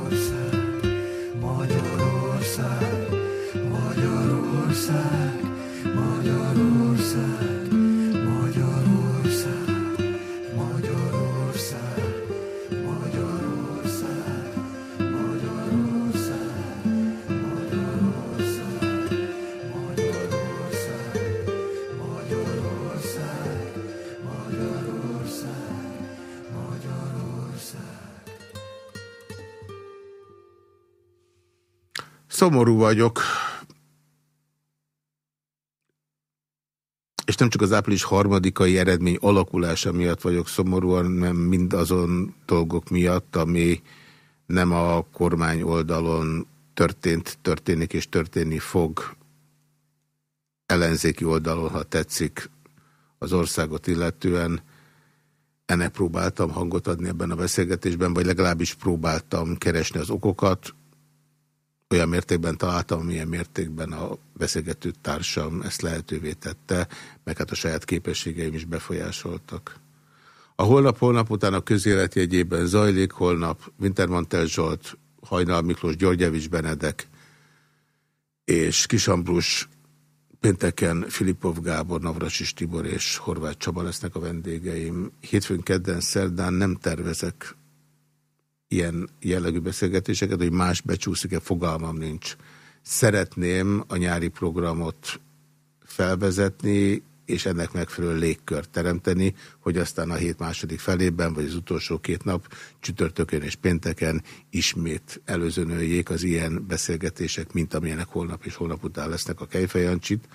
Szomorú vagyok. És nem csak az április harmadikai eredmény alakulása miatt vagyok szomorúan, hanem mindazon dolgok miatt, ami nem a kormány oldalon történt, történik és történni fog, ellenzéki oldalon, ha tetszik, az országot illetően. Ennek próbáltam hangot adni ebben a beszélgetésben, vagy legalábbis próbáltam keresni az okokat olyan mértékben találtam, milyen mértékben a beszélgető társam ezt lehetővé tette, meg hát a saját képességeim is befolyásoltak. A holnap-holnap után a közélet jegyében zajlik, holnap Wintermantel Zsolt, Hajnal Miklós, Györgyevics Benedek és Kisambrus, pénteken Filipov Gábor, Navrasis Tibor és Horváth Csaba lesznek a vendégeim. Hétfőn, kedden, szerdán nem tervezek ilyen jellegű beszélgetéseket, hogy más becsúszik-e, fogalmam nincs. Szeretném a nyári programot felvezetni, és ennek megfelelő légkört teremteni, hogy aztán a hét második felében, vagy az utolsó két nap, csütörtökön és pénteken ismét előzönöljék az ilyen beszélgetések, mint amilyenek holnap és holnap után lesznek a Kejfejancsit,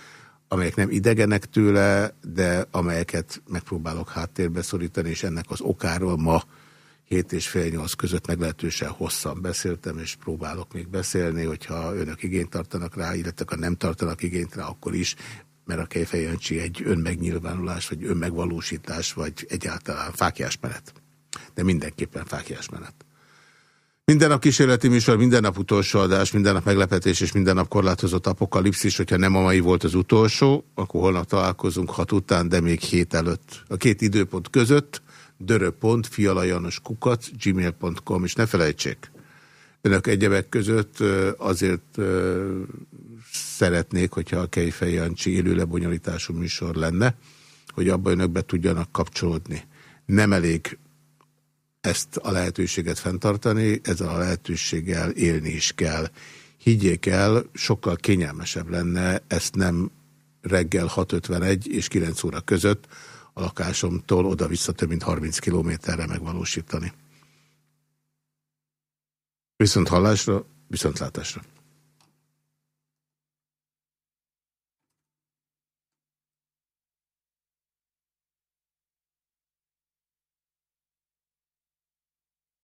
amelyek nem idegenek tőle, de amelyeket megpróbálok háttérbe szorítani, és ennek az okáról ma 7 és fél 8 között meglehetősen hosszan beszéltem, és próbálok még beszélni, hogyha önök igényt tartanak rá, illetve ha nem tartanak igényt rá, akkor is, mert a Kejfejancsi egy önmegnyilvánulás, vagy önmegvalósítás, vagy egyáltalán fákjásmenet. De mindenképpen fákjásmenet. Minden nap kísérleti műsor, minden nap utolsó adás, minden nap meglepetés és minden nap korlátozott apokalipszis. Hogyha nem a mai volt az utolsó, akkor holnap találkozunk hat után, de még hét előtt. A két időpont között dörö.fialajanoskukac gmail.com és ne felejtsék, önök egyebek között azért szeretnék, hogyha a Kejfej Jancsi élő lebonyolítású műsor lenne, hogy abban önök be tudjanak kapcsolódni. Nem elég ezt a lehetőséget fenntartani, ezzel a lehetőséggel élni is kell. Higgyék el, sokkal kényelmesebb lenne ezt nem reggel 6.51 és 9 óra között a lakásomtól oda-vissza több mint 30 kilométerre megvalósítani. Viszont hallásra, viszont látásra.